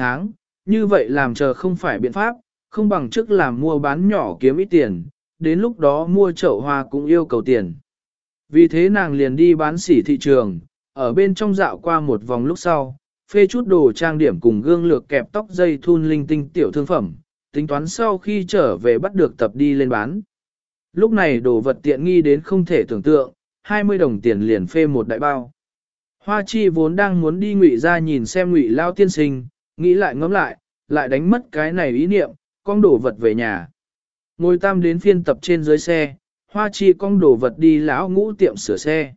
tháng, như vậy làm chờ không phải biện pháp, không bằng trước làm mua bán nhỏ kiếm ít tiền, đến lúc đó mua chậu hoa cũng yêu cầu tiền. Vì thế nàng liền đi bán sỉ thị trường, ở bên trong dạo qua một vòng lúc sau, phê chút đồ trang điểm cùng gương lược kẹp tóc dây thun linh tinh tiểu thương phẩm, tính toán sau khi trở về bắt được tập đi lên bán. Lúc này đồ vật tiện nghi đến không thể tưởng tượng, 20 đồng tiền liền phê một đại bao. Hoa chi vốn đang muốn đi ngụy ra nhìn xem ngụy lao tiên sinh, nghĩ lại ngẫm lại, lại đánh mất cái này ý niệm, con đổ vật về nhà. Ngồi tam đến phiên tập trên dưới xe, hoa chi con đổ vật đi lão ngũ tiệm sửa xe.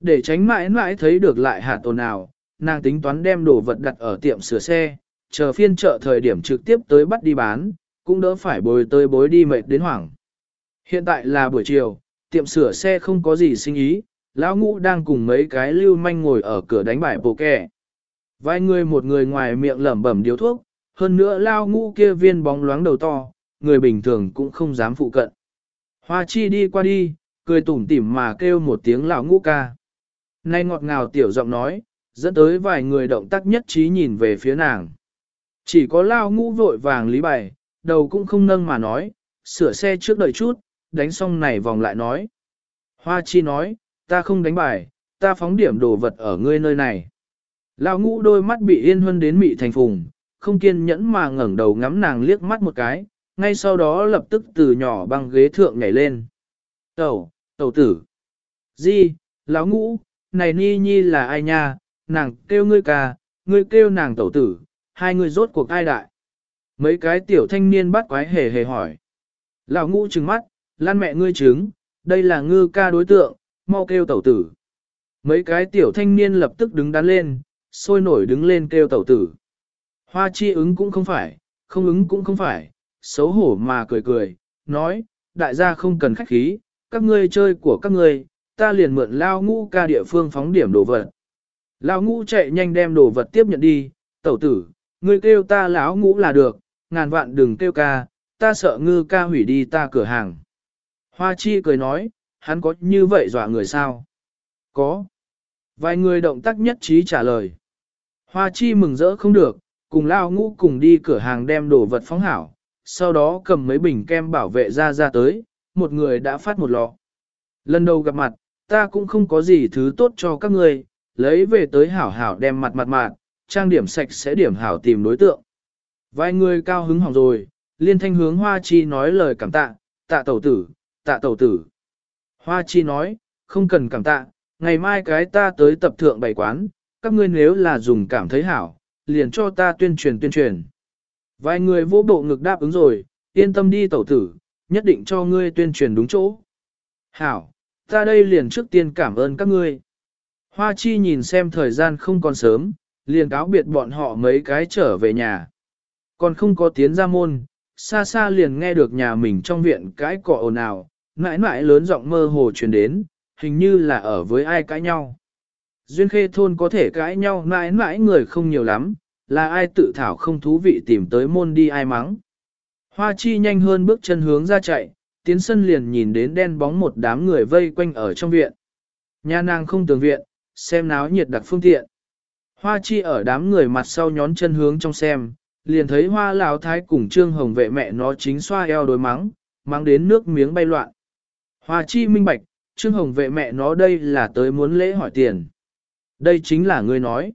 Để tránh mãi mãi thấy được lại hạt tồn nào, nàng tính toán đem đồ vật đặt ở tiệm sửa xe, chờ phiên chợ thời điểm trực tiếp tới bắt đi bán, cũng đỡ phải bồi tới bối đi mệt đến hoảng. Hiện tại là buổi chiều, tiệm sửa xe không có gì sinh ý, lão ngũ đang cùng mấy cái lưu manh ngồi ở cửa đánh bài bồ kè. Vài người một người ngoài miệng lẩm bẩm điếu thuốc, hơn nữa lao ngũ kia viên bóng loáng đầu to, người bình thường cũng không dám phụ cận. Hoa chi đi qua đi, cười tủm tỉm mà kêu một tiếng lão ngũ ca. Nay ngọt ngào tiểu giọng nói, dẫn tới vài người động tác nhất trí nhìn về phía nàng. Chỉ có lao ngũ vội vàng lý bài, đầu cũng không nâng mà nói, sửa xe trước đợi chút, đánh xong này vòng lại nói. Hoa chi nói, ta không đánh bài, ta phóng điểm đồ vật ở ngươi nơi này. Lão ngũ đôi mắt bị yên hơn đến mị thành phùng, không kiên nhẫn mà ngẩng đầu ngắm nàng liếc mắt một cái, ngay sau đó lập tức từ nhỏ băng ghế thượng nhảy lên. Tẩu, tẩu tử. Di, lão ngũ, này ni nhi là ai nha, nàng kêu ngươi ca, ngươi kêu nàng tẩu tử, hai người rốt cuộc ai đại. Mấy cái tiểu thanh niên bắt quái hề hề hỏi. Lão ngũ trừng mắt, lan mẹ ngươi trứng, đây là ngư ca đối tượng, mau kêu tẩu tử. Mấy cái tiểu thanh niên lập tức đứng đắn lên, sôi nổi đứng lên kêu tẩu tử. Hoa chi ứng cũng không phải, không ứng cũng không phải, xấu hổ mà cười cười, nói, đại gia không cần khách khí, các ngươi chơi của các ngươi, ta liền mượn lao ngũ ca địa phương phóng điểm đồ vật. Lao ngũ chạy nhanh đem đồ vật tiếp nhận đi, tẩu tử, ngươi kêu ta lão ngũ là được, ngàn vạn đừng kêu ca, ta sợ ngư ca hủy đi ta cửa hàng. Hoa chi cười nói, hắn có như vậy dọa người sao? Có. Vài người động tác nhất trí trả lời. Hoa chi mừng rỡ không được, cùng lao ngũ cùng đi cửa hàng đem đồ vật phóng hảo, sau đó cầm mấy bình kem bảo vệ ra ra tới, một người đã phát một lọ. Lần đầu gặp mặt, ta cũng không có gì thứ tốt cho các người, lấy về tới hảo hảo đem mặt mặt mặt, trang điểm sạch sẽ điểm hảo tìm đối tượng. Vài người cao hứng hỏng rồi, liên thanh hướng Hoa Chi nói lời cảm tạ, tạ tẩu tử, tạ tẩu tử. Hoa Chi nói, không cần cảm tạ, ngày mai cái ta tới tập thượng bày quán, các ngươi nếu là dùng cảm thấy hảo, liền cho ta tuyên truyền tuyên truyền. Vài người vô bộ ngực đáp ứng rồi, yên tâm đi tẩu tử, nhất định cho ngươi tuyên truyền đúng chỗ. Hảo, ta đây liền trước tiên cảm ơn các ngươi. Hoa chi nhìn xem thời gian không còn sớm, liền cáo biệt bọn họ mấy cái trở về nhà. Còn không có tiến ra môn, xa xa liền nghe được nhà mình trong viện cái cọ ồn ào, mãi mãi lớn giọng mơ hồ truyền đến, hình như là ở với ai cãi nhau. Duyên khê thôn có thể cãi nhau mãi mãi người không nhiều lắm, là ai tự thảo không thú vị tìm tới môn đi ai mắng. Hoa chi nhanh hơn bước chân hướng ra chạy, tiến sân liền nhìn đến đen bóng một đám người vây quanh ở trong viện. Nhà nàng không tường viện, xem náo nhiệt đặc phương tiện. Hoa chi ở đám người mặt sau nhón chân hướng trong xem, liền thấy hoa lão thái cùng trương hồng vệ mẹ nó chính xoa eo đối mắng, mắng đến nước miếng bay loạn. Hoa chi minh bạch, trương hồng vệ mẹ nó đây là tới muốn lễ hỏi tiền. Đây chính là ngươi nói.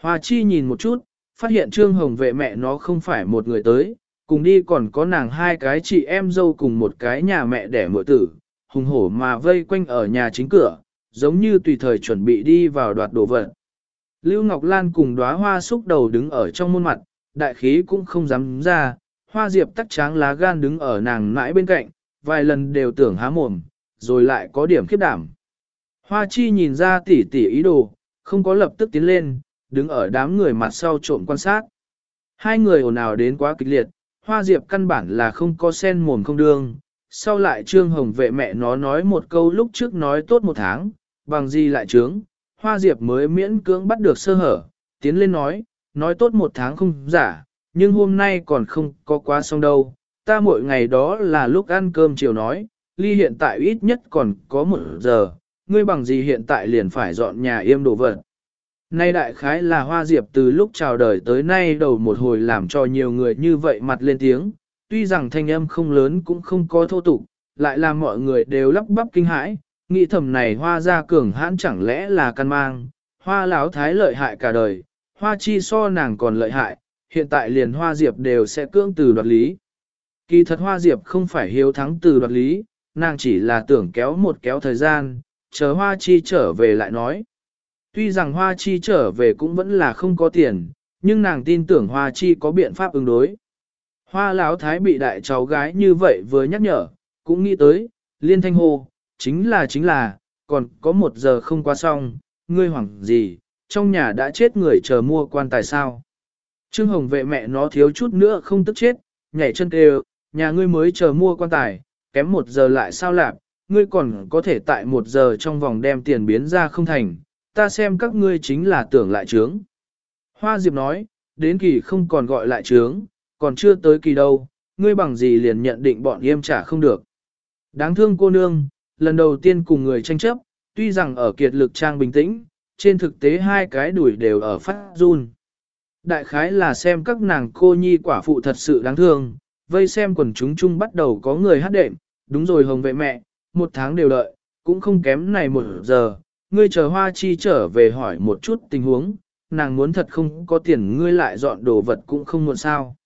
Hoa chi nhìn một chút, phát hiện trương hồng vệ mẹ nó không phải một người tới, cùng đi còn có nàng hai cái chị em dâu cùng một cái nhà mẹ đẻ mượn tử, hùng hổ mà vây quanh ở nhà chính cửa, giống như tùy thời chuẩn bị đi vào đoạt đồ vật. Lưu Ngọc Lan cùng đóa hoa xúc đầu đứng ở trong môn mặt, đại khí cũng không dám ra, hoa diệp tắc tráng lá gan đứng ở nàng mãi bên cạnh, vài lần đều tưởng há mồm, rồi lại có điểm khiếp đảm. Hoa chi nhìn ra tỉ tỉ ý đồ, không có lập tức tiến lên, đứng ở đám người mặt sau trộm quan sát. Hai người ồn ào đến quá kịch liệt, hoa diệp căn bản là không có sen mồm không đương, sau lại trương hồng vệ mẹ nó nói một câu lúc trước nói tốt một tháng, bằng gì lại trướng, hoa diệp mới miễn cưỡng bắt được sơ hở, tiến lên nói, nói tốt một tháng không giả, nhưng hôm nay còn không có quá xong đâu, ta mỗi ngày đó là lúc ăn cơm chiều nói, ly hiện tại ít nhất còn có một giờ, ngươi bằng gì hiện tại liền phải dọn nhà im đồ vật. Nay đại khái là hoa diệp từ lúc chào đời tới nay đầu một hồi làm cho nhiều người như vậy mặt lên tiếng, tuy rằng thanh âm không lớn cũng không có thô tục, lại làm mọi người đều lắp bắp kinh hãi, nghĩ thầm này hoa ra cường hãn chẳng lẽ là căn mang, hoa lão thái lợi hại cả đời, hoa chi so nàng còn lợi hại, hiện tại liền hoa diệp đều sẽ cưỡng từ đoạt lý. Kỳ thật hoa diệp không phải hiếu thắng từ đoạt lý, nàng chỉ là tưởng kéo một kéo thời gian, chờ hoa chi trở về lại nói. Tuy rằng hoa chi trở về cũng vẫn là không có tiền, nhưng nàng tin tưởng hoa chi có biện pháp ứng đối. Hoa lão thái bị đại cháu gái như vậy vừa nhắc nhở, cũng nghĩ tới, liên thanh hô, chính là chính là, còn có một giờ không qua xong, ngươi hoảng gì, trong nhà đã chết người chờ mua quan tài sao. Trương Hồng vệ mẹ nó thiếu chút nữa không tức chết, nhảy chân kêu, nhà ngươi mới chờ mua quan tài, kém một giờ lại sao lạc, ngươi còn có thể tại một giờ trong vòng đem tiền biến ra không thành, ta xem các ngươi chính là tưởng lại trướng. Hoa Diệp nói, đến kỳ không còn gọi lại trướng, còn chưa tới kỳ đâu, ngươi bằng gì liền nhận định bọn yêm trả không được. Đáng thương cô nương, lần đầu tiên cùng người tranh chấp, tuy rằng ở kiệt lực trang bình tĩnh, trên thực tế hai cái đuổi đều ở phát run. Đại khái là xem các nàng cô nhi quả phụ thật sự đáng thương, vây xem quần chúng chung bắt đầu có người hát đệm, đúng rồi hồng vệ mẹ, một tháng đều đợi, cũng không kém này một giờ, ngươi chờ hoa chi trở về hỏi một chút tình huống, nàng muốn thật không có tiền ngươi lại dọn đồ vật cũng không muộn sao.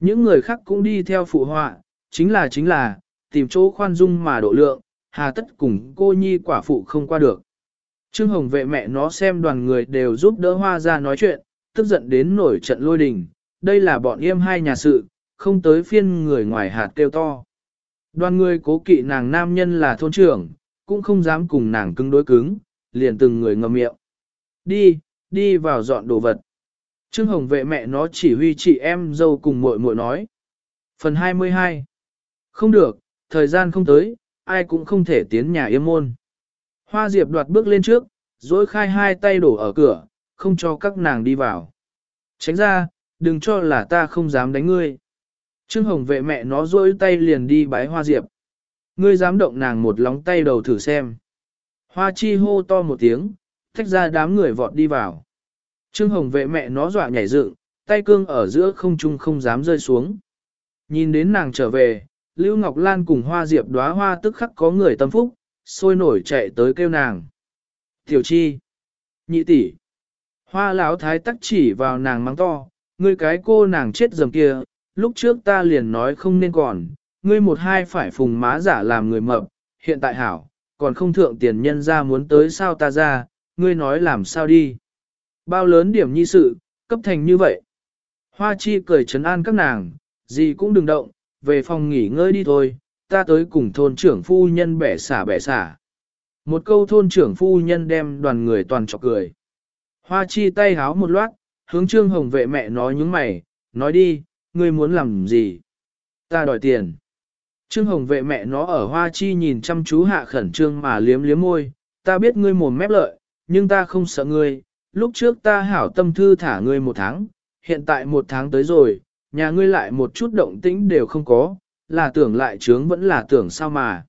Những người khác cũng đi theo phụ họa, chính là chính là, tìm chỗ khoan dung mà độ lượng, hà tất cùng cô nhi quả phụ không qua được. Trương Hồng vệ mẹ nó xem đoàn người đều giúp đỡ hoa ra nói chuyện, tức giận đến nổi trận lôi đình, đây là bọn yêm hai nhà sự, không tới phiên người ngoài hạt kêu to. Đoàn người cố kỵ nàng nam nhân là thôn trưởng, cũng không dám cùng nàng cứng đối cứng, liền từng người ngậm miệng. Đi, đi vào dọn đồ vật. Trương Hồng vệ mẹ nó chỉ huy chị em dâu cùng muội muội nói. Phần 22 Không được, thời gian không tới, ai cũng không thể tiến nhà yêm môn. Hoa Diệp đoạt bước lên trước, dối khai hai tay đổ ở cửa, không cho các nàng đi vào. Tránh ra, đừng cho là ta không dám đánh ngươi. Trương Hồng vệ mẹ nó rôi tay liền đi bái Hoa Diệp. Ngươi dám động nàng một lóng tay đầu thử xem. Hoa chi hô to một tiếng, thách ra đám người vọt đi vào. Trương Hồng vệ mẹ nó dọa nhảy dựng, tay cương ở giữa không trung không dám rơi xuống. Nhìn đến nàng trở về, Lưu Ngọc Lan cùng Hoa Diệp đóa hoa tức khắc có người tâm phúc, sôi nổi chạy tới kêu nàng. Tiểu chi, nhị tỷ, hoa lão thái tắc chỉ vào nàng mắng to, ngươi cái cô nàng chết dầm kia, lúc trước ta liền nói không nên còn, ngươi một hai phải phùng má giả làm người mập, hiện tại hảo, còn không thượng tiền nhân ra muốn tới sao ta ra, ngươi nói làm sao đi. Bao lớn điểm nhi sự, cấp thành như vậy. Hoa chi cười trấn an các nàng, gì cũng đừng động, về phòng nghỉ ngơi đi thôi, ta tới cùng thôn trưởng phu nhân bẻ xả bẻ xả. Một câu thôn trưởng phu nhân đem đoàn người toàn chọc cười. Hoa chi tay háo một loát, hướng trương hồng vệ mẹ nói những mày, nói đi, ngươi muốn làm gì? Ta đòi tiền. Trương hồng vệ mẹ nó ở hoa chi nhìn chăm chú hạ khẩn trương mà liếm liếm môi, ta biết ngươi mồm mép lợi, nhưng ta không sợ ngươi, lúc trước ta hảo tâm thư thả ngươi một tháng, hiện tại một tháng tới rồi, nhà ngươi lại một chút động tĩnh đều không có, là tưởng lại trướng vẫn là tưởng sao mà.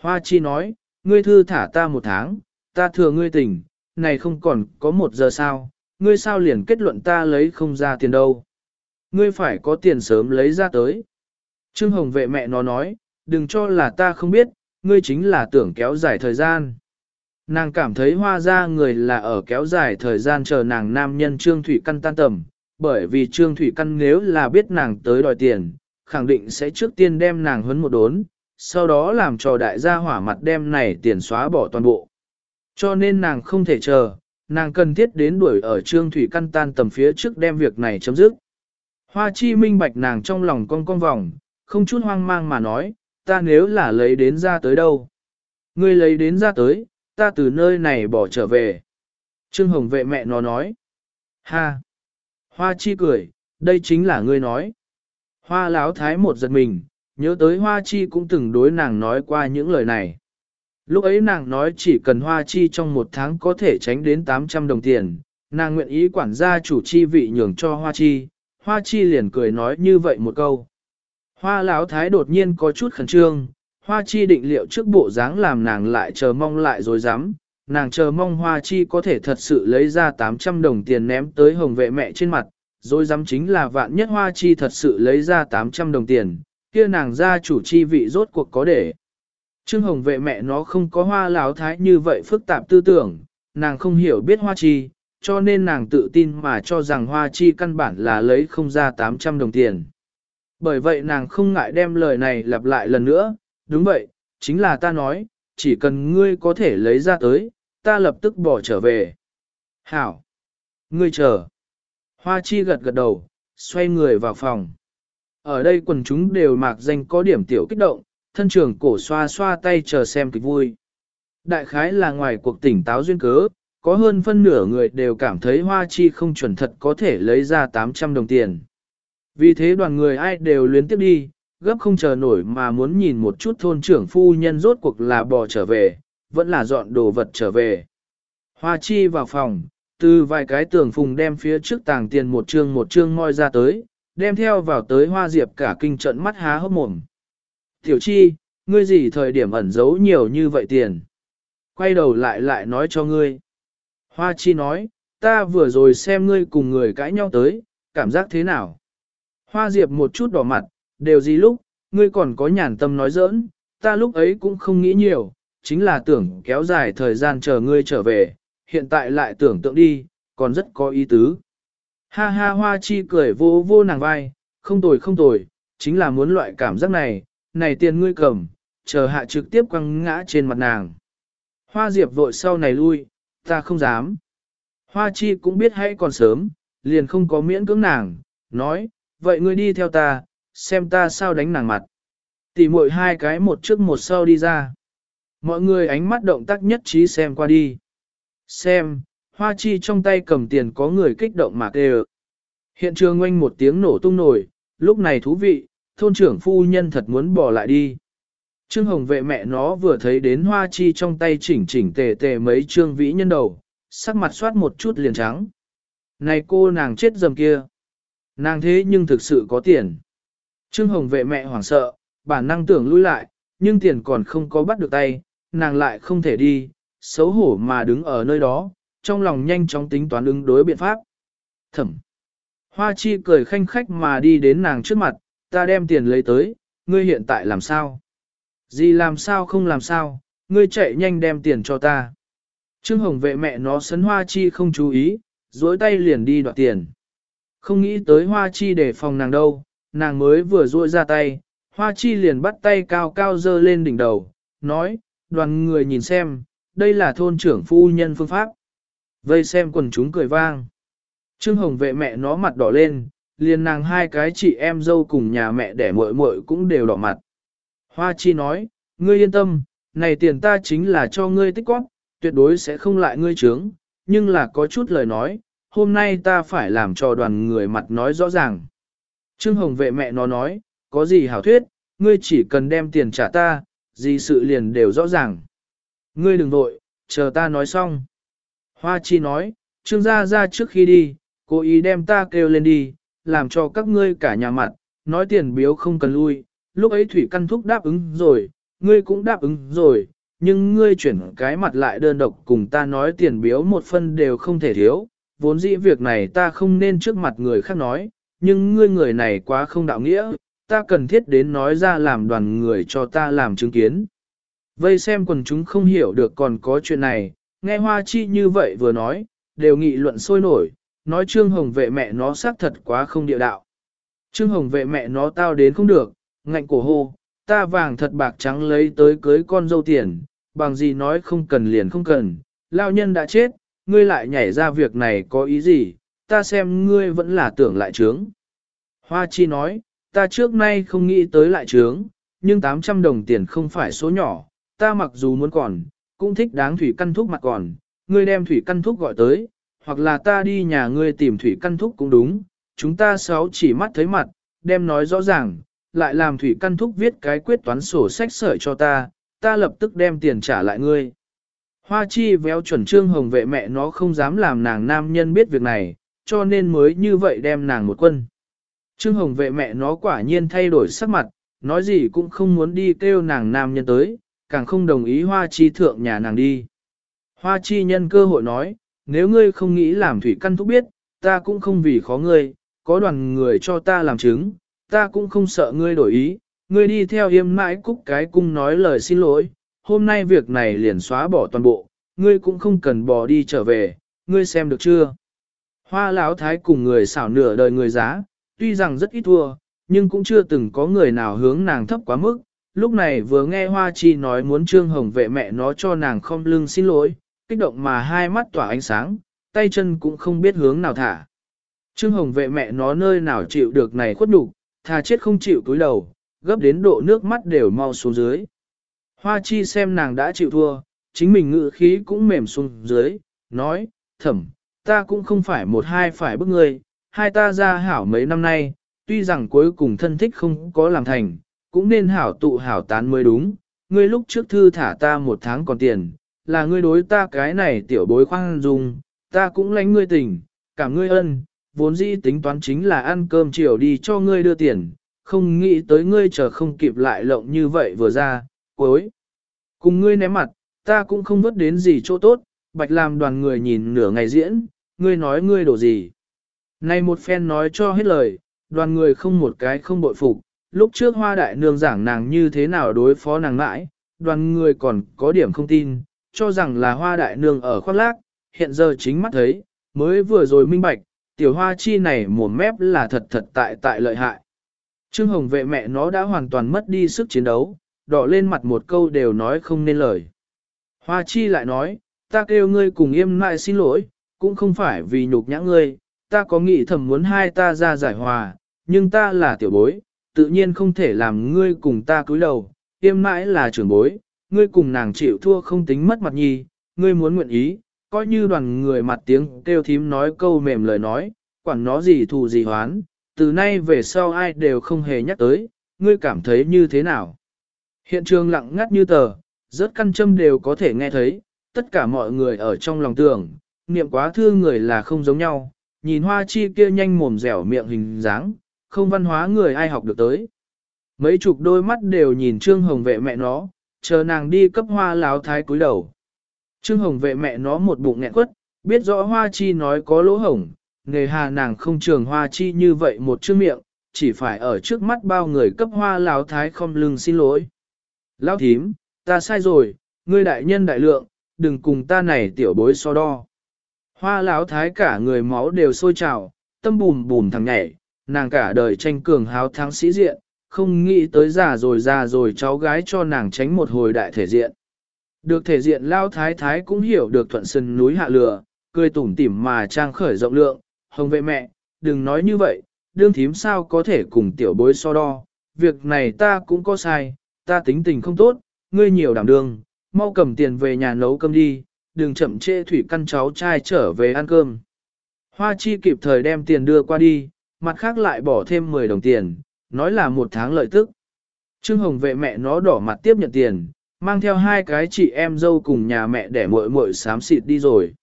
Hoa chi nói, ngươi thư thả ta một tháng, ta thừa ngươi tỉnh, này không còn có một giờ sao, ngươi sao liền kết luận ta lấy không ra tiền đâu. Ngươi phải có tiền sớm lấy ra tới. Trương Hồng vệ mẹ nó nói, đừng cho là ta không biết, ngươi chính là tưởng kéo dài thời gian. Nàng cảm thấy hoa ra người là ở kéo dài thời gian chờ nàng nam nhân Trương Thủy Căn tan tầm, bởi vì Trương Thủy Căn nếu là biết nàng tới đòi tiền, khẳng định sẽ trước tiên đem nàng huấn một đốn, sau đó làm cho đại gia hỏa mặt đem này tiền xóa bỏ toàn bộ. Cho nên nàng không thể chờ, nàng cần thiết đến đuổi ở Trương Thủy Căn tan tầm phía trước đem việc này chấm dứt. Hoa chi minh bạch nàng trong lòng con con vòng, không chút hoang mang mà nói, ta nếu là lấy đến ra tới đâu? Ngươi lấy đến ra tới, ta từ nơi này bỏ trở về. Trương Hồng vệ mẹ nó nói. Ha! Hoa chi cười, đây chính là ngươi nói. Hoa láo thái một giật mình, nhớ tới hoa chi cũng từng đối nàng nói qua những lời này. Lúc ấy nàng nói chỉ cần hoa chi trong một tháng có thể tránh đến 800 đồng tiền, nàng nguyện ý quản gia chủ chi vị nhường cho hoa chi, hoa chi liền cười nói như vậy một câu. Hoa Lão thái đột nhiên có chút khẩn trương, hoa chi định liệu trước bộ dáng làm nàng lại chờ mong lại rồi dám, nàng chờ mong hoa chi có thể thật sự lấy ra 800 đồng tiền ném tới hồng vệ mẹ trên mặt, rồi dám chính là vạn nhất hoa chi thật sự lấy ra 800 đồng tiền, kia nàng ra chủ chi vị rốt cuộc có để. Trương hồng vệ mẹ nó không có hoa láo thái như vậy phức tạp tư tưởng, nàng không hiểu biết hoa chi, cho nên nàng tự tin mà cho rằng hoa chi căn bản là lấy không ra 800 đồng tiền. Bởi vậy nàng không ngại đem lời này lặp lại lần nữa, đúng vậy, chính là ta nói, chỉ cần ngươi có thể lấy ra tới, ta lập tức bỏ trở về. Hảo! Ngươi chờ! Hoa chi gật gật đầu, xoay người vào phòng. Ở đây quần chúng đều mạc danh có điểm tiểu kích động, thân trưởng cổ xoa xoa tay chờ xem kịch vui. Đại khái là ngoài cuộc tỉnh táo duyên cớ, có hơn phân nửa người đều cảm thấy hoa chi không chuẩn thật có thể lấy ra 800 đồng tiền. Vì thế đoàn người ai đều luyến tiếp đi, gấp không chờ nổi mà muốn nhìn một chút thôn trưởng phu nhân rốt cuộc là bò trở về, vẫn là dọn đồ vật trở về. Hoa chi vào phòng, từ vài cái tường phùng đem phía trước tàng tiền một chương một chương ngoi ra tới, đem theo vào tới hoa diệp cả kinh trận mắt há hốc mồm. Tiểu chi, ngươi gì thời điểm ẩn giấu nhiều như vậy tiền? Quay đầu lại lại nói cho ngươi. Hoa chi nói, ta vừa rồi xem ngươi cùng người cãi nhau tới, cảm giác thế nào? Hoa diệp một chút đỏ mặt, đều gì lúc, ngươi còn có nhàn tâm nói giỡn, ta lúc ấy cũng không nghĩ nhiều, chính là tưởng kéo dài thời gian chờ ngươi trở về, hiện tại lại tưởng tượng đi, còn rất có ý tứ. Ha ha hoa chi cười vô vô nàng vai, không tồi không tồi, chính là muốn loại cảm giác này, này tiền ngươi cầm, chờ hạ trực tiếp quăng ngã trên mặt nàng. Hoa diệp vội sau này lui, ta không dám. Hoa chi cũng biết hãy còn sớm, liền không có miễn cưỡng nàng, nói, vậy ngươi đi theo ta, xem ta sao đánh nàng mặt. Tỉ muội hai cái một trước một sau đi ra. Mọi người ánh mắt động tác nhất trí xem qua đi. Xem, hoa chi trong tay cầm tiền có người kích động mà kêu. Hiện trường oanh một tiếng nổ tung nổi, lúc này thú vị, thôn trưởng phu nhân thật muốn bỏ lại đi. Trương Hồng vệ mẹ nó vừa thấy đến hoa chi trong tay chỉnh chỉnh tề tề mấy trương vĩ nhân đầu, sắc mặt soát một chút liền trắng. Này cô nàng chết dầm kia. Nàng thế nhưng thực sự có tiền. Trương Hồng vệ mẹ hoảng sợ, bản năng tưởng lui lại, nhưng tiền còn không có bắt được tay, nàng lại không thể đi, xấu hổ mà đứng ở nơi đó, trong lòng nhanh chóng tính toán ứng đối biện pháp. Thẩm. Hoa chi cười khanh khách mà đi đến nàng trước mặt, ta đem tiền lấy tới, ngươi hiện tại làm sao? Gì làm sao không làm sao, ngươi chạy nhanh đem tiền cho ta. Trương Hồng vệ mẹ nó sấn Hoa Chi không chú ý, dối tay liền đi đoạt tiền. Không nghĩ tới Hoa Chi để phòng nàng đâu, nàng mới vừa duỗi ra tay, Hoa Chi liền bắt tay cao cao dơ lên đỉnh đầu, nói, đoàn người nhìn xem, đây là thôn trưởng phu nhân phương pháp. Vây xem quần chúng cười vang. Trương Hồng vệ mẹ nó mặt đỏ lên, liền nàng hai cái chị em dâu cùng nhà mẹ đẻ muội muội cũng đều đỏ mặt. Hoa Chi nói, ngươi yên tâm, này tiền ta chính là cho ngươi tích quát, tuyệt đối sẽ không lại ngươi trướng, nhưng là có chút lời nói, hôm nay ta phải làm cho đoàn người mặt nói rõ ràng. Trương Hồng vệ mẹ nó nói, có gì hảo thuyết, ngươi chỉ cần đem tiền trả ta, gì sự liền đều rõ ràng. Ngươi đừng vội, chờ ta nói xong. Hoa Chi nói, Trương gia ra trước khi đi, cố ý đem ta kêu lên đi, làm cho các ngươi cả nhà mặt, nói tiền biếu không cần lui, lúc ấy Thủy Căn Thúc đáp ứng rồi, ngươi cũng đáp ứng rồi, nhưng ngươi chuyển cái mặt lại đơn độc cùng ta nói tiền biếu một phân đều không thể thiếu, vốn dĩ việc này ta không nên trước mặt người khác nói, nhưng ngươi người này quá không đạo nghĩa, ta cần thiết đến nói ra làm đoàn người cho ta làm chứng kiến. Vây xem quần chúng không hiểu được còn có chuyện này, nghe Hoa Chi như vậy vừa nói, đều nghị luận sôi nổi, nói Trương Hồng vệ mẹ nó xác thật quá không địa đạo. Trương Hồng vệ mẹ nó tao đến không được, ngạnh cổ hô, ta vàng thật bạc trắng lấy tới cưới con dâu tiền, bằng gì nói không cần liền không cần, lao nhân đã chết, ngươi lại nhảy ra việc này có ý gì, ta xem ngươi vẫn là tưởng lại trướng. Hoa Chi nói, ta trước nay không nghĩ tới lại trướng, nhưng 800 đồng tiền không phải số nhỏ, ta mặc dù muốn còn, cũng thích đáng thủy căn thúc mặt còn, ngươi đem thủy căn thúc gọi tới, hoặc là ta đi nhà ngươi tìm thủy căn thúc cũng đúng, chúng ta sáu chỉ mắt thấy mặt, đem nói rõ ràng, lại làm thủy căn thúc viết cái quyết toán sổ sách sợi cho ta, ta lập tức đem tiền trả lại ngươi. Hoa chi véo chuẩn trương hồng vệ mẹ nó không dám làm nàng nam nhân biết việc này, cho nên mới như vậy đem nàng một quân. Trương hồng vệ mẹ nó quả nhiên thay đổi sắc mặt, nói gì cũng không muốn đi kêu nàng nam nhân tới, càng không đồng ý hoa chi thượng nhà nàng đi. Hoa chi nhân cơ hội nói, nếu ngươi không nghĩ làm thủy căn thúc biết, ta cũng không vì khó ngươi, có đoàn người cho ta làm chứng, ta cũng không sợ ngươi đổi ý, ngươi đi theo yêm mãi cúc cái cung nói lời xin lỗi, hôm nay việc này liền xóa bỏ toàn bộ, ngươi cũng không cần bỏ đi trở về, ngươi xem được chưa? Hoa lão thái cùng người xảo nửa đời người giá, tuy rằng rất ít thua, nhưng cũng chưa từng có người nào hướng nàng thấp quá mức. Lúc này vừa nghe Hoa Chi nói muốn Trương Hồng vệ mẹ nó cho nàng không lưng xin lỗi, kích động mà hai mắt tỏa ánh sáng, tay chân cũng không biết hướng nào thả. Trương Hồng vệ mẹ nó nơi nào chịu được này khuất đủ, thà chết không chịu túi đầu, gấp đến độ nước mắt đều mau xuống dưới. Hoa Chi xem nàng đã chịu thua, chính mình ngự khí cũng mềm xuống dưới, nói, thẩm, ta cũng không phải một hai phải bức ngươi, hai ta ra hảo mấy năm nay, tuy rằng cuối cùng thân thích không có làm thành, cũng nên hảo tụ hảo tán mới đúng, ngươi lúc trước thư thả ta một tháng còn tiền, là ngươi đối ta cái này tiểu bối khoan dung, ta cũng lánh ngươi tình, cảm ngươi ân, vốn dĩ tính toán chính là ăn cơm chiều đi cho ngươi đưa tiền, không nghĩ tới ngươi chờ không kịp lại lộng như vậy vừa ra, cuối. Cùng ngươi ném mặt, ta cũng không vớt đến gì chỗ tốt, bạch làm đoàn người nhìn nửa ngày diễn, ngươi nói ngươi đổ gì. Này một phen nói cho hết lời, đoàn người không một cái không bội phục, lúc trước hoa đại nương giảng nàng như thế nào đối phó nàng mãi, đoàn người còn có điểm không tin, cho rằng là hoa đại nương ở khoác lác, hiện giờ chính mắt thấy, mới vừa rồi minh bạch, tiểu hoa chi này mồm mép là thật thật tại tại lợi hại. Trương Hồng vệ mẹ nó đã hoàn toàn mất đi sức chiến đấu, đỏ lên mặt một câu đều nói không nên lời. Hoa chi lại nói, ta kêu ngươi cùng im lại xin lỗi, cũng không phải vì nhục nhã ngươi, ta có nghĩ thầm muốn hai ta ra giải hòa, nhưng ta là tiểu bối, tự nhiên không thể làm ngươi cùng ta cúi đầu, im mãi là trưởng bối, ngươi cùng nàng chịu thua không tính mất mặt nhi, ngươi muốn nguyện ý, coi như đoàn người mặt tiếng kêu thím nói câu mềm lời nói, quản nó gì thù gì hoán, từ nay về sau ai đều không hề nhắc tới, ngươi cảm thấy như thế nào. Hiện trường lặng ngắt như tờ, rất căn châm đều có thể nghe thấy, tất cả mọi người ở trong lòng tưởng, niệm quá thương người là không giống nhau, nhìn hoa chi kia nhanh mồm dẻo miệng hình dáng, không văn hóa người ai học được tới. Mấy chục đôi mắt đều nhìn Trương Hồng vệ mẹ nó, chờ nàng đi cấp hoa láo thái cúi đầu. Trương Hồng vệ mẹ nó một bụng nghẹn quất, biết rõ hoa chi nói có lỗ hổng, nghề hà nàng không trường hoa chi như vậy một chữ miệng, chỉ phải ở trước mắt bao người cấp hoa Lão thái không lưng xin lỗi. Lão thím, ta sai rồi, ngươi đại nhân đại lượng, đừng cùng ta này tiểu bối so đo. Hoa Lão thái cả người máu đều sôi trào, tâm bùm bùm thằng nhảy, nàng cả đời tranh cường háo thắng sĩ diện, không nghĩ tới già rồi già rồi cháu gái cho nàng tránh một hồi đại thể diện. Được thể diện lao thái thái cũng hiểu được thuận sân núi hạ lửa, cười tủm tỉm mà trang khởi rộng lượng, hồng vệ mẹ, đừng nói như vậy, đương thím sao có thể cùng tiểu bối so đo, việc này ta cũng có sai, ta tính tình không tốt, ngươi nhiều đảm đương, mau cầm tiền về nhà nấu cơm đi, đừng chậm trễ thủy căn cháu trai trở về ăn cơm. Hoa chi kịp thời đem tiền đưa qua đi, mặt khác lại bỏ thêm 10 đồng tiền, nói là một tháng lợi tức. Trương Hồng vệ mẹ nó đỏ mặt tiếp nhận tiền, mang theo hai cái chị em dâu cùng nhà mẹ để muội muội xám xịt đi rồi.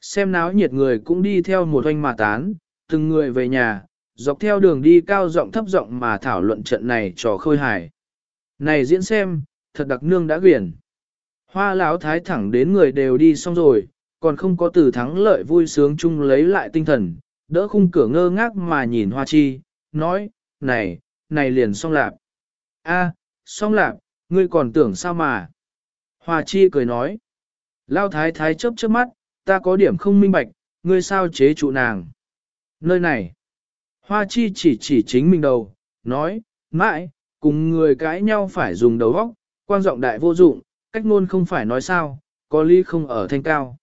Xem náo nhiệt người cũng đi theo một hoanh mà tán, từng người về nhà, dọc theo đường đi cao giọng thấp giọng mà thảo luận trận này trò khôi hài. Này diễn xem, thật đặc nương đã quyển. Hoa lão thái thẳng đến người đều đi xong rồi, còn không có từ thắng lợi vui sướng chung lấy lại tinh thần, đỡ khung cửa ngơ ngác mà nhìn hoa chi, nói, này, này liền xong lạp. a xong lạp, ngươi còn tưởng sao mà. Hoa chi cười nói, lao thái thái chớp chớp mắt, ta có điểm không minh bạch, ngươi sao chế trụ nàng. Nơi này, hoa chi chỉ chỉ chính mình đầu, nói, mãi, cùng người cãi nhau phải dùng đầu óc, quan giọng đại vô dụng, cách ngôn không phải nói sao, có ly không ở thanh cao.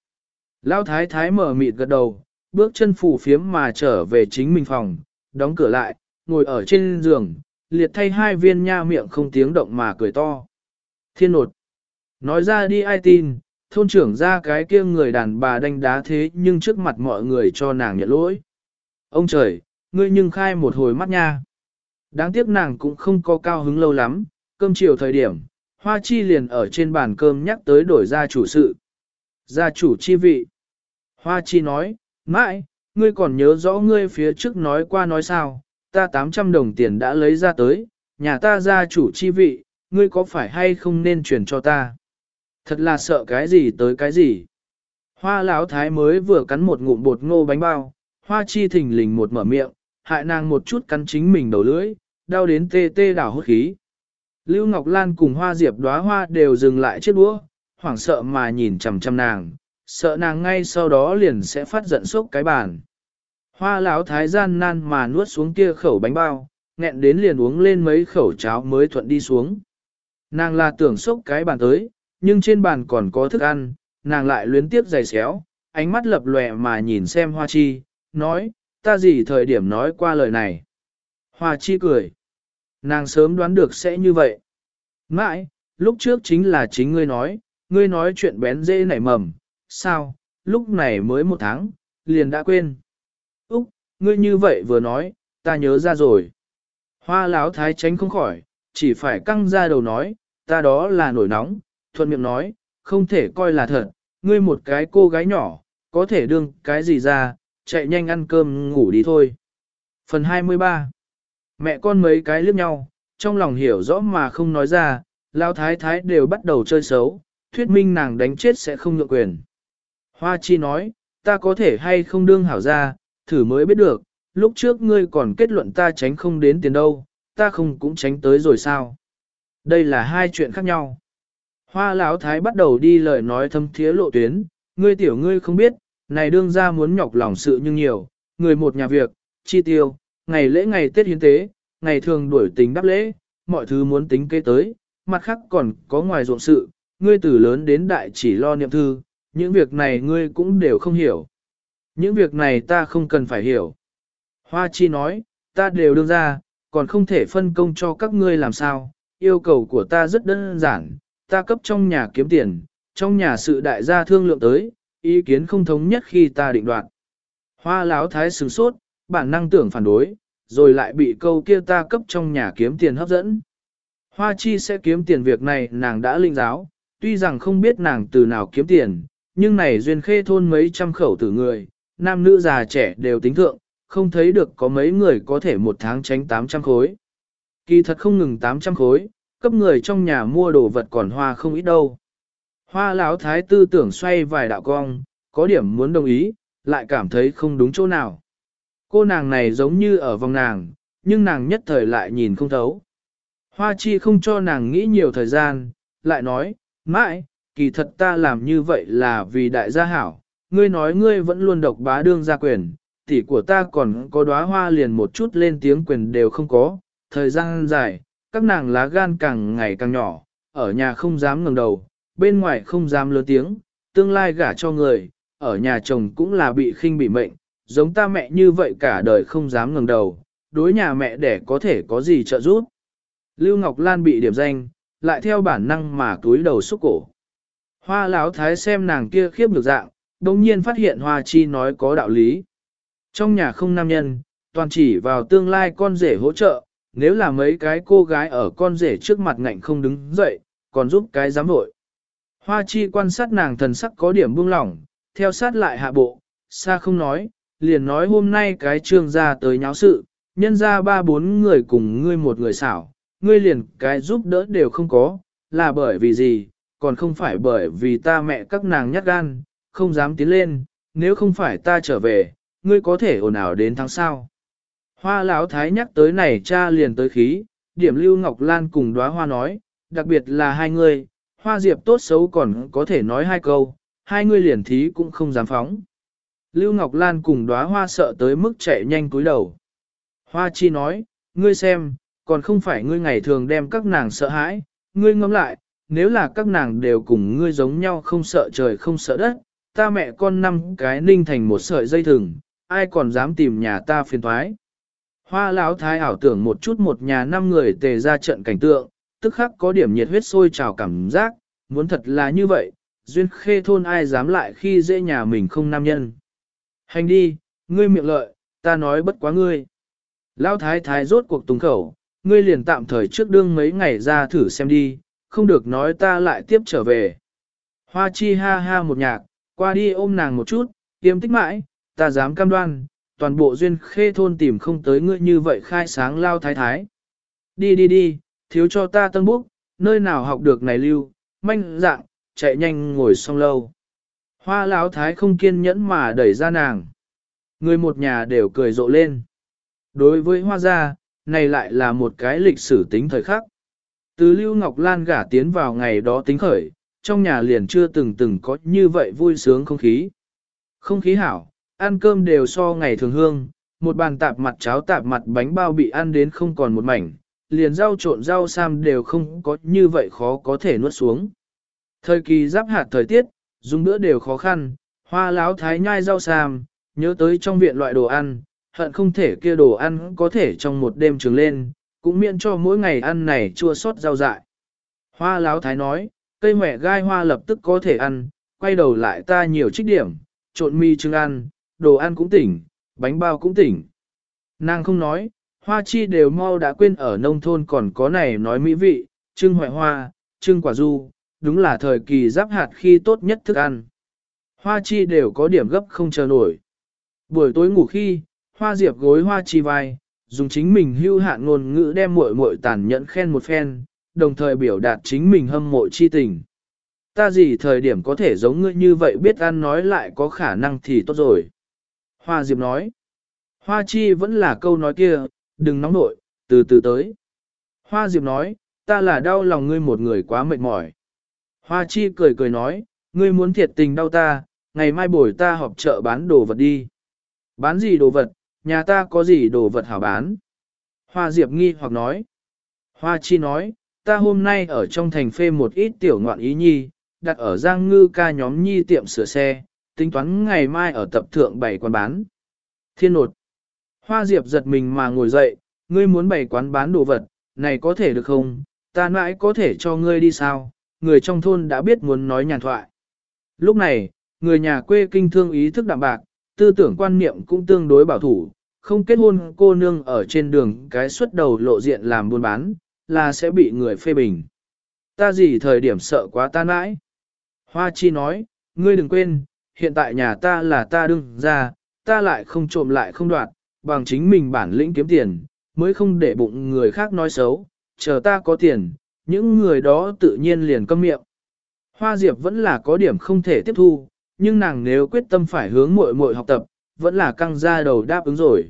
Lão thái thái mở mịt gật đầu, bước chân phủ phiếm mà trở về chính mình phòng, đóng cửa lại, ngồi ở trên giường, liệt thay hai viên nha miệng không tiếng động mà cười to. Thiên nột. Nói ra đi ai tin, thôn trưởng ra cái kia người đàn bà đánh đá thế nhưng trước mặt mọi người cho nàng nhận lỗi. Ông trời, ngươi nhưng khai một hồi mắt nha. Đáng tiếc nàng cũng không có cao hứng lâu lắm, cơm chiều thời điểm, Hoa Chi liền ở trên bàn cơm nhắc tới đổi gia chủ sự. Gia chủ chi vị. Hoa Chi nói, mãi, ngươi còn nhớ rõ ngươi phía trước nói qua nói sao, ta 800 đồng tiền đã lấy ra tới, nhà ta gia chủ chi vị, ngươi có phải hay không nên chuyển cho ta? Thật là sợ cái gì tới cái gì. Hoa lão thái mới vừa cắn một ngụm bột ngô bánh bao, hoa chi thình lình một mở miệng, hại nàng một chút cắn chính mình đầu lưỡi, đau đến tê tê đảo hốt khí. Lưu Ngọc Lan cùng hoa diệp đóa hoa đều dừng lại chiếc đũa, hoảng sợ mà nhìn chằm chằm nàng, sợ nàng ngay sau đó liền sẽ phát giận sốc cái bàn. Hoa lão thái gian nan mà nuốt xuống kia khẩu bánh bao, nghẹn đến liền uống lên mấy khẩu cháo mới thuận đi xuống. Nàng là tưởng sốc cái bàn tới, nhưng trên bàn còn có thức ăn, nàng lại luyến tiếp giày xéo, ánh mắt lập lòe mà nhìn xem hoa chi, nói, ta gì thời điểm nói qua lời này. Hoa chi cười. Nàng sớm đoán được sẽ như vậy. Mãi, lúc trước chính là chính ngươi nói, ngươi nói chuyện bén dễ nảy mầm, sao, lúc này mới một tháng, liền đã quên. Ngươi như vậy vừa nói, ta nhớ ra rồi. Hoa láo thái tránh không khỏi, chỉ phải căng ra đầu nói, ta đó là nổi nóng, thuận miệng nói, không thể coi là thật, ngươi một cái cô gái nhỏ, có thể đương cái gì ra, chạy nhanh ăn cơm ngủ đi thôi. Phần 23 Mẹ con mấy cái liếc nhau, trong lòng hiểu rõ mà không nói ra, lao thái thái đều bắt đầu chơi xấu, thuyết minh nàng đánh chết sẽ không nhượng quyền. Hoa chi nói, ta có thể hay không đương hảo ra, thử mới biết được, lúc trước ngươi còn kết luận ta tránh không đến tiền đâu, ta không cũng tránh tới rồi sao. Đây là hai chuyện khác nhau. Hoa lão thái bắt đầu đi lời nói thâm thiế lộ tuyến, ngươi tiểu ngươi không biết, này đương ra muốn nhọc lòng sự nhưng nhiều, người một nhà việc, chi tiêu, ngày lễ ngày Tết hiến tế, ngày thường đuổi tính đáp lễ, mọi thứ muốn tính kế tới, mặt khác còn có ngoài ruộng sự, ngươi từ lớn đến đại chỉ lo niệm thư, những việc này ngươi cũng đều không hiểu. Những việc này ta không cần phải hiểu. Hoa chi nói, ta đều đương ra, còn không thể phân công cho các ngươi làm sao, yêu cầu của ta rất đơn giản, ta cấp trong nhà kiếm tiền, trong nhà sự đại gia thương lượng tới, ý kiến không thống nhất khi ta định đoạt. Hoa láo thái sửng sốt, bản năng tưởng phản đối, rồi lại bị câu kia ta cấp trong nhà kiếm tiền hấp dẫn. Hoa chi sẽ kiếm tiền việc này nàng đã linh giáo, tuy rằng không biết nàng từ nào kiếm tiền, nhưng này duyên khê thôn mấy trăm khẩu tử người, nam nữ già trẻ đều tính thượng, không thấy được có mấy người có thể một tháng tránh 800 khối. Kỳ thật không ngừng 800 khối, cấp người trong nhà mua đồ vật còn hoa không ít đâu. Hoa lão thái tư tưởng xoay vài đạo cong, có điểm muốn đồng ý, lại cảm thấy không đúng chỗ nào. Cô nàng này giống như ở vòng nàng, nhưng nàng nhất thời lại nhìn không thấu. Hoa chi không cho nàng nghĩ nhiều thời gian, lại nói, mãi, kỳ thật ta làm như vậy là vì đại gia hảo, ngươi nói ngươi vẫn luôn độc bá đương gia quyền, tỷ của ta còn có đóa hoa liền một chút lên tiếng quyền đều không có, thời gian dài, các nàng lá gan càng ngày càng nhỏ, ở nhà không dám ngẩng đầu, bên ngoài không dám lớn tiếng, tương lai gả cho người, ở nhà chồng cũng là bị khinh bị mệnh, giống ta mẹ như vậy cả đời không dám ngẩng đầu, đối nhà mẹ để có thể có gì trợ giúp. Lưu Ngọc Lan bị điểm danh, lại theo bản năng mà túi đầu xúc cổ. Hoa lão thái xem nàng kia khiếp được dạng, đồng nhiên phát hiện Hoa Chi nói có đạo lý. Trong nhà không nam nhân, toàn chỉ vào tương lai con rể hỗ trợ, nếu là mấy cái cô gái ở con rể trước mặt ngạnh không đứng dậy, còn giúp cái giám vội. Hoa chi quan sát nàng thần sắc có điểm buông lỏng, theo sát lại hạ bộ, xa không nói, liền nói hôm nay cái trương ra tới nháo sự, nhân ra ba bốn người cùng ngươi một người xảo, ngươi liền cái giúp đỡ đều không có, là bởi vì gì, còn không phải bởi vì ta mẹ các nàng nhát gan, không dám tiến lên, nếu không phải ta trở về, ngươi có thể ồn ào đến tháng sau. Hoa lão thái nhắc tới này cha liền tới khí, điểm lưu Ngọc Lan cùng đóa hoa nói, đặc biệt là hai người, hoa diệp tốt xấu còn có thể nói hai câu, hai người liền thí cũng không dám phóng. Lưu Ngọc Lan cùng đóa hoa sợ tới mức chạy nhanh cúi đầu. Hoa chi nói, ngươi xem, còn không phải ngươi ngày thường đem các nàng sợ hãi, ngươi ngẫm lại, nếu là các nàng đều cùng ngươi giống nhau không sợ trời không sợ đất, ta mẹ con năm cái ninh thành một sợi dây thừng, ai còn dám tìm nhà ta phiền thoái. Hoa lão thái ảo tưởng một chút một nhà năm người tề ra trận cảnh tượng, tức khắc có điểm nhiệt huyết sôi trào cảm giác, muốn thật là như vậy, duyên khê thôn ai dám lại khi dễ nhà mình không nam nhân. Hành đi, ngươi miệng lợi, ta nói bất quá ngươi. Lão thái thái rốt cuộc tung khẩu, ngươi liền tạm thời trước đương mấy ngày ra thử xem đi, không được nói ta lại tiếp trở về. Hoa chi ha ha một nhạc, qua đi ôm nàng một chút, tiêm tích mãi, ta dám cam đoan, toàn bộ duyên khê thôn tìm không tới ngươi như vậy khai sáng lao thái thái. Đi đi đi, thiếu cho ta tân búc, nơi nào học được này lưu, manh dạng, chạy nhanh ngồi xong lâu. Hoa Lão thái không kiên nhẫn mà đẩy ra nàng. Người một nhà đều cười rộ lên. Đối với hoa gia, này lại là một cái lịch sử tính thời khắc. Từ Lưu Ngọc Lan gả tiến vào ngày đó tính khởi, trong nhà liền chưa từng từng có như vậy vui sướng không khí. Không khí hảo, ăn cơm đều so ngày thường hương, một bàn tạp mặt cháo tạp mặt bánh bao bị ăn đến không còn một mảnh, liền rau trộn rau sam đều không có như vậy khó có thể nuốt xuống. Thời kỳ giáp hạt thời tiết, dùng bữa đều khó khăn, hoa láo thái nhai rau sam, nhớ tới trong viện loại đồ ăn, hận không thể kia đồ ăn có thể trong một đêm trường lên, cũng miễn cho mỗi ngày ăn này chua sót rau dại. Hoa láo thái nói, cây mẹ gai hoa lập tức có thể ăn, quay đầu lại ta nhiều trích điểm, trộn mi trứng ăn, đồ ăn cũng tỉnh, bánh bao cũng tỉnh. Nàng không nói, hoa chi đều mau đã quên ở nông thôn còn có này nói mỹ vị, trưng hoại hoa, trưng quả du, đúng là thời kỳ giáp hạt khi tốt nhất thức ăn. Hoa chi đều có điểm gấp không chờ nổi. Buổi tối ngủ khi, hoa diệp gối hoa chi vai, dùng chính mình hưu hạn ngôn ngữ đem muội muội tàn nhẫn khen một phen, đồng thời biểu đạt chính mình hâm mộ chi tình. Ta gì thời điểm có thể giống ngươi như vậy biết ăn nói lại có khả năng thì tốt rồi. Hoa diệp nói. Hoa chi vẫn là câu nói kia, đừng nóng nội, từ từ tới. Hoa diệp nói, ta là đau lòng ngươi một người quá mệt mỏi. Hoa chi cười cười nói, ngươi muốn thiệt tình đau ta, ngày mai buổi ta họp chợ bán đồ vật đi. Bán gì đồ vật, nhà ta có gì đồ vật hảo bán? Hoa Diệp nghi hoặc nói. Hoa Chi nói, ta hôm nay ở trong thành phê một ít tiểu ngoạn ý nhi, đặt ở Giang Ngư ca nhóm nhi tiệm sửa xe, tính toán ngày mai ở tập thượng bày quán bán. Thiên nột. Hoa Diệp giật mình mà ngồi dậy, ngươi muốn bày quán bán đồ vật, này có thể được không? Ta mãi có thể cho ngươi đi sao? Người trong thôn đã biết muốn nói nhàn thoại. Lúc này, người nhà quê kinh thương ý thức đạm bạc, tư tưởng quan niệm cũng tương đối bảo thủ, không kết hôn cô nương ở trên đường cái xuất đầu lộ diện làm buôn bán, là sẽ bị người phê bình. Ta gì thời điểm sợ quá ta nãi. Hoa Chi nói, ngươi đừng quên, hiện tại nhà ta là ta đương ra, ta lại không trộm lại không đoạt, bằng chính mình bản lĩnh kiếm tiền, mới không để bụng người khác nói xấu, chờ ta có tiền, những người đó tự nhiên liền câm miệng. Hoa Diệp vẫn là có điểm không thể tiếp thu, nhưng nàng nếu quyết tâm phải hướng muội muội học tập, vẫn là căng ra đầu đáp ứng rồi.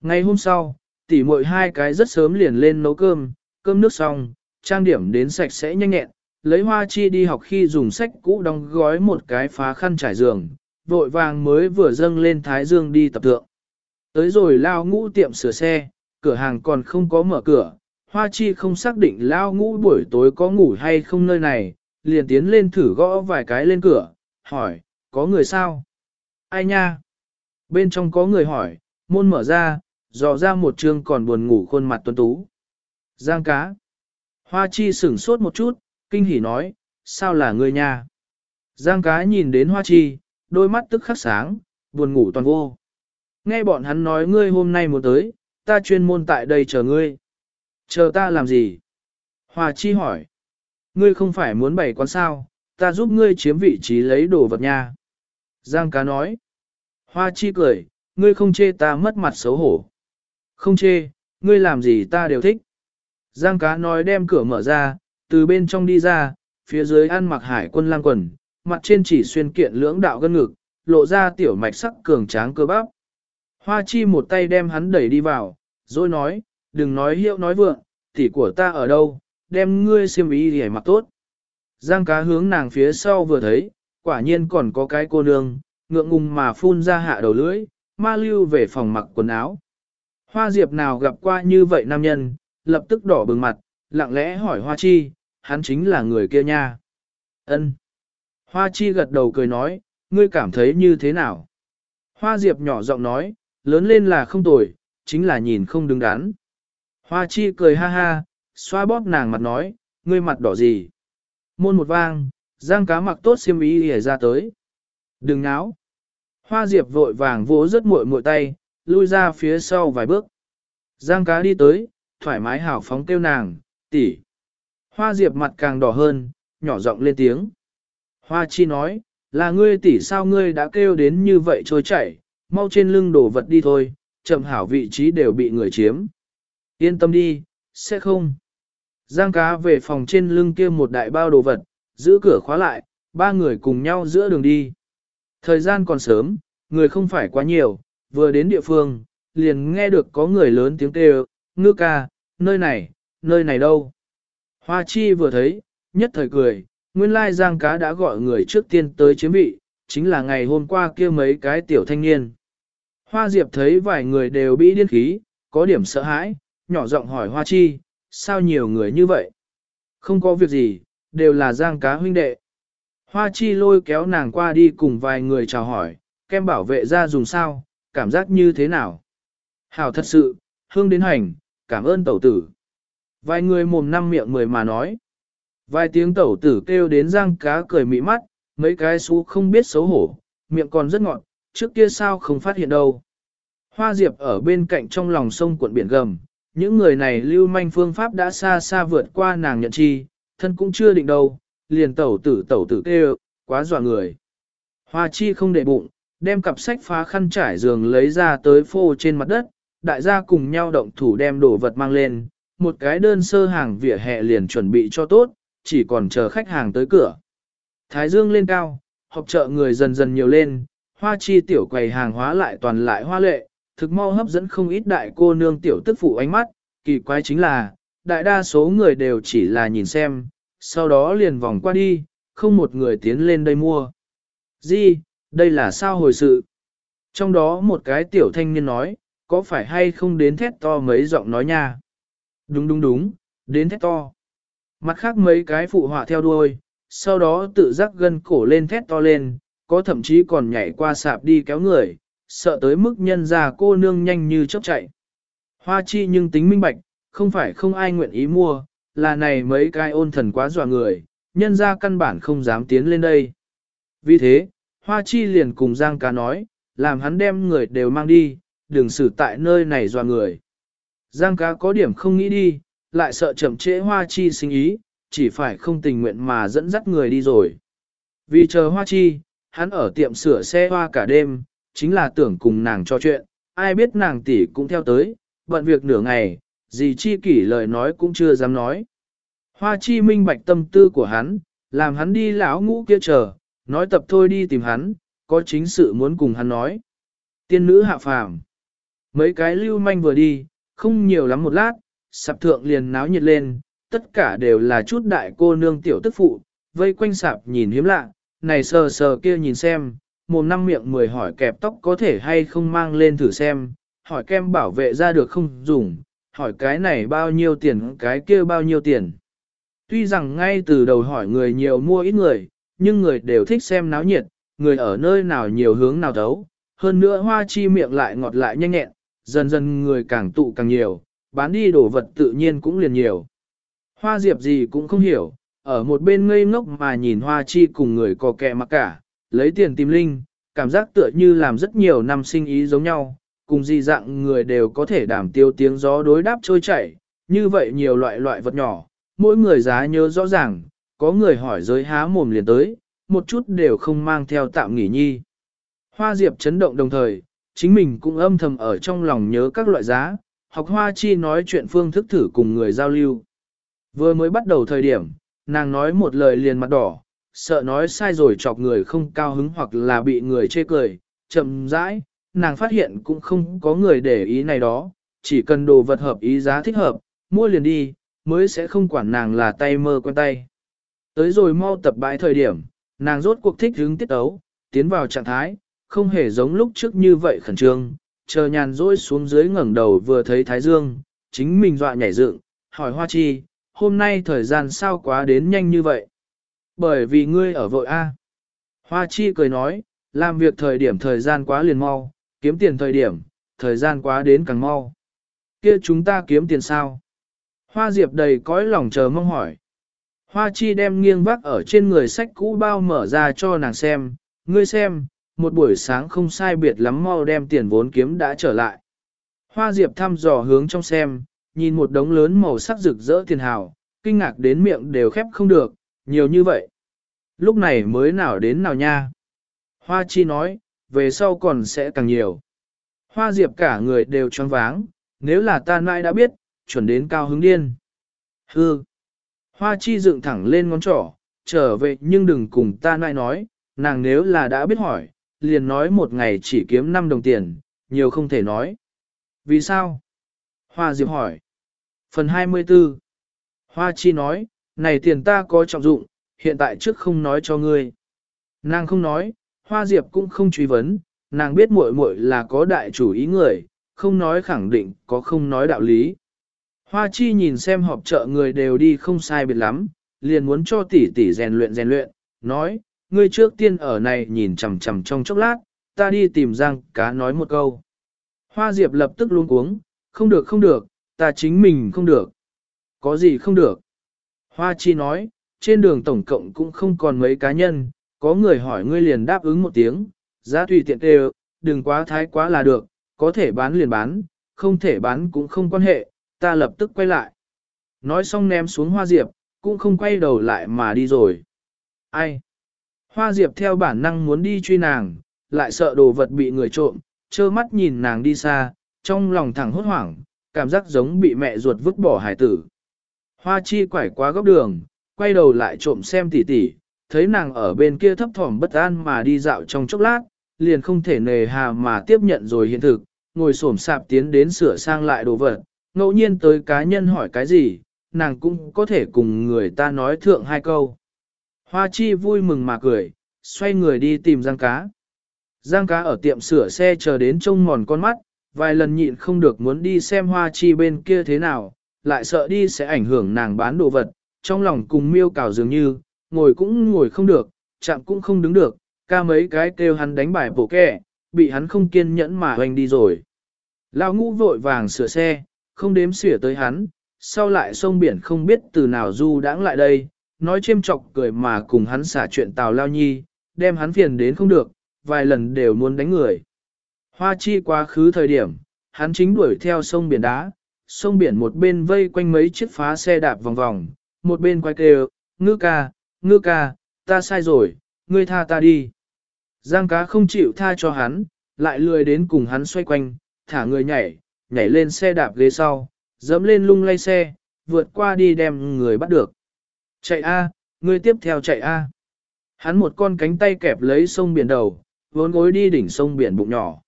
Ngày hôm sau, tỷ muội hai cái rất sớm liền lên nấu cơm, cơm nước xong, trang điểm đến sạch sẽ nhanh nhẹn, lấy hoa chi đi học khi dùng sách cũ đóng gói một cái phá khăn trải giường, vội vàng mới vừa dâng lên Thái Dương đi tập thượng. Tới rồi lao ngũ tiệm sửa xe, cửa hàng còn không có mở cửa, hoa chi không xác định lao ngũ buổi tối có ngủ hay không nơi này, liền tiến lên thử gõ vài cái lên cửa, hỏi, có người sao? Ai nha? Bên trong có người hỏi, môn mở ra, dò ra một trường còn buồn ngủ khuôn mặt tuấn tú. Giang cá. Hoa chi sửng sốt một chút, kinh hỉ nói, sao là người nhà? Giang cá nhìn đến hoa chi, đôi mắt tức khắc sáng, buồn ngủ toàn vô. Nghe bọn hắn nói ngươi hôm nay muốn tới, ta chuyên môn tại đây chờ ngươi. Chờ ta làm gì? Hoa chi hỏi. Ngươi không phải muốn bày quán sao, ta giúp ngươi chiếm vị trí lấy đồ vật nha. Giang cá nói. Hoa chi cười, ngươi không chê ta mất mặt xấu hổ. Không chê, ngươi làm gì ta đều thích. Giang cá nói đem cửa mở ra, từ bên trong đi ra, phía dưới ăn mặc hải quân lang quần, mặt trên chỉ xuyên kiện lưỡng đạo gân ngực, lộ ra tiểu mạch sắc cường tráng cơ bắp. Hoa chi một tay đem hắn đẩy đi vào, rồi nói, đừng nói hiệu nói vượng, tỷ của ta ở đâu, đem ngươi xiêm ý để mặc tốt. Giang cá hướng nàng phía sau vừa thấy, quả nhiên còn có cái cô nương, ngượng ngùng mà phun ra hạ đầu lưỡi, ma lưu về phòng mặc quần áo. Hoa diệp nào gặp qua như vậy nam nhân, lập tức đỏ bừng mặt, lặng lẽ hỏi hoa chi, hắn chính là người kia nha. Ân. Hoa chi gật đầu cười nói, ngươi cảm thấy như thế nào? Hoa diệp nhỏ giọng nói, lớn lên là không tồi, chính là nhìn không đứng đắn. Hoa chi cười ha ha, xoa bóp nàng mặt nói, ngươi mặt đỏ gì? Môn một vang, giang cá mặc tốt xiêm y hề ra tới. Đừng náo. Hoa diệp vội vàng vỗ rất muội muội tay, lui ra phía sau vài bước. Giang cá đi tới, thoải mái hào phóng kêu nàng, tỷ. Hoa diệp mặt càng đỏ hơn, nhỏ giọng lên tiếng. Hoa chi nói, là ngươi tỷ sao ngươi đã kêu đến như vậy trôi chảy, mau trên lưng đổ vật đi thôi, chậm hảo vị trí đều bị người chiếm. Yên tâm đi, sẽ không. Giang cá về phòng trên lưng kia một đại bao đồ vật, giữ cửa khóa lại, ba người cùng nhau giữa đường đi. Thời gian còn sớm, người không phải quá nhiều, vừa đến địa phương, liền nghe được có người lớn tiếng kêu, ngư ca, nơi này, nơi này đâu. Hoa chi vừa thấy, nhất thời cười, nguyên lai giang cá đã gọi người trước tiên tới chiếm vị, chính là ngày hôm qua kia mấy cái tiểu thanh niên. Hoa diệp thấy vài người đều bị điên khí, có điểm sợ hãi, nhỏ giọng hỏi hoa chi, sao nhiều người như vậy? Không có việc gì, đều là giang cá huynh đệ. Hoa chi lôi kéo nàng qua đi cùng vài người chào hỏi, kem bảo vệ ra dùng sao, cảm giác như thế nào? Hảo thật sự, hương đến hành, cảm ơn tẩu tử. Vài người mồm năm miệng mười mà nói. Vài tiếng tẩu tử kêu đến giang cá cười mị mắt, mấy cái xú không biết xấu hổ, miệng còn rất ngọt, trước kia sao không phát hiện đâu. Hoa diệp ở bên cạnh trong lòng sông cuộn biển gầm, những người này lưu manh phương pháp đã xa xa vượt qua nàng nhận chi, thân cũng chưa định đâu, liền tẩu tử tẩu tử kêu, quá dọa người. Hoa chi không để bụng, đem cặp sách phá khăn trải giường lấy ra tới phô trên mặt đất, đại gia cùng nhau động thủ đem đồ vật mang lên, một cái đơn sơ hàng vỉa hè liền chuẩn bị cho tốt, chỉ còn chờ khách hàng tới cửa. Thái dương lên cao, họp chợ người dần dần nhiều lên, hoa chi tiểu quầy hàng hóa lại toàn lại hoa lệ, thực mau hấp dẫn không ít đại cô nương tiểu tức phụ ánh mắt, kỳ quái chính là, đại đa số người đều chỉ là nhìn xem, sau đó liền vòng qua đi, không một người tiến lên đây mua. Di, đây là sao hồi sự? Trong đó một cái tiểu thanh niên nói, có phải hay không đến thét to mấy giọng nói nha? Đúng đúng đúng, đến thét to. Mặt khác mấy cái phụ họa theo đuôi, sau đó tự giác gân cổ lên thét to lên, có thậm chí còn nhảy qua sạp đi kéo người, sợ tới mức nhân ra cô nương nhanh như chớp chạy. Hoa chi nhưng tính minh bạch, không phải không ai nguyện ý mua, là này mấy cái ôn thần quá dọa người, nhân ra căn bản không dám tiến lên đây. Vì thế, Hoa chi liền cùng Giang cá nói, làm hắn đem người đều mang đi, đừng xử tại nơi này dọa người. Giang cá có điểm không nghĩ đi, lại sợ chậm trễ Hoa chi sinh ý, chỉ phải không tình nguyện mà dẫn dắt người đi rồi. Vì chờ Hoa chi, hắn ở tiệm sửa xe hoa cả đêm, chính là tưởng cùng nàng cho chuyện, ai biết nàng tỷ cũng theo tới, bận việc nửa ngày, gì chi kỷ lời nói cũng chưa dám nói. Hoa chi minh bạch tâm tư của hắn, làm hắn đi lão ngũ kia chờ, nói tập thôi đi tìm hắn, có chính sự muốn cùng hắn nói. Tiên nữ hạ phàm. Mấy cái lưu manh vừa đi, không nhiều lắm một lát, sạp thượng liền náo nhiệt lên, tất cả đều là chút đại cô nương tiểu tức phụ, vây quanh sạp nhìn hiếm lạ, này sờ sờ kia nhìn xem, mồm năm miệng mười hỏi kẹp tóc có thể hay không mang lên thử xem, hỏi kem bảo vệ ra được không dùng, hỏi cái này bao nhiêu tiền cái kia bao nhiêu tiền. Tuy rằng ngay từ đầu hỏi người nhiều mua ít người, nhưng người đều thích xem náo nhiệt, người ở nơi nào nhiều hướng nào thấu. Hơn nữa hoa chi miệng lại ngọt lại nhanh nhẹn, dần dần người càng tụ càng nhiều, bán đi đồ vật tự nhiên cũng liền nhiều. Hoa diệp gì cũng không hiểu, ở một bên ngây ngốc mà nhìn hoa chi cùng người cò kẹ mặc cả, lấy tiền tìm linh, cảm giác tựa như làm rất nhiều năm sinh ý giống nhau, cùng gì dạng người đều có thể đảm tiêu tiếng gió đối đáp trôi chảy, như vậy nhiều loại loại vật nhỏ, mỗi người giá nhớ rõ ràng, có người hỏi giới há mồm liền tới, một chút đều không mang theo tạm nghỉ nhi. Hoa diệp chấn động đồng thời, chính mình cũng âm thầm ở trong lòng nhớ các loại giá, học hoa chi nói chuyện phương thức thử cùng người giao lưu. Vừa mới bắt đầu thời điểm, nàng nói một lời liền mặt đỏ, sợ nói sai rồi chọc người không cao hứng hoặc là bị người chê cười, chậm rãi, nàng phát hiện cũng không có người để ý này đó, chỉ cần đồ vật hợp ý giá thích hợp, mua liền đi, mới sẽ không quản nàng là tay mơ quen tay. Tới rồi mau tập bãi thời điểm, nàng rốt cuộc thích hứng tiết ấu, tiến vào trạng thái, không hề giống lúc trước như vậy khẩn trương, chờ nhàn rỗi xuống dưới ngẩng đầu vừa thấy Thái Dương, chính mình dọa nhảy dựng, hỏi Hoa Chi, hôm nay thời gian sao quá đến nhanh như vậy? Bởi vì ngươi ở vội A. Hoa Chi cười nói, làm việc thời điểm thời gian quá liền mau, kiếm tiền thời điểm, thời gian quá đến càng mau. Kia chúng ta kiếm tiền sao? Hoa Diệp đầy cõi lòng chờ mong hỏi. Hoa chi đem nghiêng vác ở trên người sách cũ bao mở ra cho nàng xem, ngươi xem, một buổi sáng không sai biệt lắm mau đem tiền vốn kiếm đã trở lại. Hoa diệp thăm dò hướng trong xem, nhìn một đống lớn màu sắc rực rỡ tiền hào, kinh ngạc đến miệng đều khép không được, nhiều như vậy. Lúc này mới nào đến nào nha. Hoa chi nói, về sau còn sẽ càng nhiều. Hoa diệp cả người đều choáng váng, nếu là ta nãi đã biết, chuẩn đến cao hứng điên. Hư, Hoa chi dựng thẳng lên ngón trỏ, trở về nhưng đừng cùng ta nại nói, nàng nếu là đã biết hỏi, liền nói một ngày chỉ kiếm 5 đồng tiền, nhiều không thể nói. Vì sao? Hoa Diệp hỏi. Phần 24 Hoa Chi nói, này tiền ta có trọng dụng, hiện tại trước không nói cho ngươi. Nàng không nói, Hoa Diệp cũng không truy vấn, nàng biết muội muội là có đại chủ ý người, không nói khẳng định có không nói đạo lý. Hoa Chi nhìn xem họp chợ người đều đi không sai biệt lắm, liền muốn cho tỷ tỷ rèn luyện rèn luyện, nói, ngươi trước tiên ở này nhìn chằm chằm trong chốc lát, ta đi tìm Giang cá nói một câu. Hoa Diệp lập tức luôn cuống, không được không được, ta chính mình không được. Có gì không được? Hoa Chi nói, trên đường tổng cộng cũng không còn mấy cá nhân, có người hỏi ngươi liền đáp ứng một tiếng, giá tùy tiện đều, đừng quá thái quá là được, có thể bán liền bán, không thể bán cũng không quan hệ, ta lập tức quay lại. Nói xong ném xuống Hoa Diệp, cũng không quay đầu lại mà đi rồi. Ai? Hoa Diệp theo bản năng muốn đi truy nàng, lại sợ đồ vật bị người trộm, trơ mắt nhìn nàng đi xa, trong lòng thẳng hốt hoảng, cảm giác giống bị mẹ ruột vứt bỏ hải tử. Hoa chi quải qua góc đường, quay đầu lại trộm xem tỉ tỉ, thấy nàng ở bên kia thấp thỏm bất an mà đi dạo trong chốc lát, liền không thể nề hà mà tiếp nhận rồi hiện thực, ngồi xổm sạp tiến đến sửa sang lại đồ vật, ngẫu nhiên tới cá nhân hỏi cái gì, nàng cũng có thể cùng người ta nói thượng hai câu. Hoa chi vui mừng mà cười, xoay người đi tìm Giang cá. Giang cá ở tiệm sửa xe chờ đến trông mòn con mắt, vài lần nhịn không được muốn đi xem hoa chi bên kia thế nào, lại sợ đi sẽ ảnh hưởng nàng bán đồ vật, trong lòng cùng miêu cào dường như, ngồi cũng ngồi không được, chạm cũng không đứng được, ca mấy cái kêu hắn đánh bài bổ kẻ, bị hắn không kiên nhẫn mà hoành đi rồi. Lão ngũ vội vàng sửa xe, không đếm xỉa tới hắn, sau lại sông biển không biết từ nào du đãng lại đây, nói chêm chọc cười mà cùng hắn xả chuyện Tào Lao Nhi, đem hắn phiền đến không được, vài lần đều muốn đánh người. Hoa chi quá khứ thời điểm, hắn chính đuổi theo sông biển đá, sông biển một bên vây quanh mấy chiếc phá xe đạp vòng vòng, một bên quay kêu, ngư ca, ngư ca, ta sai rồi, ngươi tha ta đi. Giang cá không chịu tha cho hắn, lại lười đến cùng hắn xoay quanh, thả người nhảy, nhảy lên xe đạp ghế sau, dẫm lên lung lay xe, vượt qua đi đem người bắt được. Chạy A, ngươi tiếp theo chạy A. Hắn một con cánh tay kẹp lấy sông biển đầu, vốn gối đi đỉnh sông biển bụng nhỏ.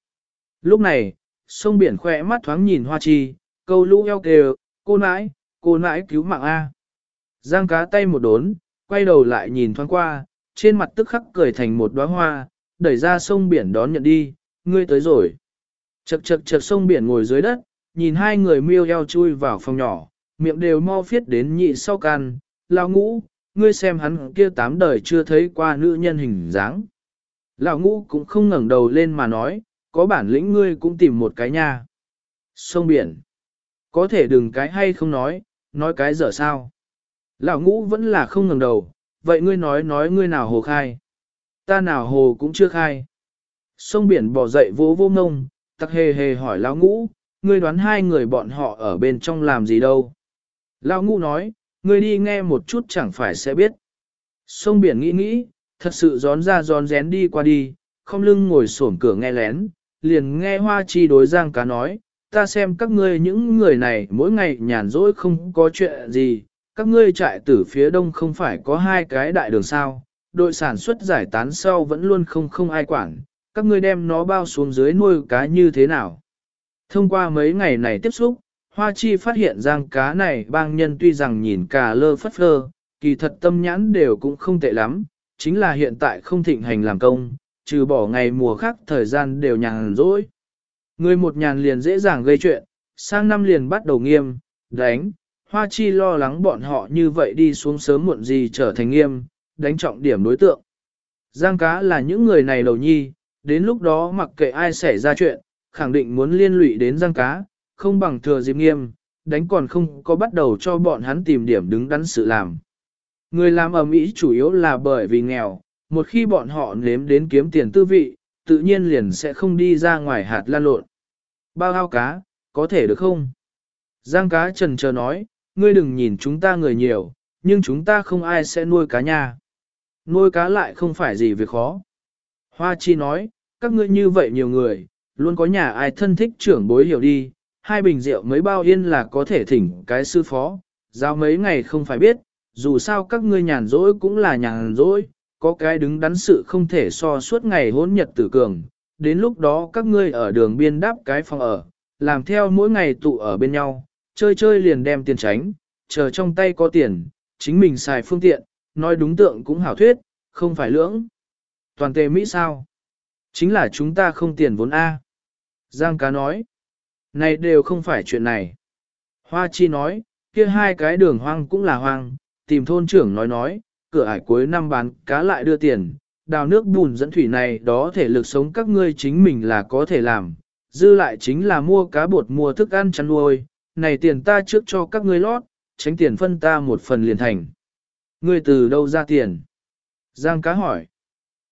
Lúc này, sông biển khỏe mắt thoáng nhìn hoa chi, câu lũ eo kêu, cô nãi, cô nãi cứu mạng A. Giang cá tay một đốn, quay đầu lại nhìn thoáng qua, trên mặt tức khắc cười thành một đóa hoa, đẩy ra sông biển đón nhận đi, ngươi tới rồi. Chật chật chật sông biển ngồi dưới đất, nhìn hai người miêu eo chui vào phòng nhỏ, miệng đều mo phiết đến nhị sau can, Lão ngũ, ngươi xem hắn kia tám đời chưa thấy qua nữ nhân hình dáng. Lão ngũ cũng không ngẩng đầu lên mà nói, có bản lĩnh ngươi cũng tìm một cái nha. Sông biển. Có thể đừng cái hay không nói, nói cái dở sao. Lão ngũ vẫn là không ngẩng đầu, vậy ngươi nói nói ngươi nào hồ khai. Ta nào hồ cũng chưa khai. Sông biển bỏ dậy vỗ vô ngông, tắc hề hề hỏi lão ngũ, ngươi đoán hai người bọn họ ở bên trong làm gì đâu. Lão ngũ nói, ngươi đi nghe một chút chẳng phải sẽ biết. Sông biển nghĩ nghĩ, thật sự gión ra gión rén đi qua đi, không lưng ngồi xổm cửa nghe lén, liền nghe hoa chi đối giang cá nói, ta xem các ngươi những người này mỗi ngày nhàn rỗi không có chuyện gì, các ngươi trại tử phía đông không phải có hai cái đại đường sao, đội sản xuất giải tán sau vẫn luôn không không ai quản, các ngươi đem nó bao xuống dưới nuôi cá như thế nào. Thông qua mấy ngày này tiếp xúc, Hoa Chi phát hiện giang cá này bang nhân tuy rằng nhìn cả lơ phất phơ, kỳ thật tâm nhãn đều cũng không tệ lắm, chính là hiện tại không thịnh hành làm công, trừ bỏ ngày mùa khác thời gian đều nhàn rỗi. Người một nhàn liền dễ dàng gây chuyện, sang năm liền bắt đầu nghiêm, đánh, Hoa Chi lo lắng bọn họ như vậy đi xuống sớm muộn gì trở thành nghiêm, đánh trọng điểm đối tượng. Giang cá là những người này đầu nhi, đến lúc đó mặc kệ ai xảy ra chuyện, khẳng định muốn liên lụy đến giang cá, không bằng thừa dịp nghiêm, đánh còn không có bắt đầu cho bọn hắn tìm điểm đứng đắn sự làm. Người làm ở mỹ chủ yếu là bởi vì nghèo, một khi bọn họ nếm đến kiếm tiền tư vị, tự nhiên liền sẽ không đi ra ngoài hạt lan lộn. Bao ao cá, có thể được không? Giang cá trần chờ nói, ngươi đừng nhìn chúng ta người nhiều, nhưng chúng ta không ai sẽ nuôi cá nha. Nuôi cá lại không phải gì việc khó. Hoa chi nói, các ngươi như vậy nhiều người, luôn có nhà ai thân thích trưởng bối hiểu đi, hai bình rượu mấy bao yên là có thể thỉnh cái sư phó, giao mấy ngày không phải biết, dù sao các ngươi nhàn rỗi cũng là nhàn rỗi, có cái đứng đắn sự không thể so suốt ngày hỗn nhật tử cường, đến lúc đó các ngươi ở đường biên đáp cái phòng ở, làm theo mỗi ngày tụ ở bên nhau, chơi chơi liền đem tiền tránh, chờ trong tay có tiền, chính mình xài phương tiện, nói đúng tượng cũng hảo thuyết, không phải lưỡng. Toàn tề Mỹ sao? Chính là chúng ta không tiền vốn A. Giang cá nói, này đều không phải chuyện này. Hoa chi nói, kia hai cái đường hoang cũng là hoang, tìm thôn trưởng nói nói, cửa ải cuối năm bán cá lại đưa tiền, đào nước bùn dẫn thủy này đó thể lực sống các ngươi chính mình là có thể làm, dư lại chính là mua cá bột mua thức ăn chăn nuôi, này tiền ta trước cho các ngươi lót, tránh tiền phân ta một phần liền thành. Ngươi từ đâu ra tiền? Giang cá hỏi.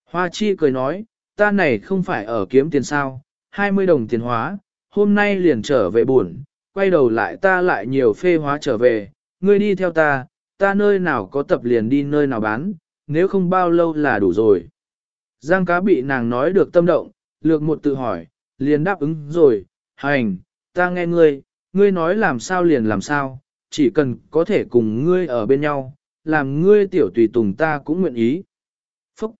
Hoa chi cười nói, ta này không phải ở kiếm tiền sao, 20 đồng tiền hóa, hôm nay liền trở về buồn, quay đầu lại ta lại nhiều phê hóa trở về, ngươi đi theo ta, ta nơi nào có tập liền đi nơi nào bán, nếu không bao lâu là đủ rồi. Giang cá bị nàng nói được tâm động, lược một tự hỏi, liền đáp ứng rồi, hành, ta nghe ngươi, ngươi nói làm sao liền làm sao, chỉ cần có thể cùng ngươi ở bên nhau, làm ngươi tiểu tùy tùng ta cũng nguyện ý. Phúc!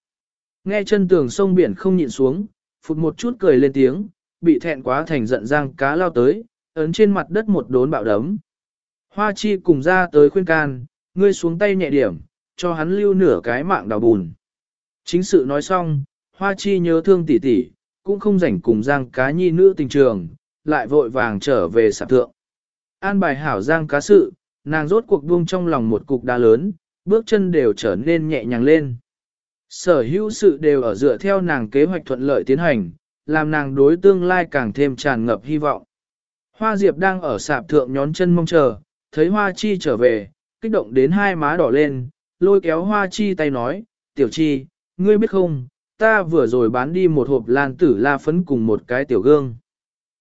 Nghe chân tường sông biển không nhịn xuống, phụt một chút cười lên tiếng, bị thẹn quá thành giận giang cá lao tới, ấn trên mặt đất một đốn bạo đấm. Hoa chi cùng ra tới khuyên can, ngươi xuống tay nhẹ điểm, cho hắn lưu nửa cái mạng đào bùn. Chính sự nói xong, Hoa chi nhớ thương tỷ tỷ, cũng không rảnh cùng giang cá nhi nữ tình trường, lại vội vàng trở về sạp thượng. An bài hảo giang cá sự, nàng rốt cuộc buông trong lòng một cục đá lớn, bước chân đều trở nên nhẹ nhàng lên. Sở hữu sự đều ở dựa theo nàng kế hoạch thuận lợi tiến hành, làm nàng đối tương lai càng thêm tràn ngập hy vọng. Hoa Diệp đang ở sạp thượng nhón chân mong chờ, thấy Hoa Chi trở về, kích động đến hai má đỏ lên, lôi kéo Hoa Chi tay nói, Tiểu Chi, ngươi biết không, ta vừa rồi bán đi một hộp lan tử la phấn cùng một cái tiểu gương.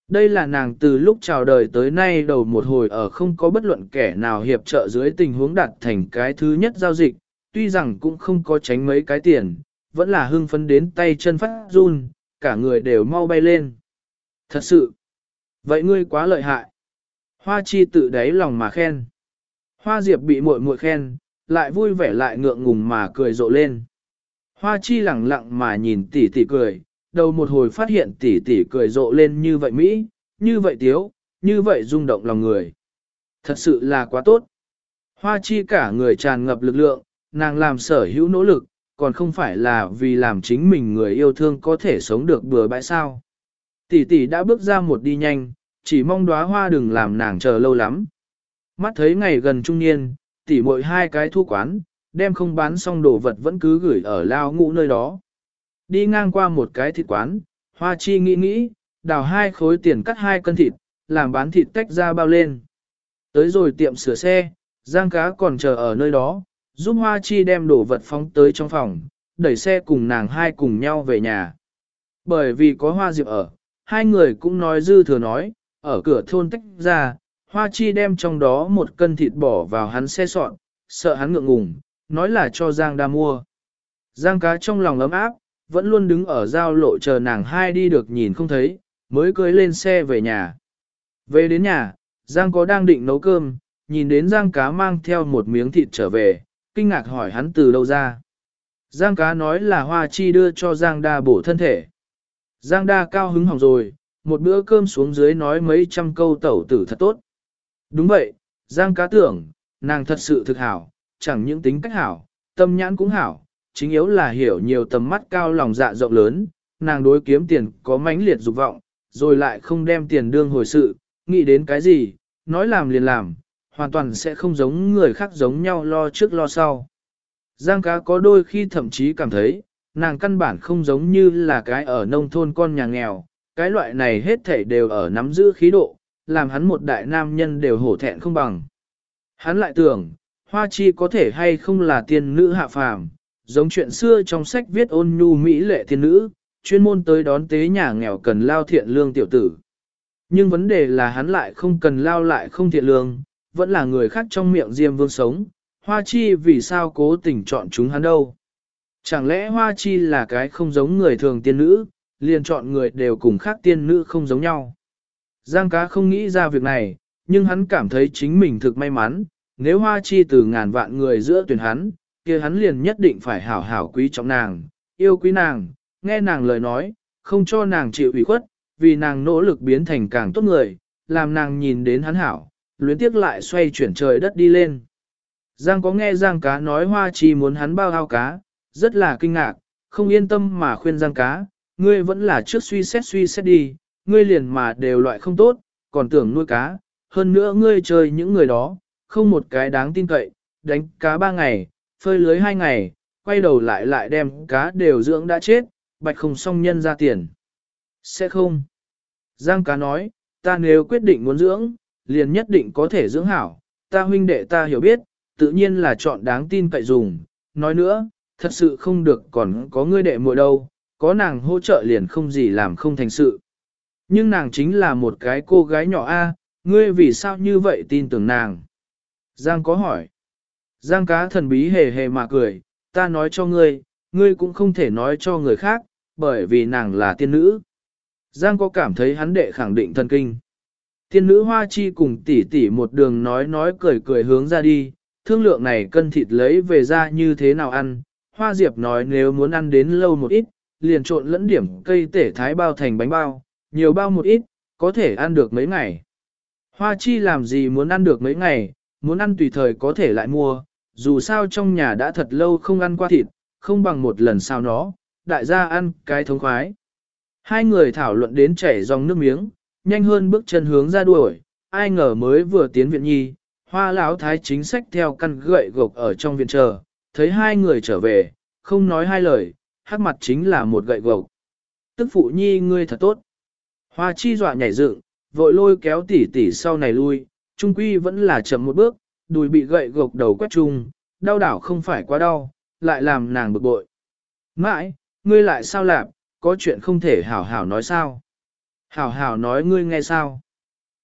Đây là nàng từ lúc chào đời tới nay đầu một hồi ở không có bất luận kẻ nào hiệp trợ dưới tình huống đạt thành cái thứ nhất giao dịch, tuy rằng cũng không có tránh mấy cái tiền, vẫn là hưng phấn đến tay chân phát run, cả người đều mau bay lên. Thật sự, vậy ngươi quá lợi hại. Hoa chi tự đáy lòng mà khen. Hoa diệp bị muội muội khen, lại vui vẻ lại ngượng ngùng mà cười rộ lên. Hoa chi lẳng lặng mà nhìn tỷ tỷ cười, đầu một hồi phát hiện tỷ tỷ cười rộ lên như vậy Mỹ, như vậy tiếu, như vậy rung động lòng người. Thật sự là quá tốt. Hoa chi cả người tràn ngập lực lượng, nàng làm sở hữu nỗ lực, còn không phải là vì làm chính mình người yêu thương có thể sống được bừa bãi sao. Tỷ tỷ đã bước ra một đi nhanh, chỉ mong đóa hoa đừng làm nàng chờ lâu lắm. Mắt thấy ngày gần trung niên, tỷ muội hai cái thu quán, đem không bán xong đồ vật vẫn cứ gửi ở lao ngũ nơi đó. Đi ngang qua một cái thịt quán, hoa chi nghĩ nghĩ, đào hai khối tiền cắt hai cân thịt, làm bán thịt tách ra bao lên. Tới rồi tiệm sửa xe, giang cá còn chờ ở nơi đó, giúp hoa chi đem đồ vật phóng tới trong phòng, đẩy xe cùng nàng hai cùng nhau về nhà. Bởi vì có hoa diệp ở, hai người cũng nói dư thừa nói, ở cửa thôn tách ra, hoa chi đem trong đó một cân thịt bỏ vào hắn xe sọn, sợ hắn ngượng ngùng, nói là cho Giang đa mua. Giang cá trong lòng ấm áp, vẫn luôn đứng ở giao lộ chờ nàng hai đi được nhìn không thấy, mới cưới lên xe về nhà. Về đến nhà, Giang có đang định nấu cơm, nhìn đến Giang cá mang theo một miếng thịt trở về, kinh ngạc hỏi hắn từ đâu ra. Giang cá nói là Hoa Chi đưa cho Giang đa bổ thân thể. Giang đa cao hứng hỏng rồi, một bữa cơm xuống dưới nói mấy trăm câu tẩu tử thật tốt. Đúng vậy, Giang cá tưởng, nàng thật sự thực hảo, chẳng những tính cách hảo, tâm nhãn cũng hảo, chính yếu là hiểu nhiều tầm mắt cao lòng dạ rộng lớn, nàng đối kiếm tiền có mãnh liệt dục vọng, rồi lại không đem tiền đương hồi sự, nghĩ đến cái gì, nói làm liền làm, hoàn toàn sẽ không giống người khác giống nhau lo trước lo sau. Giang cá có đôi khi thậm chí cảm thấy, nàng căn bản không giống như là cái ở nông thôn con nhà nghèo, cái loại này hết thảy đều ở nắm giữ khí độ, làm hắn một đại nam nhân đều hổ thẹn không bằng. Hắn lại tưởng, hoa chi có thể hay không là tiên nữ hạ phàm, giống chuyện xưa trong sách viết ôn nhu mỹ lệ tiên nữ, chuyên môn tới đón tế nhà nghèo cần lao thiện lương tiểu tử. Nhưng vấn đề là hắn lại không cần lao lại không thiện lương, vẫn là người khác trong miệng diêm vương sống, hoa chi vì sao cố tình chọn chúng hắn đâu. Chẳng lẽ hoa chi là cái không giống người thường tiên nữ, liền chọn người đều cùng khác tiên nữ không giống nhau. Giang cá không nghĩ ra việc này, nhưng hắn cảm thấy chính mình thực may mắn, nếu hoa chi từ ngàn vạn người giữa tuyển hắn, kia hắn liền nhất định phải hảo hảo quý trọng nàng, yêu quý nàng, nghe nàng lời nói, không cho nàng chịu ủy khuất, vì nàng nỗ lực biến thành càng tốt người, làm nàng nhìn đến hắn hảo, luyến tiếc lại xoay chuyển trời đất đi lên. Giang có nghe Giang cá nói hoa chi muốn hắn bao ao cá, rất là kinh ngạc, không yên tâm mà khuyên Giang cá, ngươi vẫn là trước suy xét suy xét đi, ngươi liền mà đều loại không tốt, còn tưởng nuôi cá, hơn nữa ngươi chơi những người đó, không một cái đáng tin cậy, đánh cá ba ngày, phơi lưới hai ngày, quay đầu lại lại đem cá đều dưỡng đã chết, bạch không xong nhân ra tiền. Sẽ không. Giang cá nói, ta nếu quyết định muốn dưỡng, liền nhất định có thể dưỡng hảo, ta huynh đệ ta hiểu biết, tự nhiên là chọn đáng tin cậy dùng. Nói nữa, thật sự không được còn có ngươi đệ muội đâu, có nàng hỗ trợ liền không gì làm không thành sự. Nhưng nàng chính là một cái cô gái nhỏ A, ngươi vì sao như vậy tin tưởng nàng? Giang có hỏi. Giang cá thần bí hề hề mà cười, ta nói cho ngươi, ngươi cũng không thể nói cho người khác, bởi vì nàng là tiên nữ. Giang có cảm thấy hắn đệ khẳng định thần kinh. Tiên nữ hoa chi cùng tỷ tỷ một đường nói nói cười cười hướng ra đi, thương lượng này cân thịt lấy về ra như thế nào ăn. Hoa diệp nói nếu muốn ăn đến lâu một ít, liền trộn lẫn điểm cây tể thái bao thành bánh bao, nhiều bao một ít, có thể ăn được mấy ngày. Hoa chi làm gì muốn ăn được mấy ngày, muốn ăn tùy thời có thể lại mua, dù sao trong nhà đã thật lâu không ăn qua thịt, không bằng một lần sao nó, đại gia ăn cái thống khoái. Hai người thảo luận đến chảy dòng nước miếng, nhanh hơn bước chân hướng ra đuổi, ai ngờ mới vừa tiến viện nhi, hoa lão thái chính sách theo căn gậy gộc ở trong viện chờ, thấy hai người trở về, không nói hai lời, hắc mặt chính là một gậy gộc. Tức phụ nhi ngươi thật tốt. Hoa chi dọa nhảy dựng, vội lôi kéo tỉ tỉ sau này lui, trung quy vẫn là chậm một bước, đùi bị gậy gộc đầu quét chung, đau đảo không phải quá đau, lại làm nàng bực bội. Mãi, ngươi lại sao lạp, có chuyện không thể hảo hảo nói sao? Hảo hảo nói ngươi nghe sao?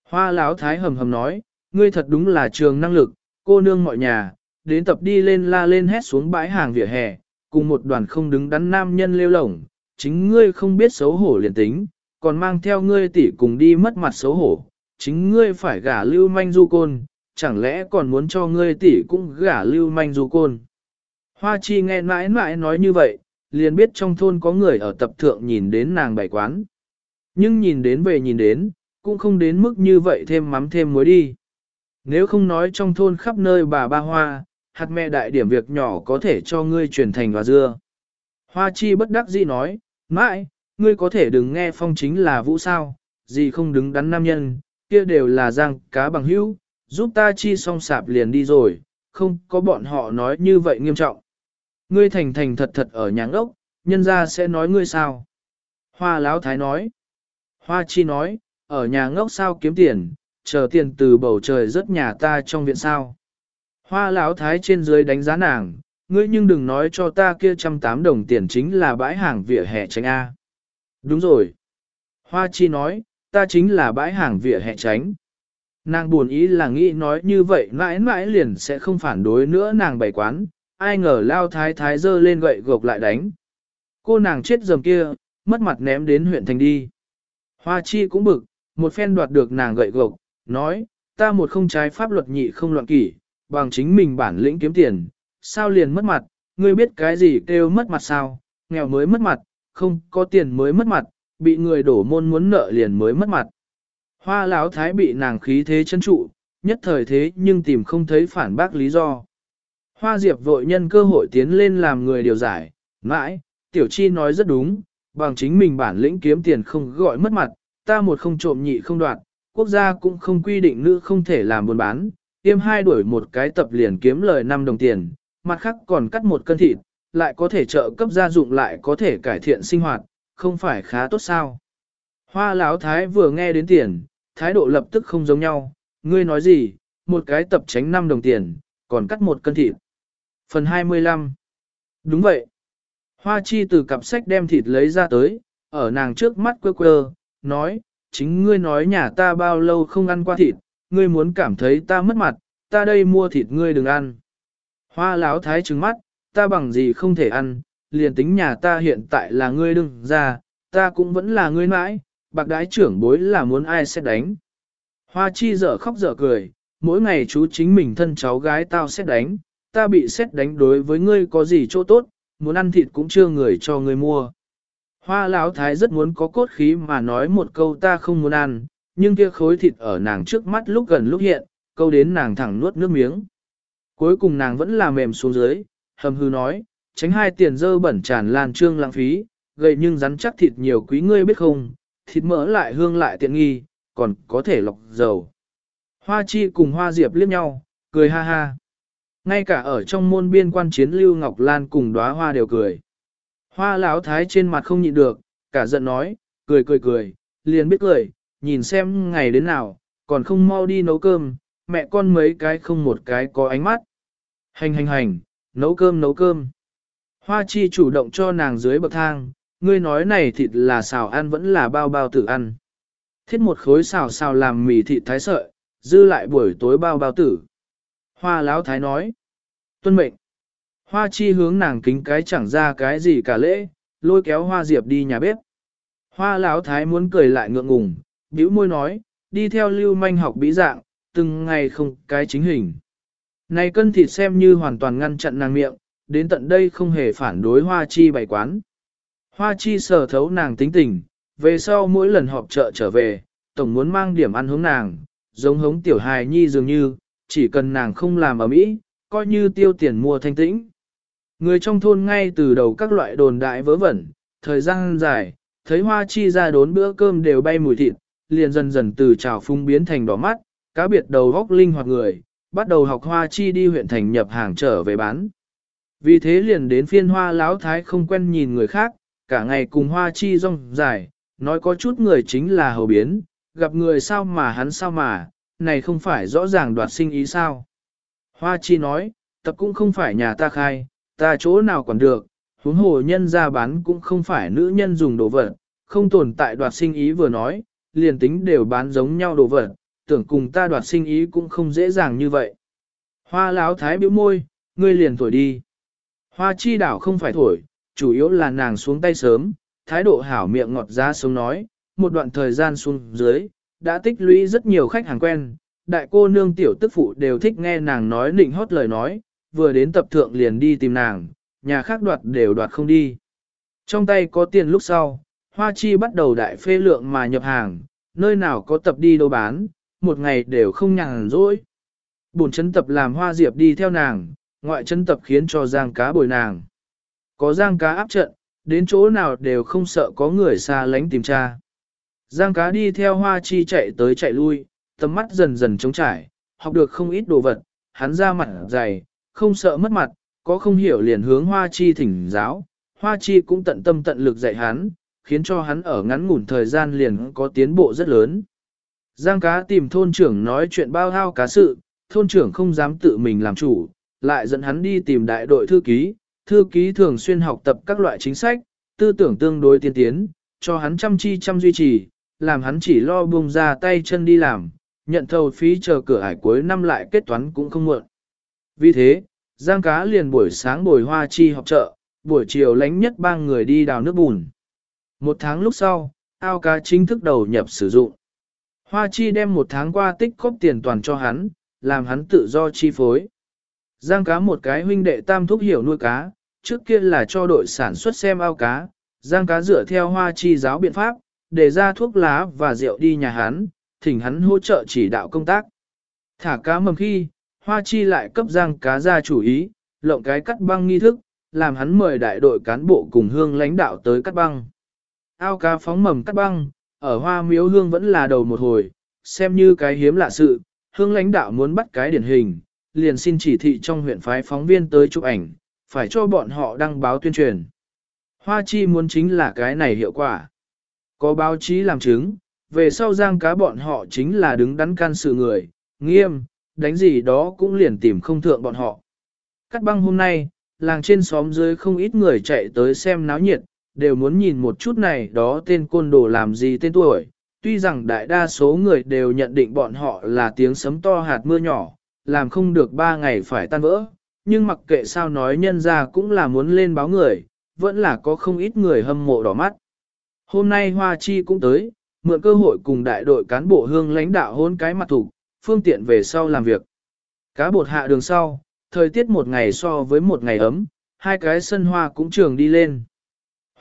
Hoa Lão thái hầm hầm nói, ngươi thật đúng là trường năng lực, cô nương mọi nhà, đến tập đi lên la lên hét xuống bãi hàng vỉa hè, cùng một đoàn không đứng đắn nam nhân lêu lổng, chính ngươi không biết xấu hổ liền tính, còn mang theo ngươi tỷ cùng đi mất mặt xấu hổ, chính ngươi phải gả lưu manh du côn, chẳng lẽ còn muốn cho ngươi tỷ cũng gả lưu manh du côn. Hoa chi nghe mãi mãi nói như vậy, liền biết trong thôn có người ở tập thượng nhìn đến nàng bày quán. Nhưng nhìn đến về nhìn đến, cũng không đến mức như vậy thêm mắm thêm muối đi. Nếu không nói trong thôn khắp nơi bà ba hoa, hạt mẹ đại điểm việc nhỏ có thể cho ngươi truyền thành và dưa. Hoa chi bất đắc dĩ nói, mãi, ngươi có thể đừng nghe phong chính là vũ sao, gì không đứng đắn nam nhân, kia đều là giang cá bằng hữu, giúp ta chi xong sạp liền đi rồi, không có bọn họ nói như vậy nghiêm trọng. Ngươi thành thành thật thật ở nhà ốc, nhân ra sẽ nói ngươi sao. Hoa láo Thái nói. Hoa Chi nói, ở nhà ngốc sao kiếm tiền, chờ tiền từ bầu trời rớt nhà ta trong viện sao. Hoa Lão Thái trên dưới đánh giá nàng, ngươi nhưng đừng nói cho ta kia trăm tám đồng tiền chính là bãi hàng vỉa hè tránh A. Đúng rồi. Hoa Chi nói, ta chính là bãi hàng vỉa hè tránh. Nàng buồn ý là nghĩ nói như vậy mãi mãi liền sẽ không phản đối nữa nàng bày quán, ai ngờ lao thái thái dơ lên gậy gộc lại đánh. Cô nàng chết dầm kia, mất mặt ném đến huyện thành đi. Hoa chi cũng bực, một phen đoạt được nàng gậy gộc, nói, ta một không trái pháp luật nhị không loạn kỷ, bằng chính mình bản lĩnh kiếm tiền, sao liền mất mặt, ngươi biết cái gì kêu mất mặt sao, nghèo mới mất mặt, không có tiền mới mất mặt, bị người đổ môn muốn nợ liền mới mất mặt. Hoa lão thái bị nàng khí thế chân trụ, nhất thời thế nhưng tìm không thấy phản bác lý do. Hoa Diệp vội nhân cơ hội tiến lên làm người điều giải, mãi, tiểu chi nói rất đúng, bằng chính mình bản lĩnh kiếm tiền không gọi mất mặt, ta một không trộm nhị không đoạt, quốc gia cũng không quy định nữ không thể làm buôn bán, tiêm hai đuổi một cái tập liền kiếm lời 5 đồng tiền, mặt khác còn cắt một cân thịt, lại có thể trợ cấp gia dụng lại có thể cải thiện sinh hoạt, không phải khá tốt sao. Hoa Lão thái vừa nghe đến tiền, thái độ lập tức không giống nhau, ngươi nói gì, một cái tập tránh 5 đồng tiền, còn cắt một cân thịt. Phần 25 Đúng vậy. Hoa chi từ cặp sách đem thịt lấy ra tới, ở nàng trước mắt quơ quơ, nói, chính ngươi nói nhà ta bao lâu không ăn qua thịt, ngươi muốn cảm thấy ta mất mặt, ta đây mua thịt ngươi đừng ăn. Hoa láo thái trừng mắt, ta bằng gì không thể ăn, liền tính nhà ta hiện tại là ngươi đừng ra, ta cũng vẫn là ngươi mãi, bạc đái trưởng bối là muốn ai sẽ đánh. Hoa chi dở khóc dở cười, mỗi ngày chú chính mình thân cháu gái tao sẽ đánh, ta bị xét đánh đối với ngươi có gì chỗ tốt, muốn ăn thịt cũng chưa người cho người mua. Hoa lão thái rất muốn có cốt khí mà nói một câu ta không muốn ăn, nhưng kia khối thịt ở nàng trước mắt lúc gần lúc hiện, câu đến nàng thẳng nuốt nước miếng. Cuối cùng nàng vẫn là mềm xuống dưới, hầm hư nói, tránh hai tiền dơ bẩn tràn lan trương lãng phí, gầy nhưng rắn chắc thịt nhiều quý ngươi biết không, thịt mỡ lại hương lại tiện nghi, còn có thể lọc dầu. Hoa chi cùng hoa diệp liếc nhau, cười ha ha. Ngay cả ở trong môn biên quan chiến Lưu Ngọc Lan cùng đóa hoa đều cười. Hoa lão thái trên mặt không nhịn được, cả giận nói, cười cười cười, liền biết cười, nhìn xem ngày đến nào, còn không mau đi nấu cơm, mẹ con mấy cái không một cái có ánh mắt. Hành hành hành, nấu cơm nấu cơm. Hoa chi chủ động cho nàng dưới bậc thang, ngươi nói này thịt là xào ăn vẫn là bao bao tử ăn. Thiết một khối xào xào làm mì thịt thái sợi, dư lại buổi tối bao bao tử. Hoa lão thái nói, tuân mệnh. Hoa chi hướng nàng kính cái chẳng ra cái gì cả lễ, lôi kéo hoa diệp đi nhà bếp. Hoa lão thái muốn cười lại ngượng ngùng, bĩu môi nói, đi theo lưu manh học bí dạng, từng ngày không cái chính hình. Này cân thịt xem như hoàn toàn ngăn chặn nàng miệng, đến tận đây không hề phản đối hoa chi bày quán. Hoa chi sở thấu nàng tính tình, về sau mỗi lần họp chợ trở về, tổng muốn mang điểm ăn hướng nàng, giống hống tiểu hài nhi dường như, chỉ cần nàng không làm ở mỹ, coi như tiêu tiền mua thanh tĩnh. Người trong thôn ngay từ đầu các loại đồn đại vớ vẩn, thời gian dài, thấy hoa chi ra đốn bữa cơm đều bay mùi thịt, liền dần dần từ trào phung biến thành đỏ mắt, cá biệt đầu góc linh hoạt người, bắt đầu học hoa chi đi huyện thành nhập hàng trở về bán. Vì thế liền đến phiên hoa lão thái không quen nhìn người khác, cả ngày cùng hoa chi rong dài, nói có chút người chính là hầu biến, gặp người sao mà hắn sao mà, này không phải rõ ràng đoạt sinh ý sao. Hoa chi nói, tập cũng không phải nhà ta khai, ta chỗ nào còn được, huống hồ nhân ra bán cũng không phải nữ nhân dùng đồ vật, không tồn tại đoạt sinh ý vừa nói, liền tính đều bán giống nhau đồ vật, tưởng cùng ta đoạt sinh ý cũng không dễ dàng như vậy. Hoa láo thái bĩu môi, ngươi liền thổi đi. Hoa chi đảo không phải thổi, chủ yếu là nàng xuống tay sớm, thái độ hảo miệng ngọt ra sống nói, một đoạn thời gian xuống dưới, đã tích lũy rất nhiều khách hàng quen, đại cô nương tiểu tức phụ đều thích nghe nàng nói nịnh hót lời nói, vừa đến tập thượng liền đi tìm nàng, nhà khác đoạt đều đoạt không đi. Trong tay có tiền lúc sau, Hoa Chi bắt đầu đại phê lượng mà nhập hàng, nơi nào có tập đi đâu bán, một ngày đều không nhàn rỗi. Bổn chân tập làm Hoa Diệp đi theo nàng, ngoại chân tập khiến cho giang cá bồi nàng. Có giang cá áp trận, đến chỗ nào đều không sợ có người xa lánh tìm tra. Giang cá đi theo Hoa Chi chạy tới chạy lui, tầm mắt dần dần trống trải, học được không ít đồ vật, hắn ra mặt dày, không sợ mất mặt, có không hiểu liền hướng Hoa Chi thỉnh giáo, Hoa Chi cũng tận tâm tận lực dạy hắn, khiến cho hắn ở ngắn ngủn thời gian liền có tiến bộ rất lớn. Giang cá tìm thôn trưởng nói chuyện bao hao cá sự, thôn trưởng không dám tự mình làm chủ, lại dẫn hắn đi tìm đại đội thư ký, thư ký thường xuyên học tập các loại chính sách, tư tưởng tương đối tiên tiến, cho hắn chăm chi chăm duy trì, làm hắn chỉ lo buông ra tay chân đi làm, nhận thầu phí chờ cửa ải cuối năm lại kết toán cũng không muộn. Vì thế, Giang cá liền buổi sáng bồi hoa chi học chợ, buổi chiều lánh nhất ba người đi đào nước bùn. Một tháng lúc sau, ao cá chính thức đầu nhập sử dụng. Hoa chi đem một tháng qua tích cóp tiền toàn cho hắn, làm hắn tự do chi phối. Giang cá một cái huynh đệ tam thúc hiểu nuôi cá, trước kia là cho đội sản xuất xem ao cá, giang cá dựa theo hoa chi giáo biện pháp, để ra thuốc lá và rượu đi nhà hắn, thỉnh hắn hỗ trợ chỉ đạo công tác. Thả cá mầm khi, hoa chi lại cấp giang cá ra chủ ý, lộng cái cắt băng nghi thức, làm hắn mời đại đội cán bộ cùng hương lãnh đạo tới cắt băng. Ao cá phóng mầm cắt băng, ở hoa miếu hương vẫn là đầu một hồi, xem như cái hiếm lạ sự, hương lãnh đạo muốn bắt cái điển hình, liền xin chỉ thị trong huyện phái phóng viên tới chụp ảnh, phải cho bọn họ đăng báo tuyên truyền. Hoa chi muốn chính là cái này hiệu quả. Có báo chí làm chứng, về sau giang cá bọn họ chính là đứng đắn can sự người, nghiêm, đánh gì đó cũng liền tìm không thượng bọn họ. Cắt băng hôm nay, làng trên xóm dưới không ít người chạy tới xem náo nhiệt, đều muốn nhìn một chút này đó tên côn đồ làm gì tên tuổi. Tuy rằng đại đa số người đều nhận định bọn họ là tiếng sấm to hạt mưa nhỏ, làm không được ba ngày phải tan vỡ, nhưng mặc kệ sao nói nhân ra cũng là muốn lên báo người, vẫn là có không ít người hâm mộ đỏ mắt. Hôm nay Hoa Chi cũng tới, mượn cơ hội cùng đại đội cán bộ hương lãnh đạo hôn cái mặt thủ, phương tiện về sau làm việc. Cá bột hạ đường sau, thời tiết một ngày so với một ngày ấm, hai cái sân hoa cũng trường đi lên.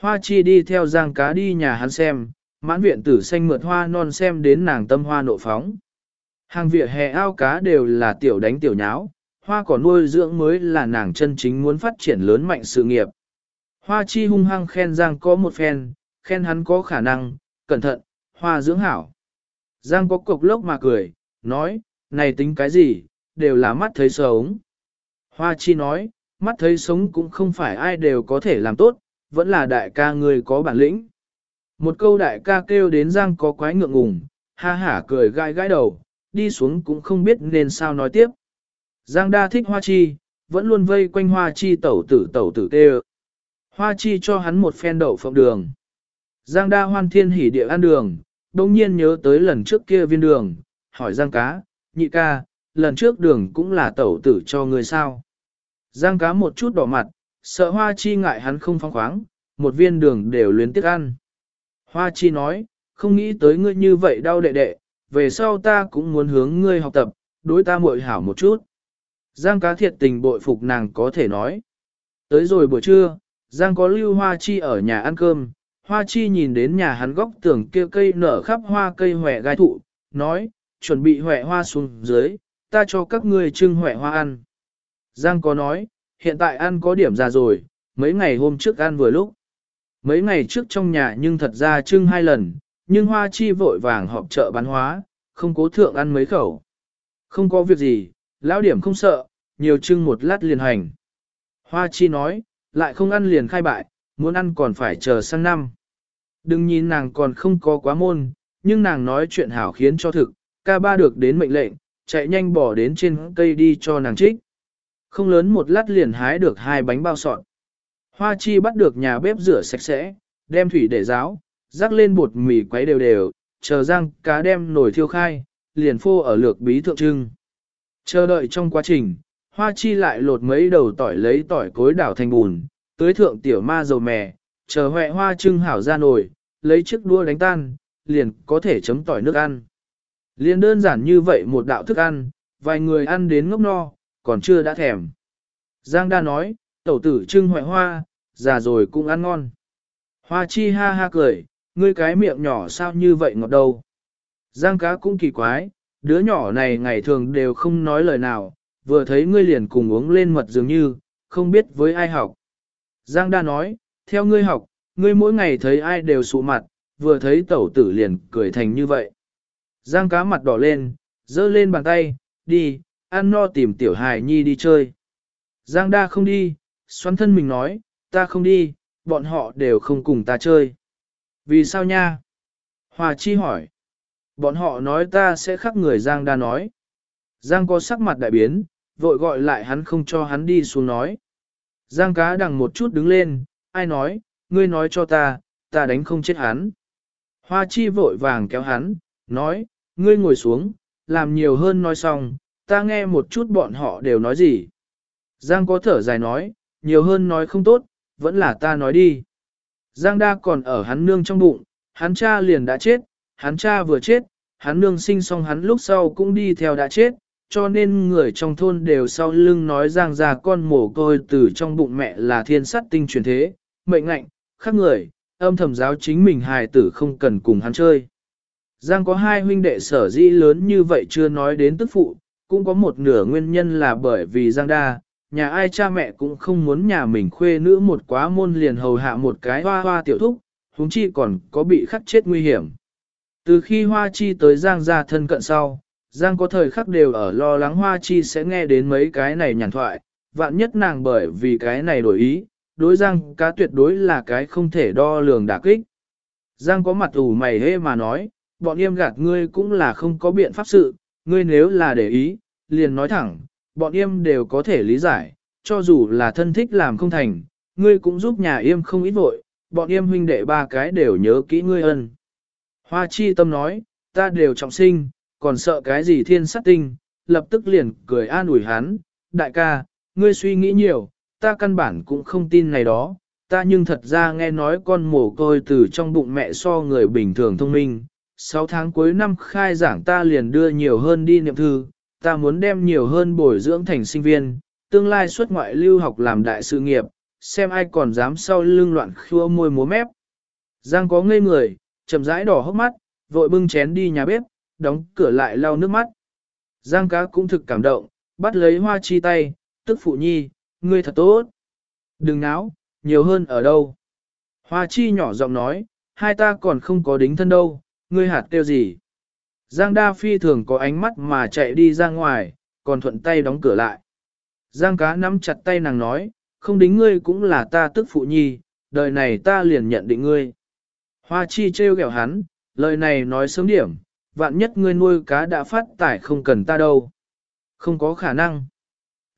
Hoa chi đi theo giang cá đi nhà hắn xem, mãn viện tử xanh mượt hoa non xem đến nàng tâm hoa nộ phóng. Hàng vỉa hè ao cá đều là tiểu đánh tiểu nháo, hoa cỏ nuôi dưỡng mới là nàng chân chính muốn phát triển lớn mạnh sự nghiệp. Hoa chi hung hăng khen Giang có một phen, khen hắn có khả năng, cẩn thận, hoa dưỡng hảo. Giang có cục lốc mà cười, nói, này tính cái gì, đều là mắt thấy sống. Hoa chi nói, mắt thấy sống cũng không phải ai đều có thể làm tốt, vẫn là đại ca người có bản lĩnh. Một câu đại ca kêu đến Giang có quái ngượng ngùng, ha hả cười gai gai đầu, đi xuống cũng không biết nên sao nói tiếp. Giang đa thích hoa chi, vẫn luôn vây quanh hoa chi tẩu tử tẩu tử tê Hoa chi cho hắn một phen đậu phộng đường. Giang đa hoan thiên hỉ địa ăn đường, đồng nhiên nhớ tới lần trước kia viên đường, hỏi Giang cá, nhị ca, lần trước đường cũng là tẩu tử cho người sao. Giang cá một chút đỏ mặt, sợ hoa chi ngại hắn không phong khoáng, một viên đường đều luyến tiếc ăn. Hoa chi nói, không nghĩ tới ngươi như vậy đau đệ đệ, về sau ta cũng muốn hướng ngươi học tập, đối ta muội hảo một chút. Giang cá thiệt tình bội phục nàng có thể nói. Tới rồi buổi trưa, Giang có lưu hoa chi ở nhà ăn cơm, hoa chi nhìn đến nhà hắn góc tường kia cây nở khắp hoa cây hòe gai thụ, nói, chuẩn bị hòe hoa xuống dưới, ta cho các ngươi trưng hòe hoa ăn. Giang có nói, hiện tại ăn có điểm ra rồi, mấy ngày hôm trước ăn vừa lúc. Mấy ngày trước trong nhà nhưng thật ra trưng hai lần, nhưng hoa chi vội vàng họp chợ bán hóa, không cố thượng ăn mấy khẩu. Không có việc gì, lão điểm không sợ, nhiều trưng một lát liền hành. Hoa chi nói, lại không ăn liền khai bại, muốn ăn còn phải chờ sang năm. Đừng nhìn nàng còn không có quá môn, nhưng nàng nói chuyện hảo khiến cho thực, ca ba được đến mệnh lệnh, chạy nhanh bỏ đến trên cây đi cho nàng trích. Không lớn một lát liền hái được hai bánh bao sọt. Hoa chi bắt được nhà bếp rửa sạch sẽ, đem thủy để ráo, rắc lên bột mì quấy đều đều, chờ răng cá đem nồi thiêu khai, liền phô ở lược bí thượng trưng. Chờ đợi trong quá trình, hoa chi lại lột mấy đầu tỏi lấy tỏi cối đảo thành bùn, tưới thượng tiểu ma dầu mè, chờ huệ hoa trưng hảo ra nồi, lấy chiếc đua đánh tan, liền có thể chấm tỏi nước ăn. Liền đơn giản như vậy một đạo thức ăn, vài người ăn đến ngốc no, còn chưa đã thèm. Giang đa nói, tẩu tử trưng huệ hoa, già rồi cũng ăn ngon. Hoa chi ha ha cười, ngươi cái miệng nhỏ sao như vậy ngọt đâu. Giang cá cũng kỳ quái, đứa nhỏ này ngày thường đều không nói lời nào, vừa thấy ngươi liền cùng uống lên mật dường như, không biết với ai học. Giang đa nói, theo ngươi học, ngươi mỗi ngày thấy ai đều sụ mặt, vừa thấy tẩu tử liền cười thành như vậy. Giang cá mặt đỏ lên, giơ lên bàn tay, đi, ăn no tìm tiểu hài nhi đi chơi. Giang đa không đi, xoắn thân mình nói, ta không đi, bọn họ đều không cùng ta chơi. Vì sao nha? Hòa chi hỏi. Bọn họ nói ta sẽ khắc người Giang đa nói. Giang có sắc mặt đại biến, vội gọi lại hắn không cho hắn đi xuống nói. Giang cá đằng một chút đứng lên, ai nói, ngươi nói cho ta, ta đánh không chết hắn. Hoa chi vội vàng kéo hắn, nói, ngươi ngồi xuống, làm nhiều hơn nói xong, ta nghe một chút bọn họ đều nói gì. Giang có thở dài nói, nhiều hơn nói không tốt, vẫn là ta nói đi. Giang đa còn ở hắn nương trong bụng, hắn cha liền đã chết, hắn cha vừa chết, hắn nương sinh xong hắn lúc sau cũng đi theo đã chết, cho nên người trong thôn đều sau lưng nói Giang ra con mồ côi từ trong bụng mẹ là thiên sát tinh truyền thế, mệnh ngạnh, khác người, âm thầm giáo chính mình hài tử không cần cùng hắn chơi. Giang có hai huynh đệ sở dĩ lớn như vậy chưa nói đến tức phụ, cũng có một nửa nguyên nhân là bởi vì Giang đa, nhà ai cha mẹ cũng không muốn nhà mình khuê nữ một quá môn liền hầu hạ một cái hoa hoa tiểu thúc, huống chi còn có bị khắc chết nguy hiểm. Từ khi hoa chi tới Giang gia thân cận sau, Giang có thời khắc đều ở lo lắng hoa chi sẽ nghe đến mấy cái này nhàn thoại, vạn nhất nàng bởi vì cái này đổi ý, đối Giang cá tuyệt đối là cái không thể đo lường đả kích. Giang có mặt ủ mày hê mà nói, bọn em gạt ngươi cũng là không có biện pháp sự, ngươi nếu là để ý, liền nói thẳng, bọn em đều có thể lý giải, cho dù là thân thích làm không thành, ngươi cũng giúp nhà em không ít vội, bọn em huynh đệ ba cái đều nhớ kỹ ngươi ân. Hoa chi tâm nói, ta đều trọng sinh, còn sợ cái gì thiên sát tinh, lập tức liền cười an ủi hắn, đại ca, ngươi suy nghĩ nhiều, ta căn bản cũng không tin này đó, ta nhưng thật ra nghe nói con mồ côi từ trong bụng mẹ so người bình thường thông minh, 6 tháng cuối năm khai giảng ta liền đưa nhiều hơn đi niệm thư, ta muốn đem nhiều hơn bồi dưỡng thành sinh viên, tương lai xuất ngoại lưu học làm đại sự nghiệp, xem ai còn dám sau lưng loạn khua môi múa mép. Giang có ngây người, chậm rãi đỏ hốc mắt, vội bưng chén đi nhà bếp, đóng cửa lại lau nước mắt. Giang cá cũng thực cảm động, bắt lấy hoa chi tay, tức phụ nhi, ngươi thật tốt. Đừng náo, nhiều hơn ở đâu. Hoa chi nhỏ giọng nói, hai ta còn không có đính thân đâu, ngươi hạt tiêu gì. Giang đa phi thường có ánh mắt mà chạy đi ra ngoài, còn thuận tay đóng cửa lại. Giang cá nắm chặt tay nàng nói, không đính ngươi cũng là ta tức phụ nhi, đời này ta liền nhận định ngươi. Hoa chi trêu ghẹo hắn, lời này nói sớm điểm, vạn nhất ngươi nuôi cá đã phát tải không cần ta đâu. Không có khả năng.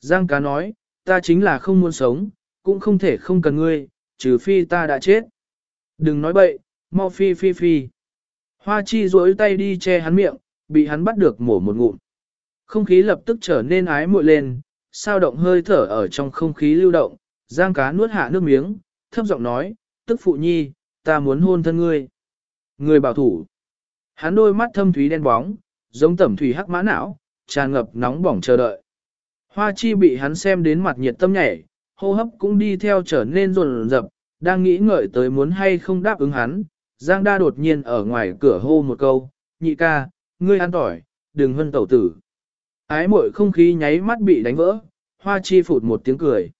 Giang cá nói, ta chính là không muốn sống, cũng không thể không cần ngươi, trừ phi ta đã chết. Đừng nói bậy, mau phi phi phi. Hoa chi duỗi tay đi che hắn miệng, bị hắn bắt được mổ một ngụm. Không khí lập tức trở nên ái muội lên, sao động hơi thở ở trong không khí lưu động, giang cá nuốt hạ nước miếng, thấp giọng nói, tức phụ nhi, ta muốn hôn thân ngươi. Người bảo thủ. Hắn đôi mắt thâm thúy đen bóng, giống tẩm thủy hắc mã não, tràn ngập nóng bỏng chờ đợi. Hoa chi bị hắn xem đến mặt nhiệt tâm nhảy, hô hấp cũng đi theo trở nên rồn rập, đang nghĩ ngợi tới muốn hay không đáp ứng hắn. Giang đa đột nhiên ở ngoài cửa hô một câu, nhị ca, ngươi ăn tỏi, đừng hân tẩu tử. Ái mội không khí nháy mắt bị đánh vỡ, hoa chi phụt một tiếng cười.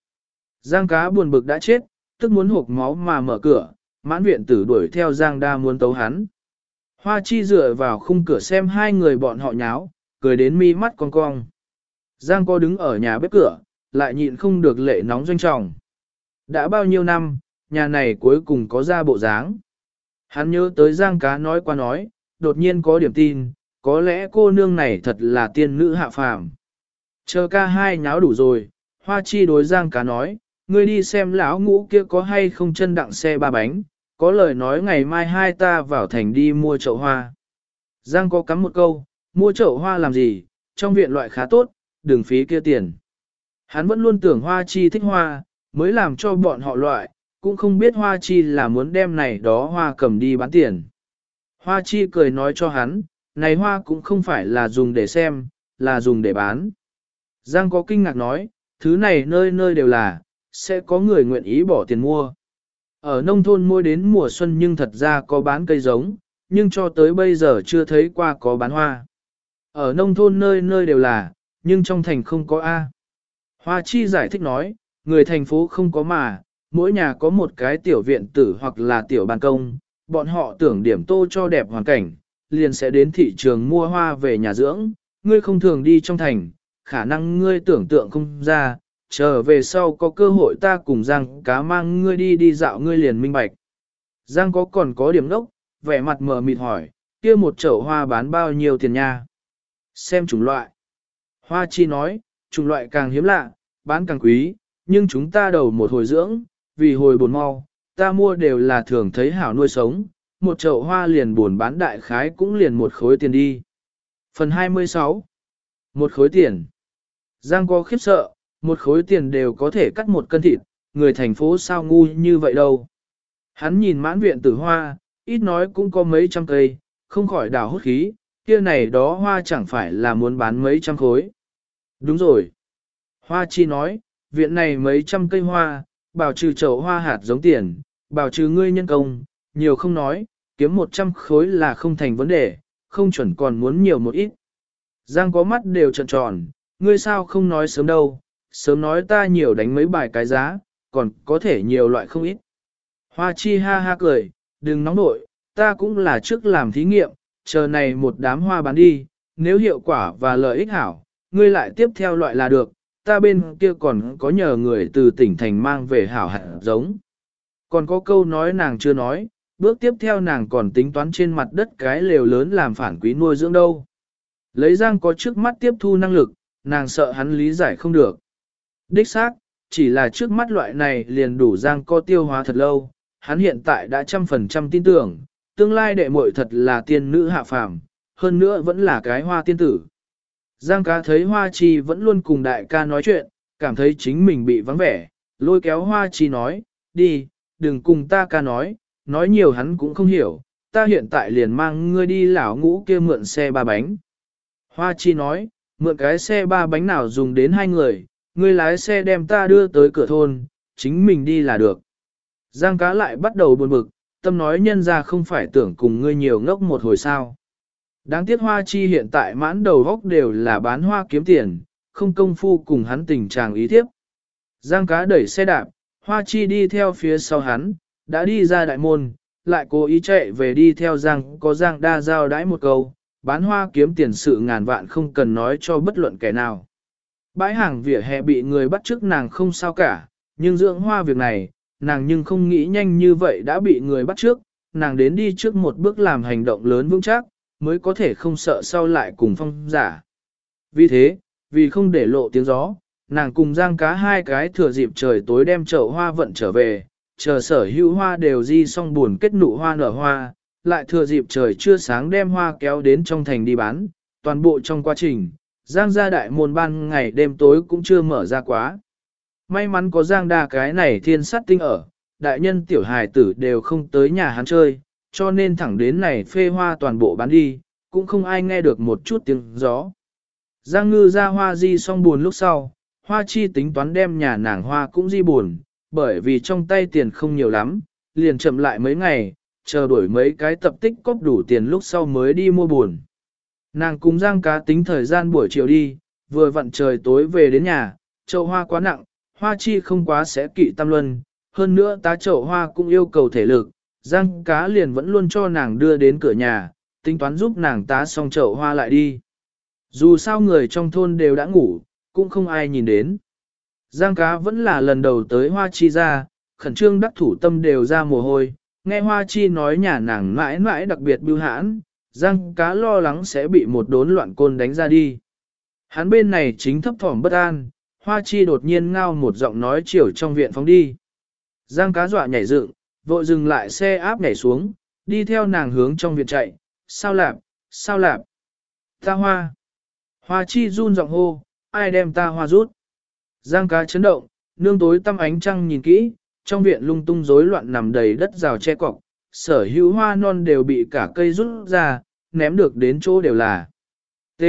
Giang cá buồn bực đã chết, tức muốn hộp máu mà mở cửa, mãn viện tử đuổi theo Giang đa muốn tấu hắn. Hoa chi dựa vào khung cửa xem hai người bọn họ nháo, cười đến mi mắt cong cong. Giang co đứng ở nhà bếp cửa, lại nhịn không được lệ nóng doanh trọng. Đã bao nhiêu năm, nhà này cuối cùng có ra bộ dáng. Hắn nhớ tới Giang cá nói qua nói, đột nhiên có điểm tin, có lẽ cô nương này thật là tiên nữ hạ phàm. Chờ ca hai nháo đủ rồi, hoa chi đối Giang cá nói, ngươi đi xem lão ngũ kia có hay không chân đặng xe ba bánh, có lời nói ngày mai hai ta vào thành đi mua chậu hoa. Giang có cắm một câu, mua chậu hoa làm gì, trong viện loại khá tốt, đừng phí kia tiền. Hắn vẫn luôn tưởng hoa chi thích hoa, mới làm cho bọn họ loại, cũng không biết hoa chi là muốn đem này đó hoa cầm đi bán tiền. Hoa chi cười nói cho hắn, này hoa cũng không phải là dùng để xem, là dùng để bán. Giang có kinh ngạc nói, thứ này nơi nơi đều là, sẽ có người nguyện ý bỏ tiền mua. Ở nông thôn mua đến mùa xuân nhưng thật ra có bán cây giống, nhưng cho tới bây giờ chưa thấy qua có bán hoa. Ở nông thôn nơi nơi đều là, nhưng trong thành không có A. Hoa chi giải thích nói, người thành phố không có mà, mỗi nhà có một cái tiểu viện tử hoặc là tiểu ban công, bọn họ tưởng điểm tô cho đẹp hoàn cảnh, liền sẽ đến thị trường mua hoa về nhà dưỡng, ngươi không thường đi trong thành, khả năng ngươi tưởng tượng không ra, chờ về sau có cơ hội ta cùng Giang cá mang ngươi đi đi dạo ngươi liền minh bạch. Giang có còn có điểm đốc, vẻ mặt mờ mịt hỏi, kia một chậu hoa bán bao nhiêu tiền nha? Xem chủng loại. Hoa chi nói, chủng loại càng hiếm lạ, bán càng quý, nhưng chúng ta đầu một hồi dưỡng, vì hồi buồn mau, ta mua đều là thường thấy hảo nuôi sống, một chậu hoa liền buồn bán đại khái cũng liền một khối tiền đi. Phần 26 Một khối tiền Giang có khiếp sợ, một khối tiền đều có thể cắt một cân thịt, người thành phố sao ngu như vậy đâu. Hắn nhìn mãn viện tử hoa, ít nói cũng có mấy trăm cây, không khỏi đào hút khí, kia này đó hoa chẳng phải là muốn bán mấy trăm khối. Đúng rồi. Hoa chi nói, viện này mấy trăm cây hoa, bảo trừ chậu hoa hạt giống tiền, bảo trừ ngươi nhân công, nhiều không nói, kiếm một trăm khối là không thành vấn đề, không chuẩn còn muốn nhiều một ít. Giang có mắt đều tròn tròn, ngươi sao không nói sớm đâu, sớm nói ta nhiều đánh mấy bài cái giá, còn có thể nhiều loại không ít. Hoa chi ha ha cười, đừng nóng nội, ta cũng là trước làm thí nghiệm, chờ này một đám hoa bán đi, nếu hiệu quả và lợi ích hảo, ngươi lại tiếp theo loại là được, ta bên kia còn có nhờ người từ tỉnh thành mang về hảo hạt giống. Còn có câu nói nàng chưa nói, bước tiếp theo nàng còn tính toán trên mặt đất cái lều lớn làm phản quý nuôi dưỡng đâu. Lấy Giang có trước mắt tiếp thu năng lực, nàng sợ hắn lý giải không được. Đích xác, chỉ là trước mắt loại này liền đủ Giang co tiêu hóa thật lâu, hắn hiện tại đã trăm phần trăm tin tưởng, tương lai đệ muội thật là tiên nữ hạ phàm, hơn nữa vẫn là cái hoa tiên tử. Giang ca thấy hoa chi vẫn luôn cùng đại ca nói chuyện, cảm thấy chính mình bị vắng vẻ, lôi kéo hoa chi nói, đi, đừng cùng ta ca nói, nói nhiều hắn cũng không hiểu, ta hiện tại liền mang ngươi đi lão ngũ kia mượn xe ba bánh. Hoa chi nói, mượn cái xe ba bánh nào dùng đến hai người, ngươi lái xe đem ta đưa tới cửa thôn, chính mình đi là được. Giang cá lại bắt đầu buồn bực, tâm nói nhân ra không phải tưởng cùng ngươi nhiều ngốc một hồi sao. Đáng tiếc hoa chi hiện tại mãn đầu góc đều là bán hoa kiếm tiền, không công phu cùng hắn tình trạng ý thiếp. Giang cá đẩy xe đạp, hoa chi đi theo phía sau hắn, đã đi ra đại môn, lại cố ý chạy về đi theo Giang có Giang đa giao đãi một câu, bán hoa kiếm tiền sự ngàn vạn không cần nói cho bất luận kẻ nào. Bãi hàng vỉa hè bị người bắt trước nàng không sao cả, nhưng dưỡng hoa việc này, nàng nhưng không nghĩ nhanh như vậy đã bị người bắt trước, nàng đến đi trước một bước làm hành động lớn vững chắc, mới có thể không sợ sau lại cùng phong giả. Vì thế, vì không để lộ tiếng gió, nàng cùng giang cá hai cái thừa dịp trời tối đem chậu hoa vận trở về, chờ sở hữu hoa đều di xong buồn kết nụ hoa nở hoa, lại thừa dịp trời chưa sáng đem hoa kéo đến trong thành đi bán, toàn bộ trong quá trình, giang gia đại môn ban ngày đêm tối cũng chưa mở ra quá. May mắn có giang đa cái này thiên sát tinh ở, đại nhân tiểu hài tử đều không tới nhà hắn chơi, cho nên thẳng đến này phê hoa toàn bộ bán đi, cũng không ai nghe được một chút tiếng gió. Giang ngư ra hoa di xong buồn lúc sau, hoa chi tính toán đem nhà nàng hoa cũng di buồn, bởi vì trong tay tiền không nhiều lắm, liền chậm lại mấy ngày, chờ đuổi mấy cái tập tích cóp đủ tiền lúc sau mới đi mua buồn. Nàng cùng giang cá tính thời gian buổi chiều đi, vừa vặn trời tối về đến nhà, chậu hoa quá nặng, hoa chi không quá sẽ kỵ tam luân, hơn nữa tá chậu hoa cũng yêu cầu thể lực, giang cá liền vẫn luôn cho nàng đưa đến cửa nhà, tính toán giúp nàng tá xong chậu hoa lại đi. Dù sao người trong thôn đều đã ngủ, cũng không ai nhìn đến. Giang cá vẫn là lần đầu tới hoa chi ra, khẩn trương đắc thủ tâm đều ra mồ hôi, nghe hoa chi nói nhà nàng mãi mãi đặc biệt bưu hãn, giang cá lo lắng sẽ bị một đốn loạn côn đánh ra đi. Hắn bên này chính thấp thỏm bất an, hoa chi đột nhiên ngao một giọng nói chiều trong viện phóng đi. Giang cá dọa nhảy dựng, vội dừng lại xe áp nhảy xuống, đi theo nàng hướng trong viện chạy, sao lạp, sao lạp, ta hoa. Hoa chi run giọng hô, ai đem ta hoa rút. Giang cá chấn động, nương tối tăm ánh trăng nhìn kỹ, trong viện lung tung rối loạn nằm đầy đất rào che cọc, sở hữu hoa non đều bị cả cây rút ra, ném được đến chỗ đều là. T.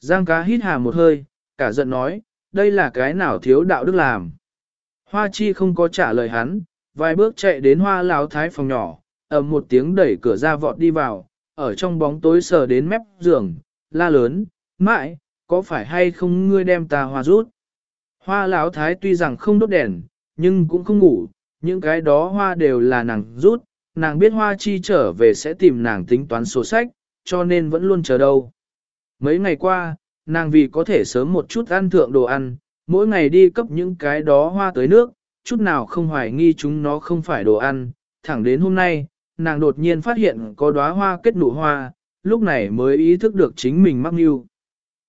Giang cá hít hà một hơi, cả giận nói, đây là cái nào thiếu đạo đức làm. Hoa chi không có trả lời hắn, vài bước chạy đến hoa lão thái phòng nhỏ, ầm một tiếng đẩy cửa ra vọt đi vào, ở trong bóng tối sờ đến mép giường, la lớn, mãi, có phải hay không ngươi đem ta hoa rút? Hoa lão thái tuy rằng không đốt đèn, nhưng cũng không ngủ, những cái đó hoa đều là nàng rút, nàng biết hoa chi trở về sẽ tìm nàng tính toán sổ sách, cho nên vẫn luôn chờ đâu. Mấy ngày qua, nàng vì có thể sớm một chút ăn thượng đồ ăn, mỗi ngày đi cấp những cái đó hoa tới nước, chút nào không hoài nghi chúng nó không phải đồ ăn, thẳng đến hôm nay, nàng đột nhiên phát hiện có đóa hoa kết nụ hoa, lúc này mới ý thức được chính mình mắc mưu.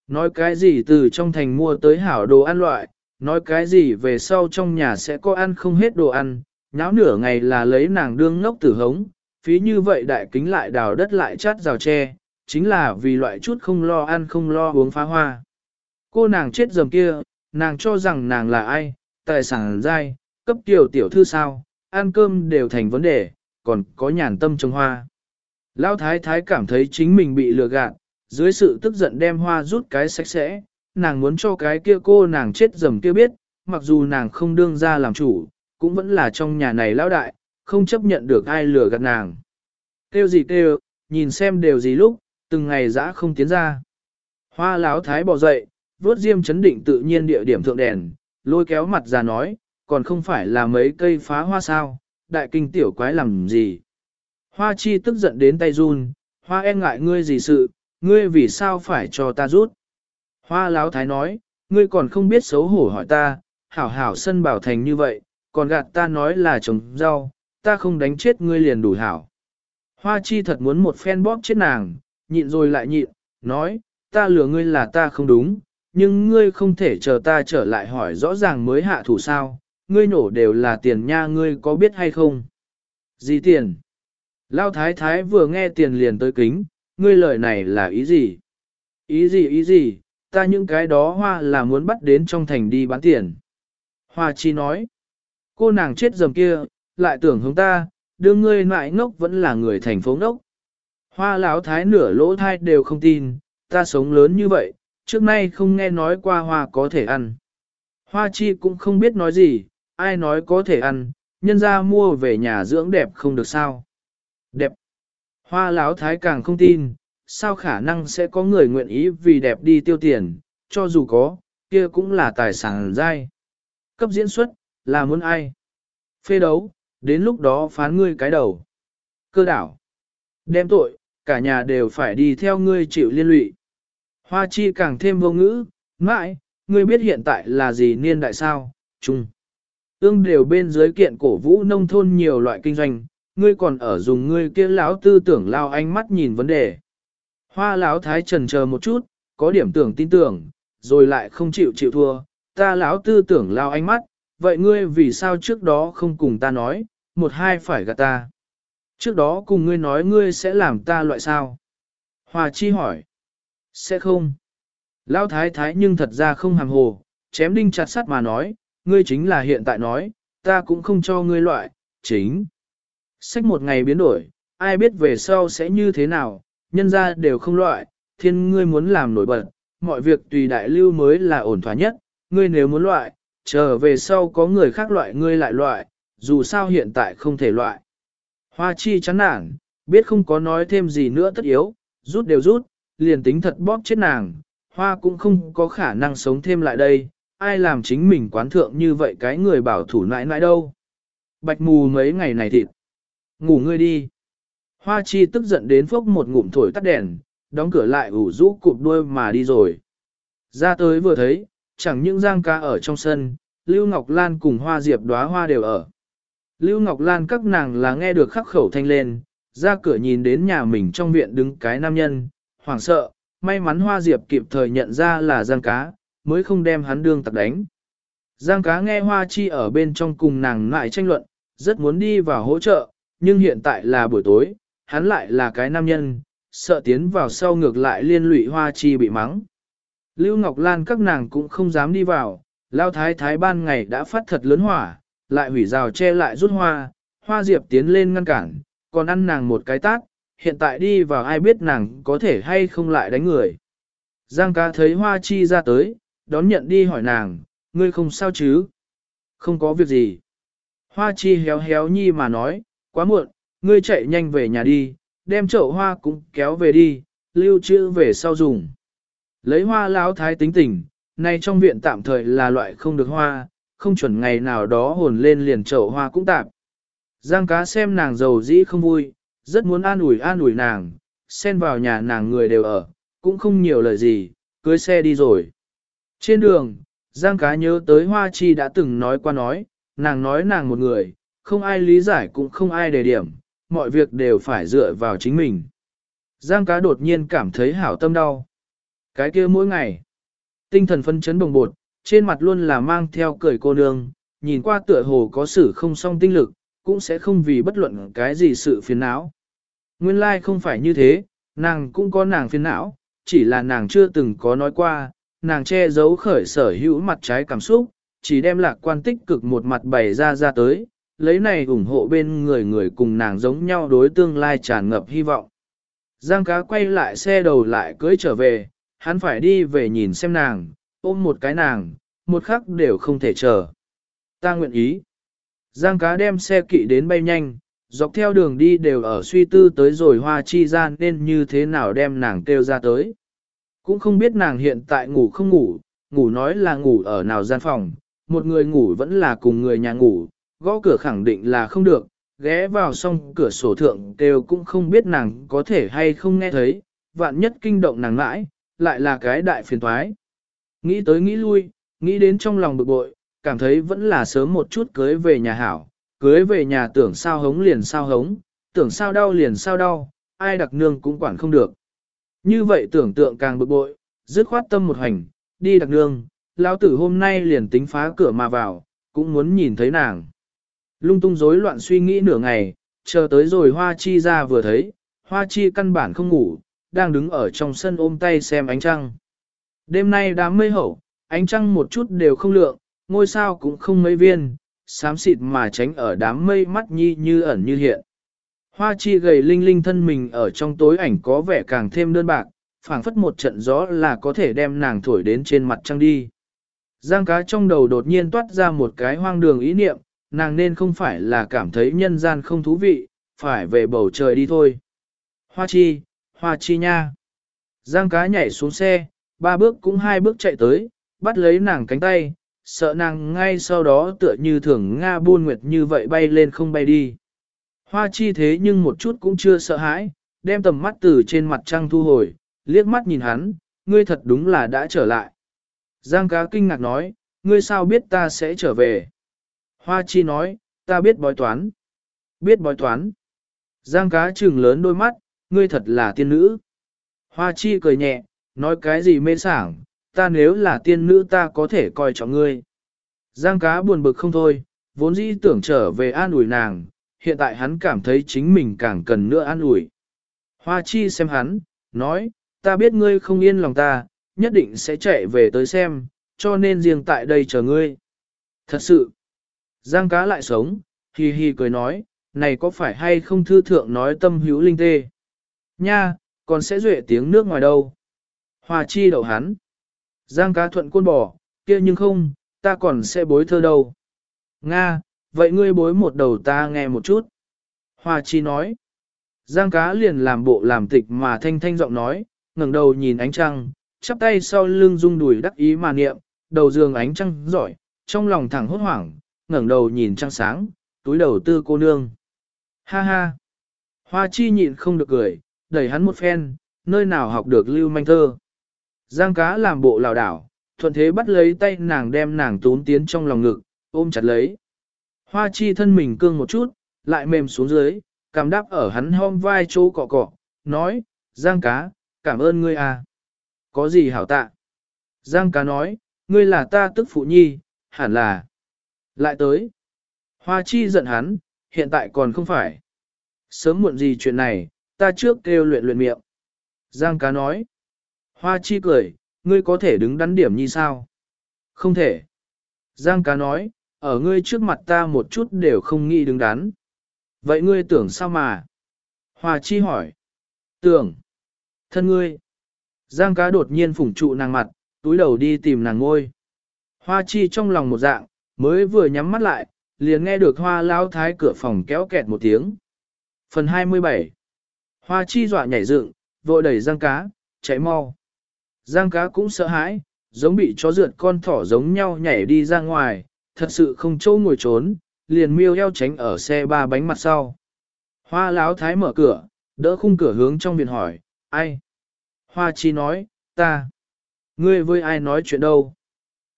Nói cái gì từ trong thành mua tới hảo đồ ăn loại, nói cái gì về sau trong nhà sẽ có ăn không hết đồ ăn, nháo nửa ngày là lấy nàng đương ngốc tử hống, phí như vậy đại kính lại đào đất lại chát rào tre, chính là vì loại chút không lo ăn không lo uống phá hoa. Cô nàng chết dầm kia, nàng cho rằng nàng là ai, tài sản dai, cấp tiểu tiểu thư sao, ăn cơm đều thành vấn đề, còn có nhàn tâm trồng hoa. Lão thái thái cảm thấy chính mình bị lừa gạt, dưới sự tức giận đem hoa rút cái sạch sẽ, nàng muốn cho cái kia cô nàng chết dầm kia biết, mặc dù nàng không đương ra làm chủ, cũng vẫn là trong nhà này lão đại, không chấp nhận được ai lừa gạt nàng. Kêu gì kêu, nhìn xem đều gì lúc, từng ngày dã không tiến ra. Hoa lão thái bỏ dậy, vốt diêm chấn định tự nhiên địa điểm thượng đèn, lôi kéo mặt ra nói, còn không phải là mấy cây phá hoa sao, đại kinh tiểu quái làm gì. Hoa chi tức giận đến tay run, hoa e ngại ngươi gì sự, ngươi vì sao phải cho ta rút. Hoa láo thái nói, ngươi còn không biết xấu hổ hỏi ta, hảo hảo sân bảo thành như vậy, còn gạt ta nói là trồng rau, ta không đánh chết ngươi liền đủ hảo. Hoa chi thật muốn một phen bóp chết nàng, nhịn rồi lại nhịn, nói, ta lừa ngươi là ta không đúng, nhưng ngươi không thể chờ ta trở lại hỏi rõ ràng mới hạ thủ sao, ngươi nổ đều là tiền nha ngươi có biết hay không? Gì tiền? Lao thái thái vừa nghe tiền liền tới kính, ngươi lời này là ý gì? Ý gì ý gì, ta những cái đó hoa là muốn bắt đến trong thành đi bán tiền. Hoa chi nói, cô nàng chết dầm kia, lại tưởng hướng ta, đưa ngươi mại ngốc vẫn là người thành phố ngốc. Hoa lão thái nửa lỗ thai đều không tin, ta sống lớn như vậy, trước nay không nghe nói qua hoa có thể ăn. Hoa chi cũng không biết nói gì, ai nói có thể ăn, nhân ra mua về nhà dưỡng đẹp không được sao. Đẹp. Hoa láo thái càng không tin, sao khả năng sẽ có người nguyện ý vì đẹp đi tiêu tiền, cho dù có, kia cũng là tài sản dai. Cấp diễn xuất, là muốn ai? Phê đấu, đến lúc đó phán ngươi cái đầu. Cơ đảo. Đem tội, cả nhà đều phải đi theo ngươi chịu liên lụy. Hoa chi càng thêm vô ngữ, mãi, ngươi biết hiện tại là gì niên đại sao, chung. Ương đều bên dưới kiện cổ vũ nông thôn nhiều loại kinh doanh, ngươi còn ở dùng ngươi kia lão tư tưởng lao ánh mắt nhìn vấn đề. Hoa lão thái trần chờ một chút, có điểm tưởng tin tưởng, rồi lại không chịu chịu thua, ta lão tư tưởng lao ánh mắt, vậy ngươi vì sao trước đó không cùng ta nói, một hai phải gạt ta. Trước đó cùng ngươi nói ngươi sẽ làm ta loại sao? Hoa chi hỏi. Sẽ không. Lão thái thái nhưng thật ra không hàm hồ, chém đinh chặt sắt mà nói, ngươi chính là hiện tại nói, ta cũng không cho ngươi loại, chính. Sách một ngày biến đổi, ai biết về sau sẽ như thế nào, nhân ra đều không loại, thiên ngươi muốn làm nổi bật, mọi việc tùy đại lưu mới là ổn thỏa nhất, ngươi nếu muốn loại, chờ về sau có người khác loại ngươi lại loại, dù sao hiện tại không thể loại. Hoa chi chán nản, biết không có nói thêm gì nữa tất yếu, rút đều rút, liền tính thật bóp chết nàng, hoa cũng không có khả năng sống thêm lại đây, ai làm chính mình quán thượng như vậy cái người bảo thủ nãi nãi đâu. Bạch mù mấy ngày này thịt. Ngủ ngươi đi. Hoa chi tức giận đến phốc một ngụm thổi tắt đèn, đóng cửa lại ủ rũ cụp đuôi mà đi rồi. Ra tới vừa thấy, chẳng những giang ca ở trong sân, Lưu Ngọc Lan cùng hoa diệp đóa hoa đều ở. Lưu Ngọc Lan các nàng là nghe được khắc khẩu thanh lên, ra cửa nhìn đến nhà mình trong viện đứng cái nam nhân, hoảng sợ, may mắn hoa diệp kịp thời nhận ra là giang cá, mới không đem hắn đương tặc đánh. Giang cá nghe hoa chi ở bên trong cùng nàng lại tranh luận, rất muốn đi vào hỗ trợ, nhưng hiện tại là buổi tối, hắn lại là cái nam nhân, sợ tiến vào sau ngược lại liên lụy hoa chi bị mắng. Lưu Ngọc Lan các nàng cũng không dám đi vào, lao thái thái ban ngày đã phát thật lớn hỏa, lại hủy rào che lại rút hoa, hoa diệp tiến lên ngăn cản, còn ăn nàng một cái tát, hiện tại đi vào ai biết nàng có thể hay không lại đánh người. Giang ca thấy hoa chi ra tới, đón nhận đi hỏi nàng, ngươi không sao chứ? Không có việc gì. Hoa chi héo héo nhi mà nói, quá muộn, ngươi chạy nhanh về nhà đi, đem chậu hoa cũng kéo về đi, lưu trữ về sau dùng. Lấy hoa lão thái tính tình, nay trong viện tạm thời là loại không được hoa, không chuẩn ngày nào đó hồn lên liền chậu hoa cũng tạm. Giang cá xem nàng giàu dĩ không vui, rất muốn an ủi an ủi nàng, xen vào nhà nàng người đều ở, cũng không nhiều lời gì, cưới xe đi rồi. Trên đường, Giang cá nhớ tới Hoa Chi đã từng nói qua nói, nàng nói nàng một người, không ai lý giải cũng không ai đề điểm, mọi việc đều phải dựa vào chính mình. Giang cá đột nhiên cảm thấy hảo tâm đau. Cái kia mỗi ngày, tinh thần phân chấn bồng bột, trên mặt luôn là mang theo cười cô nương, nhìn qua tựa hồ có sự không song tinh lực, cũng sẽ không vì bất luận cái gì sự phiền não. Nguyên lai like không phải như thế, nàng cũng có nàng phiền não, chỉ là nàng chưa từng có nói qua, nàng che giấu khởi sở hữu mặt trái cảm xúc, chỉ đem lạc quan tích cực một mặt bày ra ra tới, lấy này ủng hộ bên người người cùng nàng giống nhau đối tương lai tràn ngập hy vọng. Giang cá quay lại xe đầu lại cưới trở về, hắn phải đi về nhìn xem nàng, ôm một cái nàng, một khắc đều không thể chờ. Ta nguyện ý. Giang cá đem xe kỵ đến bay nhanh, dọc theo đường đi đều ở suy tư tới rồi hoa chi gian nên như thế nào đem nàng kêu ra tới. Cũng không biết nàng hiện tại ngủ không ngủ, ngủ nói là ngủ ở nào gian phòng, một người ngủ vẫn là cùng người nhà ngủ, gõ cửa khẳng định là không được, ghé vào xong cửa sổ thượng đều cũng không biết nàng có thể hay không nghe thấy, vạn nhất kinh động nàng mãi, lại là cái đại phiền toái. Nghĩ tới nghĩ lui, nghĩ đến trong lòng bực bội, cảm thấy vẫn là sớm một chút cưới về nhà hảo, cưới về nhà tưởng sao hống liền sao hống, tưởng sao đau liền sao đau, ai đặc nương cũng quản không được. Như vậy tưởng tượng càng bực bội, dứt khoát tâm một hành, đi đặc nương, lão tử hôm nay liền tính phá cửa mà vào, cũng muốn nhìn thấy nàng. Lung tung rối loạn suy nghĩ nửa ngày, chờ tới rồi Hoa Chi ra vừa thấy, Hoa Chi căn bản không ngủ, đang đứng ở trong sân ôm tay xem ánh trăng. Đêm nay đám mây hậu, ánh trăng một chút đều không lượng, ngôi sao cũng không mấy viên, xám xịt mà tránh ở đám mây mắt nhi như ẩn như hiện. Hoa chi gầy linh linh thân mình ở trong tối ảnh có vẻ càng thêm đơn bạc, phảng phất một trận gió là có thể đem nàng thổi đến trên mặt trăng đi. Giang cá trong đầu đột nhiên toát ra một cái hoang đường ý niệm, nàng nên không phải là cảm thấy nhân gian không thú vị, phải về bầu trời đi thôi. Hoa chi, hoa chi nha. Giang cá nhảy xuống xe, ba bước cũng hai bước chạy tới, bắt lấy nàng cánh tay, sợ nàng ngay sau đó tựa như thường Nga buôn nguyệt như vậy bay lên không bay đi. Hoa chi thế nhưng một chút cũng chưa sợ hãi, đem tầm mắt từ trên mặt trăng thu hồi, liếc mắt nhìn hắn, ngươi thật đúng là đã trở lại. Giang cá kinh ngạc nói, ngươi sao biết ta sẽ trở về? Hoa chi nói, ta biết bói toán. Biết bói toán. Giang cá trừng lớn đôi mắt, ngươi thật là tiên nữ. Hoa chi cười nhẹ, nói cái gì mê sảng, ta nếu là tiên nữ ta có thể coi trọng ngươi. Giang cá buồn bực không thôi, vốn dĩ tưởng trở về an ủi nàng, hiện tại hắn cảm thấy chính mình càng cần nữa an ủi. Hoa chi xem hắn, nói, ta biết ngươi không yên lòng ta, nhất định sẽ chạy về tới xem, cho nên riêng tại đây chờ ngươi. Thật sự, Giang cá lại sống, hì hì cười nói, này có phải hay không thư thượng nói tâm hữu linh tê? Nha, còn sẽ duệ tiếng nước ngoài đâu? Hoa chi đậu hắn. Giang cá thuận côn bò, kia nhưng không, ta còn sẽ bối thơ đâu. Nga, vậy ngươi bối một đầu ta nghe một chút. Hoa chi nói. Giang cá liền làm bộ làm tịch mà thanh thanh giọng nói, ngẩng đầu nhìn ánh trăng, chắp tay sau lưng rung đùi đắc ý mà niệm, đầu giường ánh trăng giỏi, trong lòng thẳng hốt hoảng, ngẩng đầu nhìn trăng sáng, túi đầu tư cô nương. Ha ha! Hoa chi nhịn không được cười, đẩy hắn một phen, nơi nào học được lưu manh thơ. Giang cá làm bộ lào đảo, thuận thế bắt lấy tay nàng đem nàng tốn tiến trong lòng ngực, ôm chặt lấy. Hoa chi thân mình cương một chút, lại mềm xuống dưới, cảm đáp ở hắn hông vai chỗ cọ cọ, nói, Giang cá, cảm ơn ngươi à. Có gì hảo tạ? Giang cá nói, ngươi là ta tức phụ nhi, hẳn là. Lại tới. Hoa chi giận hắn, hiện tại còn không phải. Sớm muộn gì chuyện này, ta trước kêu luyện luyện miệng. Giang cá nói. Hoa chi cười, ngươi có thể đứng đắn điểm như sao? Không thể. Giang cá nói, ở ngươi trước mặt ta một chút đều không nghĩ đứng đắn. Vậy ngươi tưởng sao mà? Hoa chi hỏi. Tưởng. Thân ngươi. Giang cá đột nhiên phủng trụ nàng mặt, túi đầu đi tìm nàng ngôi. Hoa chi trong lòng một dạng, mới vừa nhắm mắt lại, liền nghe được hoa lao thái cửa phòng kéo kẹt một tiếng. Phần 27 Hoa chi dọa nhảy dựng, vội đẩy giang cá, chạy mau. Giang cá cũng sợ hãi, giống bị chó rượt con thỏ giống nhau nhảy đi ra ngoài, thật sự không trâu ngồi trốn, liền miêu eo tránh ở xe ba bánh mặt sau. Hoa láo thái mở cửa, đỡ khung cửa hướng trong viện hỏi, ai? Hoa chi nói, ta. Ngươi với ai nói chuyện đâu?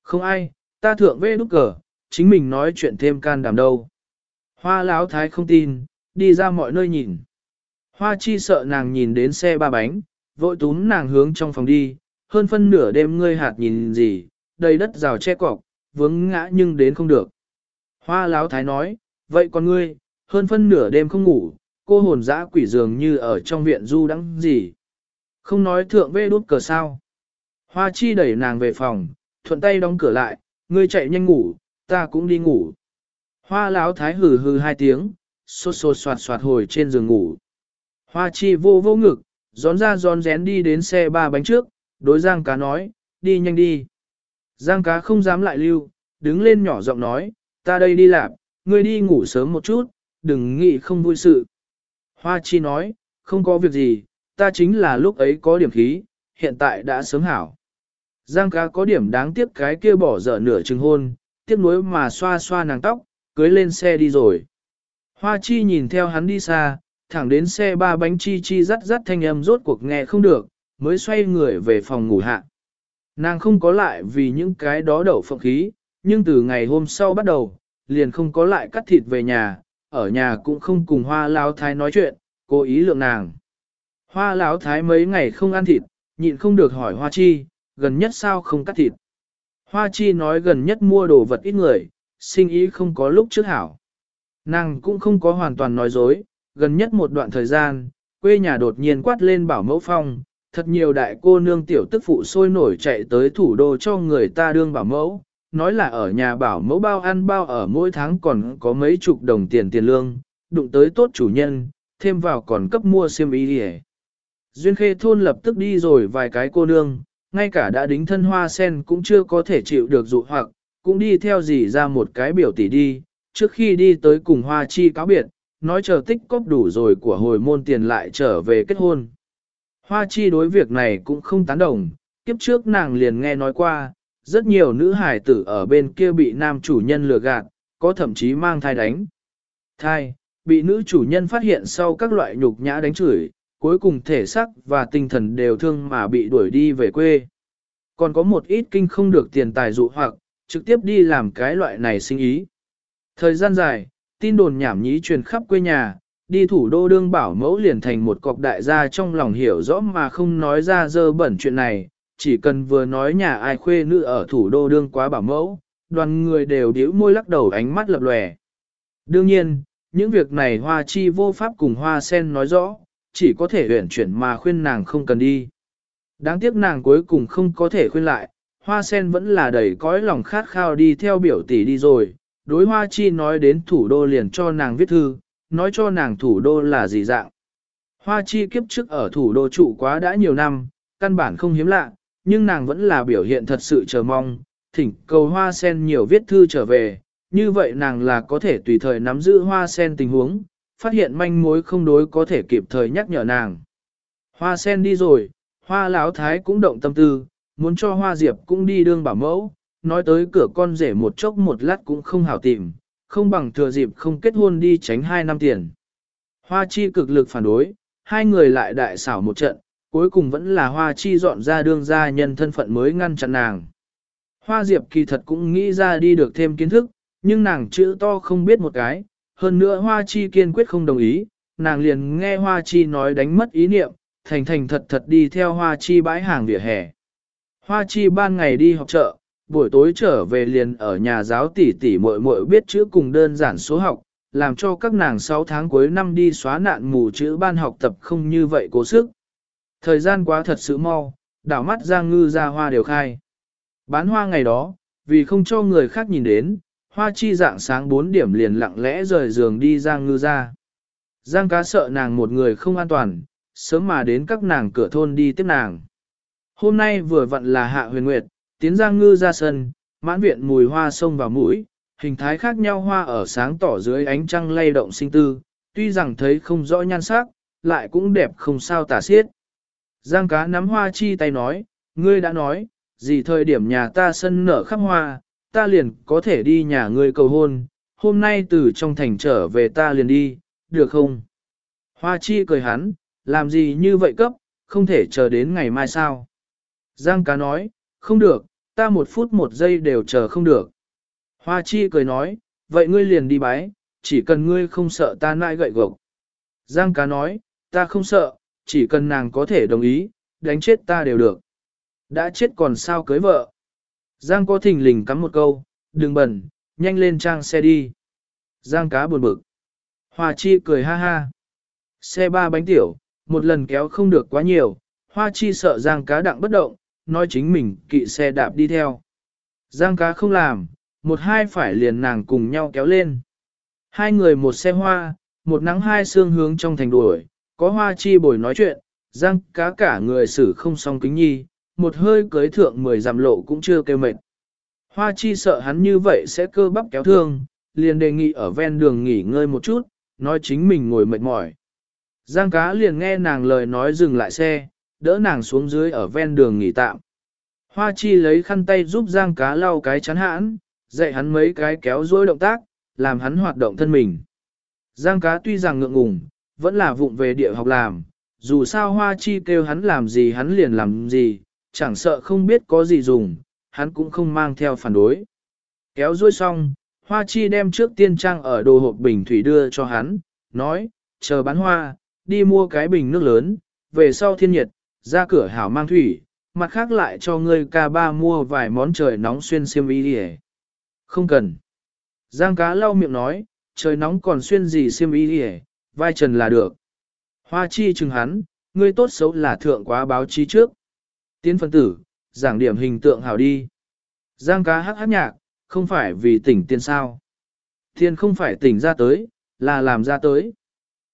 Không ai, ta thượng vê nút cờ, chính mình nói chuyện thêm can đảm đâu. Hoa láo thái không tin, đi ra mọi nơi nhìn. Hoa chi sợ nàng nhìn đến xe ba bánh, vội túm nàng hướng trong phòng đi, hơn phân nửa đêm ngươi hạt nhìn gì, đầy đất rào che cọc, vướng ngã nhưng đến không được. Hoa láo thái nói, vậy còn ngươi, hơn phân nửa đêm không ngủ, cô hồn dã quỷ dường như ở trong viện du đắng gì. Không nói thượng vê đút cờ sao. Hoa chi đẩy nàng về phòng, thuận tay đóng cửa lại, ngươi chạy nhanh ngủ, ta cũng đi ngủ. Hoa láo thái hừ hừ hai tiếng, sốt sốt soạt soạt hồi trên giường ngủ. Hoa chi vô vô ngực, gión ra gión rén đi đến xe ba bánh trước, đối giang cá nói, đi nhanh đi. Giang cá không dám lại lưu, đứng lên nhỏ giọng nói, ta đây đi làm, ngươi đi ngủ sớm một chút, đừng nghĩ không vui sự. Hoa chi nói, không có việc gì, ta chính là lúc ấy có điểm khí, hiện tại đã sớm hảo. Giang cá có điểm đáng tiếc cái kia bỏ dở nửa chừng hôn, tiếc nuối mà xoa xoa nàng tóc, cưới lên xe đi rồi. Hoa chi nhìn theo hắn đi xa, thẳng đến xe ba bánh chi chi rắt rắt thanh âm rốt cuộc nghe không được, mới xoay người về phòng ngủ hạ. Nàng không có lại vì những cái đó đậu phộng khí, nhưng từ ngày hôm sau bắt đầu, liền không có lại cắt thịt về nhà, ở nhà cũng không cùng hoa lão thái nói chuyện, cố ý lượng nàng. Hoa lão thái mấy ngày không ăn thịt, nhịn không được hỏi hoa chi, gần nhất sao không cắt thịt. Hoa chi nói gần nhất mua đồ vật ít người, sinh ý không có lúc trước hảo. Nàng cũng không có hoàn toàn nói dối, gần nhất một đoạn thời gian, quê nhà đột nhiên quát lên bảo mẫu phong, thật nhiều đại cô nương tiểu tức phụ sôi nổi chạy tới thủ đô cho người ta đương bảo mẫu, nói là ở nhà bảo mẫu bao ăn bao ở mỗi tháng còn có mấy chục đồng tiền tiền lương, đụng tới tốt chủ nhân, thêm vào còn cấp mua xiêm y đi Duyên khê thôn lập tức đi rồi vài cái cô nương, ngay cả đã đính thân hoa sen cũng chưa có thể chịu được dụ hoặc, cũng đi theo dì ra một cái biểu tỷ đi, trước khi đi tới cùng hoa chi cáo biệt, nói chờ tích cóp đủ rồi của hồi môn tiền lại trở về kết hôn. Hoa chi đối việc này cũng không tán đồng, kiếp trước nàng liền nghe nói qua, rất nhiều nữ hài tử ở bên kia bị nam chủ nhân lừa gạt, có thậm chí mang thai đánh. Thai, bị nữ chủ nhân phát hiện sau các loại nhục nhã đánh chửi, cuối cùng thể xác và tinh thần đều thương mà bị đuổi đi về quê. Còn có một ít kinh không được tiền tài dụ hoặc, trực tiếp đi làm cái loại này sinh ý. Thời gian dài, tin đồn nhảm nhí truyền khắp quê nhà, đi thủ đô đương bảo mẫu liền thành một cọc đại gia trong lòng hiểu rõ mà không nói ra dơ bẩn chuyện này, chỉ cần vừa nói nhà ai khuê nữ ở thủ đô đương quá bảo mẫu, đoàn người đều điếu môi lắc đầu ánh mắt lập lòe. Đương nhiên, những việc này hoa chi vô pháp cùng hoa sen nói rõ, chỉ có thể huyển chuyển mà khuyên nàng không cần đi. Đáng tiếc nàng cuối cùng không có thể khuyên lại, hoa sen vẫn là đầy cõi lòng khát khao đi theo biểu tỷ đi rồi, đối hoa chi nói đến thủ đô liền cho nàng viết thư, nói cho nàng thủ đô là gì dạng. Hoa chi kiếp trước ở thủ đô trụ quá đã nhiều năm, căn bản không hiếm lạ, nhưng nàng vẫn là biểu hiện thật sự chờ mong, thỉnh cầu hoa sen nhiều viết thư trở về, như vậy nàng là có thể tùy thời nắm giữ hoa sen tình huống, phát hiện manh mối không đối có thể kịp thời nhắc nhở nàng. Hoa sen đi rồi, hoa lão thái cũng động tâm tư, muốn cho hoa diệp cũng đi đương bảo mẫu, nói tới cửa con rể một chốc một lát cũng không hảo tìm, không bằng thừa dịp không kết hôn đi tránh hai năm tiền. Hoa chi cực lực phản đối, hai người lại đại xảo một trận, cuối cùng vẫn là hoa chi dọn ra đương gia nhân thân phận mới ngăn chặn nàng. Hoa diệp kỳ thật cũng nghĩ ra đi được thêm kiến thức, nhưng nàng chữ to không biết một cái, hơn nữa hoa chi kiên quyết không đồng ý, nàng liền nghe hoa chi nói đánh mất ý niệm, thành thành thật thật đi theo hoa chi bãi hàng vỉa hè. Hoa chi ban ngày đi học chợ, buổi tối trở về liền ở nhà giáo tỷ tỷ muội muội biết chữ cùng đơn giản số học, làm cho các nàng 6 tháng cuối năm đi xóa nạn mù chữ ban học tập không như vậy cố sức. Thời gian quá thật sự mau, đảo mắt Giang Ngư ra hoa đều khai. Bán hoa ngày đó, vì không cho người khác nhìn đến, hoa chi dạng sáng 4 điểm liền lặng lẽ rời giường đi Giang Ngư ra. Giang cá sợ nàng một người không an toàn, sớm mà đến các nàng cửa thôn đi tiếp nàng. Hôm nay vừa vặn là hạ huyền nguyệt, tiến Giang Ngư ra sân, mãn viện mùi hoa sông vào mũi, hình thái khác nhau hoa ở sáng tỏ dưới ánh trăng lay động sinh tư, tuy rằng thấy không rõ nhan sắc, lại cũng đẹp không sao tả xiết. Giang cá nắm hoa chi tay nói, ngươi đã nói, gì thời điểm nhà ta sân nở khắp hoa, ta liền có thể đi nhà ngươi cầu hôn, hôm nay từ trong thành trở về ta liền đi, được không? Hoa chi cười hắn, làm gì như vậy cấp, không thể chờ đến ngày mai sao? Giang cá nói, không được, ta một phút một giây đều chờ không được. Hoa chi cười nói, vậy ngươi liền đi bái, chỉ cần ngươi không sợ ta nãi gậy gộc. Giang cá nói, ta không sợ, chỉ cần nàng có thể đồng ý, đánh chết ta đều được. Đã chết còn sao cưới vợ. Giang có thình lình cắm một câu, đừng bẩn, nhanh lên trang xe đi. Giang cá buồn bực. Hoa chi cười ha ha. Xe ba bánh tiểu, một lần kéo không được quá nhiều, hoa chi sợ giang cá đặng bất động, nói chính mình kỵ xe đạp đi theo. Giang cá không làm, một hai phải liền nàng cùng nhau kéo lên. Hai người một xe hoa, một nắng hai xương hướng trong thành đuổi, có hoa chi bồi nói chuyện, giang cá cả người xử không song kính nhi, một hơi cưới thượng mười giảm lộ cũng chưa kêu mệt. Hoa chi sợ hắn như vậy sẽ cơ bắp kéo thương, liền đề nghị ở ven đường nghỉ ngơi một chút, nói chính mình ngồi mệt mỏi. Giang cá liền nghe nàng lời nói dừng lại xe, đỡ nàng xuống dưới ở ven đường nghỉ tạm. Hoa chi lấy khăn tay giúp Giang cá lau cái chắn hãn, dạy hắn mấy cái kéo dối động tác, làm hắn hoạt động thân mình. Giang cá tuy rằng ngượng ngùng, vẫn là vụng về địa học làm, dù sao hoa chi kêu hắn làm gì hắn liền làm gì, chẳng sợ không biết có gì dùng, hắn cũng không mang theo phản đối. Kéo dối xong, hoa chi đem trước tiên trang ở đồ hộp bình thủy đưa cho hắn, nói, chờ bán hoa, đi mua cái bình nước lớn, về sau thiên nhiệt, ra cửa hảo mang thủy, mặt khác lại cho ngươi ca ba mua vài món trời nóng xuyên xiêm y đi Không cần. Giang cá lau miệng nói, trời nóng còn xuyên gì xiêm y đi vai trần là được. Hoa chi chừng hắn, ngươi tốt xấu là thượng quá báo chí trước. Tiến phân tử, giảng điểm hình tượng hảo đi. Giang cá hát hát nhạc, không phải vì tỉnh tiên sao. Thiên không phải tỉnh ra tới, là làm ra tới.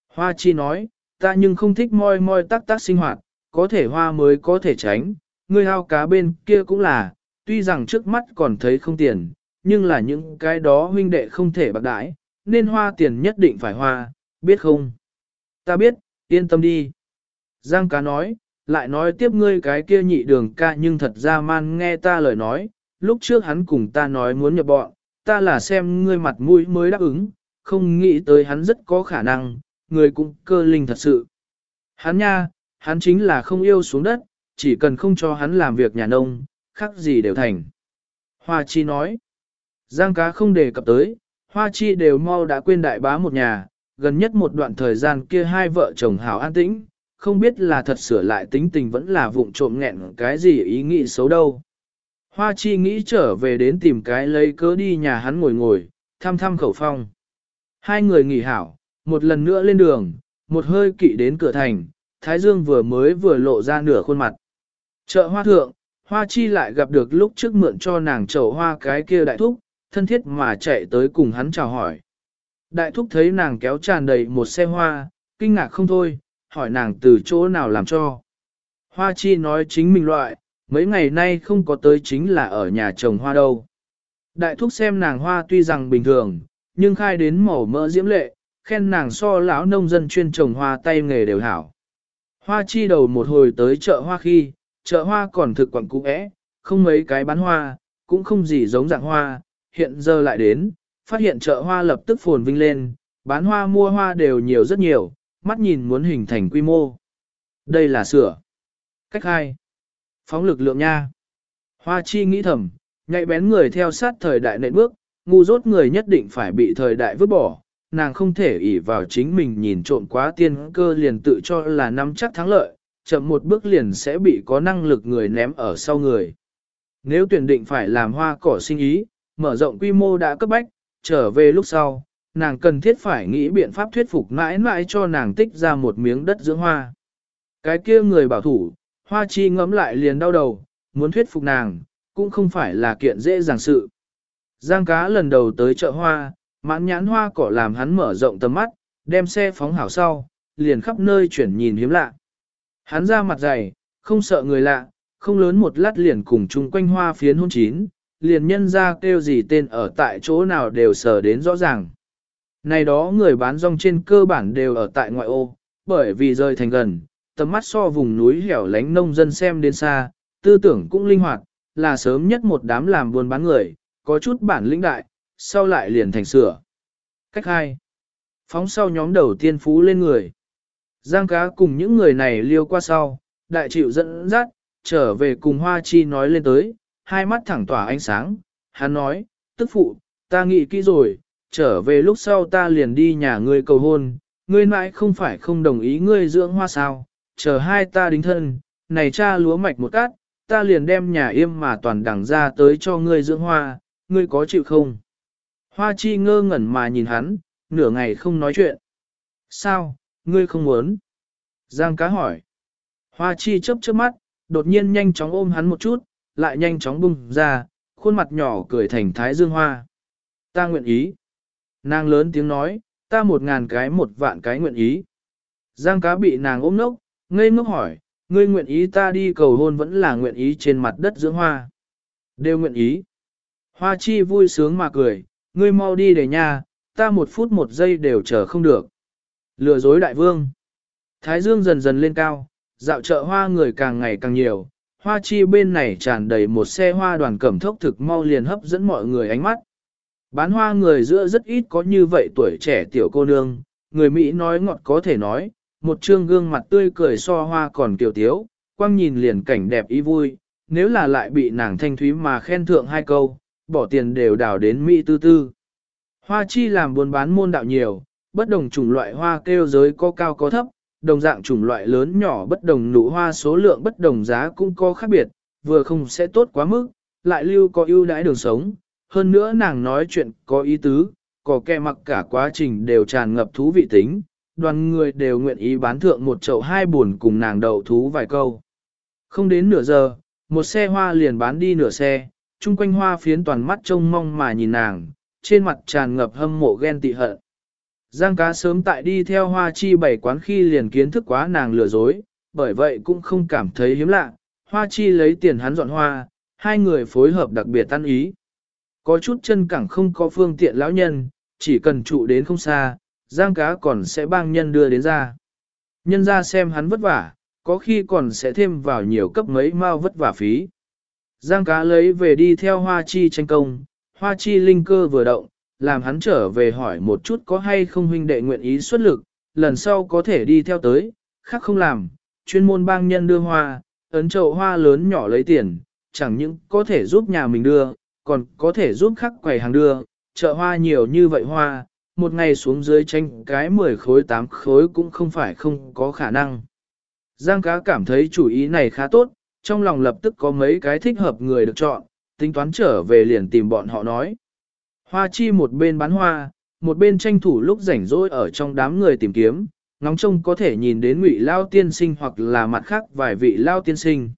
Hoa chi nói, ta nhưng không thích moi moi tắc tắc sinh hoạt, có thể hoa mới có thể tránh, ngươi hao cá bên kia cũng là, tuy rằng trước mắt còn thấy không tiền, nhưng là những cái đó huynh đệ không thể bạc đãi, nên hoa tiền nhất định phải hoa, biết không? Ta biết, yên tâm đi. Giang cá nói, lại nói tiếp ngươi cái kia nhị đường ca nhưng thật ra man nghe ta lời nói, lúc trước hắn cùng ta nói muốn nhập bọn, ta là xem ngươi mặt mũi mới đáp ứng, không nghĩ tới hắn rất có khả năng, người cũng cơ linh thật sự. Hắn nha, hắn chính là không yêu xuống đất, chỉ cần không cho hắn làm việc nhà nông, khác gì đều thành. Hoa Chi nói, Giang cá không đề cập tới, Hoa Chi đều mau đã quên đại bá một nhà, gần nhất một đoạn thời gian kia hai vợ chồng hảo an tĩnh, không biết là thật sửa lại tính tình vẫn là vụng trộm nghẹn cái gì ý nghĩ xấu đâu. Hoa Chi nghĩ trở về đến tìm cái lấy cớ đi nhà hắn ngồi ngồi, thăm thăm khẩu phong. Hai người nghỉ hảo, một lần nữa lên đường, một hơi kỵ đến cửa thành, Thái Dương vừa mới vừa lộ ra nửa khuôn mặt. Chợ hoa thượng, Hoa Chi lại gặp được lúc trước mượn cho nàng chậu hoa cái kia đại thúc, thân thiết mà chạy tới cùng hắn chào hỏi. Đại thúc thấy nàng kéo tràn đầy một xe hoa, kinh ngạc không thôi, hỏi nàng từ chỗ nào làm cho. Hoa Chi nói chính mình loại, mấy ngày nay không có tới chính là ở nhà trồng hoa đâu. Đại thúc xem nàng hoa tuy rằng bình thường, nhưng khai đến màu mỡ diễm lệ, khen nàng so lão nông dân chuyên trồng hoa tay nghề đều hảo. Hoa chi đầu một hồi tới chợ hoa khi, chợ hoa còn thực quẩn cũ ẽ, không mấy cái bán hoa, cũng không gì giống dạng hoa, hiện giờ lại đến, phát hiện chợ hoa lập tức phồn vinh lên, bán hoa mua hoa đều nhiều rất nhiều, mắt nhìn muốn hình thành quy mô. Đây là sửa. Cách hai. Phóng lực lượng nha. Hoa chi nghĩ thầm, nhạy bén người theo sát thời đại nện bước, ngu dốt người nhất định phải bị thời đại vứt bỏ, nàng không thể ỷ vào chính mình nhìn trộn quá tiên cơ liền tự cho là nắm chắc thắng lợi, chậm một bước liền sẽ bị có năng lực người ném ở sau người. Nếu tuyển định phải làm hoa cỏ sinh ý, mở rộng quy mô đã cấp bách, trở về lúc sau, nàng cần thiết phải nghĩ biện pháp thuyết phục mãi mãi cho nàng tích ra một miếng đất dưỡng hoa. Cái kia người bảo thủ, hoa chi ngẫm lại liền đau đầu, muốn thuyết phục nàng, cũng không phải là kiện dễ dàng sự. Giang cá lần đầu tới chợ hoa, mãn nhãn hoa cỏ làm hắn mở rộng tầm mắt, đem xe phóng hảo sau, liền khắp nơi chuyển nhìn hiếm lạ. Hắn ra mặt dày, không sợ người lạ, không lớn một lát liền cùng chung quanh hoa phiến hôn chín, liền nhân ra kêu gì tên ở tại chỗ nào đều sờ đến rõ ràng. Này đó người bán rong trên cơ bản đều ở tại ngoại ô, bởi vì rời thành gần, tầm mắt so vùng núi hẻo lánh nông dân xem đến xa, tư tưởng cũng linh hoạt, là sớm nhất một đám làm buôn bán người, có chút bản lĩnh đại, sau lại liền thành sửa. Cách hai, phóng sau nhóm đầu tiên phú lên người. Giang cá cùng những người này liêu qua sau, đại chịu dẫn dắt, trở về cùng Hoa Chi nói lên tới, hai mắt thẳng tỏa ánh sáng, hắn nói, tức phụ, ta nghĩ kỹ rồi, trở về lúc sau ta liền đi nhà ngươi cầu hôn, ngươi mãi không phải không đồng ý ngươi dưỡng hoa sao, chờ hai ta đính thân, này cha lúa mạch một cát, ta liền đem nhà im mà toàn đẳng ra tới cho ngươi dưỡng hoa, ngươi có chịu không? Hoa chi ngơ ngẩn mà nhìn hắn, nửa ngày không nói chuyện. Sao, ngươi không muốn? Giang cá hỏi. Hoa chi chớp chớp mắt, đột nhiên nhanh chóng ôm hắn một chút, lại nhanh chóng bung ra, khuôn mặt nhỏ cười thành thái dương hoa. Ta nguyện ý. Nàng lớn tiếng nói, ta một ngàn cái một vạn cái nguyện ý. Giang cá bị nàng ôm nốc, ngây ngốc hỏi, ngươi nguyện ý ta đi cầu hôn vẫn là nguyện ý trên mặt đất dưỡng hoa. Đều nguyện ý. Hoa chi vui sướng mà cười, ngươi mau đi để nha, ta một phút một giây đều chờ không được. Lừa dối đại vương. Thái dương dần dần lên cao, dạo chợ hoa người càng ngày càng nhiều, hoa chi bên này tràn đầy một xe hoa đoàn cẩm thốc thực mau liền hấp dẫn mọi người ánh mắt. Bán hoa người giữa rất ít có như vậy tuổi trẻ tiểu cô nương, người Mỹ nói ngọt có thể nói, một trương gương mặt tươi cười so hoa còn kiều tiếu, quang nhìn liền cảnh đẹp ý vui, nếu là lại bị nàng thanh thúy mà khen thượng hai câu, bỏ tiền đều đào đến Mỹ tư tư. Hoa chi làm buôn bán môn đạo nhiều, bất đồng chủng loại hoa kêu giới có cao có thấp, đồng dạng chủng loại lớn nhỏ bất đồng nụ hoa số lượng bất đồng giá cũng có khác biệt, vừa không sẽ tốt quá mức, lại lưu có ưu đãi đường sống. Hơn nữa nàng nói chuyện có ý tứ, có kẻ mặc cả quá trình đều tràn ngập thú vị tính, đoàn người đều nguyện ý bán thượng một chậu hai buồn cùng nàng đậu thú vài câu. Không đến nửa giờ, một xe hoa liền bán đi nửa xe, chung quanh hoa phiến toàn mắt trông mong mà nhìn nàng, trên mặt tràn ngập hâm mộ ghen tị hận. Giang cá sớm tại đi theo hoa chi bảy quán khi liền kiến thức quá nàng lừa dối, bởi vậy cũng không cảm thấy hiếm lạ. Hoa chi lấy tiền hắn dọn hoa, hai người phối hợp đặc biệt tan ý. Có chút chân cẳng không có phương tiện lão nhân, chỉ cần trụ đến không xa, giang cá còn sẽ bang nhân đưa đến ra. Nhân ra xem hắn vất vả, có khi còn sẽ thêm vào nhiều cấp mấy mao vất vả phí. Giang cá lấy về đi theo hoa chi tranh công, hoa chi linh cơ vừa động, làm hắn trở về hỏi một chút có hay không huynh đệ nguyện ý xuất lực, lần sau có thể đi theo tới, khác không làm, chuyên môn bang nhân đưa hoa, ấn chậu hoa lớn nhỏ lấy tiền, chẳng những có thể giúp nhà mình đưa, còn có thể giúp khắc quầy hàng đưa, chợ hoa nhiều như vậy hoa, một ngày xuống dưới tranh cái 10 khối 8 khối cũng không phải không có khả năng. Giang cá cảm thấy chủ ý này khá tốt, trong lòng lập tức có mấy cái thích hợp người được chọn, tính toán trở về liền tìm bọn họ nói. Hoa chi một bên bán hoa, một bên tranh thủ lúc rảnh rỗi ở trong đám người tìm kiếm, ngóng trông có thể nhìn đến ngụy lao tiên sinh hoặc là mặt khác vài vị lao tiên sinh.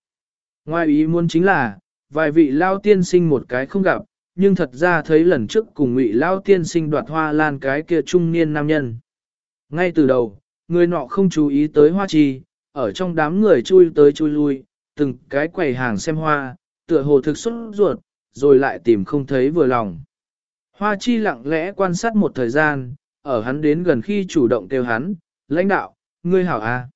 Ngoài ý muốn chính là, vài vị lao tiên sinh một cái không gặp, nhưng thật ra thấy lần trước cùng ngụy lao tiên sinh đoạt hoa lan cái kia trung niên nam nhân. Ngay từ đầu, người nọ không chú ý tới hoa chi, ở trong đám người chui tới chui lui, từng cái quầy hàng xem hoa, tựa hồ thực xuất ruột, rồi lại tìm không thấy vừa lòng. Hoa chi lặng lẽ quan sát một thời gian, ở hắn đến gần khi chủ động kêu hắn, lãnh đạo, ngươi hảo à.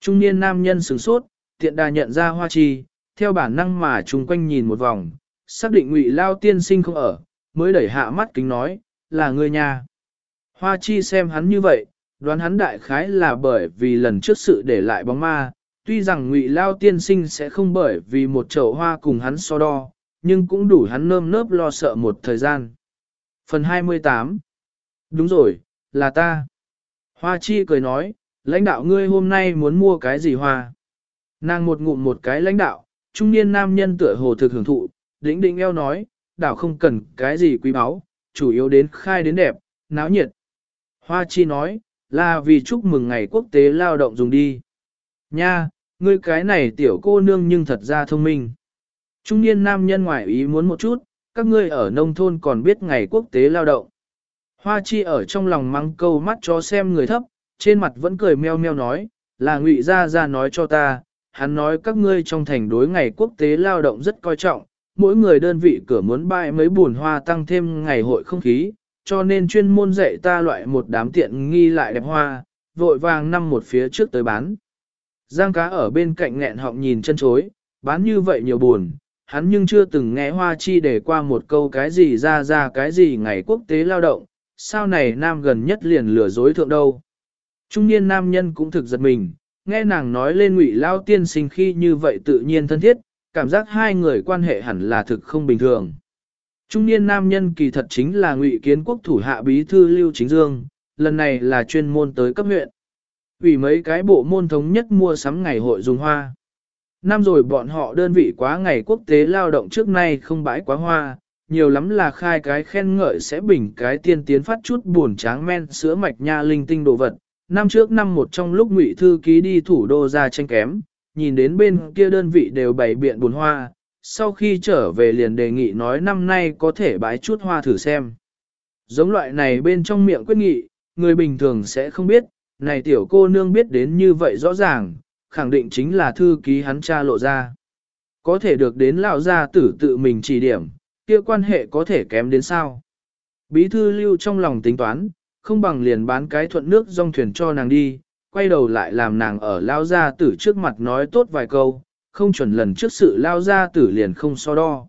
Trung niên nam nhân sửng sốt, tiện đà nhận ra hoa chi, theo bản năng mà chung quanh nhìn một vòng, xác định ngụy lao tiên sinh không ở, mới đẩy hạ mắt kính nói, là ngươi nha. Hoa chi xem hắn như vậy, đoán hắn đại khái là bởi vì lần trước sự để lại bóng ma, tuy rằng ngụy lao tiên sinh sẽ không bởi vì một chậu hoa cùng hắn so đo, nhưng cũng đủ hắn nơm nớp lo sợ một thời gian. Phần 28 Đúng rồi, là ta. Hoa chi cười nói, lãnh đạo ngươi hôm nay muốn mua cái gì hoa? Nàng một ngụm một cái lãnh đạo, trung niên nam nhân tựa hồ thực hưởng thụ, đĩnh đĩnh eo nói, đảo không cần cái gì quý báu, chủ yếu đến khai đến đẹp, náo nhiệt. Hoa chi nói, là vì chúc mừng ngày quốc tế lao động dùng đi. Nha, ngươi cái này tiểu cô nương nhưng thật ra thông minh. Trung niên nam nhân ngoại ý muốn một chút, các ngươi ở nông thôn còn biết ngày quốc tế lao động. Hoa chi ở trong lòng mắng câu mắt cho xem người thấp, trên mặt vẫn cười meo meo nói, là ngụy ra ra nói cho ta, hắn nói các ngươi trong thành đối ngày quốc tế lao động rất coi trọng, mỗi người đơn vị cửa muốn bại mấy buồn hoa tăng thêm ngày hội không khí, cho nên chuyên môn dạy ta loại một đám tiện nghi lại đẹp hoa, vội vàng năm một phía trước tới bán. Giang cá ở bên cạnh nghẹn họng nhìn chân chối, bán như vậy nhiều buồn, hắn nhưng chưa từng nghe hoa chi để qua một câu cái gì ra ra cái gì ngày quốc tế lao động, sao này nam gần nhất liền lừa dối thượng đâu. Trung niên nam nhân cũng thực giật mình, nghe nàng nói lên ngụy lao tiên sinh khi như vậy tự nhiên thân thiết, cảm giác hai người quan hệ hẳn là thực không bình thường. Trung niên nam nhân kỳ thật chính là ngụy kiến quốc thủ hạ bí thư Lưu Chính Dương, lần này là chuyên môn tới cấp huyện. Vì mấy cái bộ môn thống nhất mua sắm ngày hội dùng hoa. Năm rồi bọn họ đơn vị quá ngày quốc tế lao động trước nay không bãi quá hoa, nhiều lắm là khai cái khen ngợi sẽ bình cái tiên tiến phát chút buồn tráng men sữa mạch nha linh tinh đồ vật. Năm trước năm một trong lúc ngụy thư ký đi thủ đô ra tranh kém, nhìn đến bên kia đơn vị đều bày biện buồn hoa, sau khi trở về liền đề nghị nói năm nay có thể bái chút hoa thử xem. Giống loại này bên trong miệng quyết nghị, người bình thường sẽ không biết, này tiểu cô nương biết đến như vậy rõ ràng, khẳng định chính là thư ký hắn cha lộ ra. Có thể được đến lão gia tử tự mình chỉ điểm, kia quan hệ có thể kém đến sao. Bí thư lưu trong lòng tính toán, không bằng liền bán cái thuận nước dòng thuyền cho nàng đi, quay đầu lại làm nàng ở lao gia tử trước mặt nói tốt vài câu, không chuẩn lần trước sự lao gia tử liền không so đo.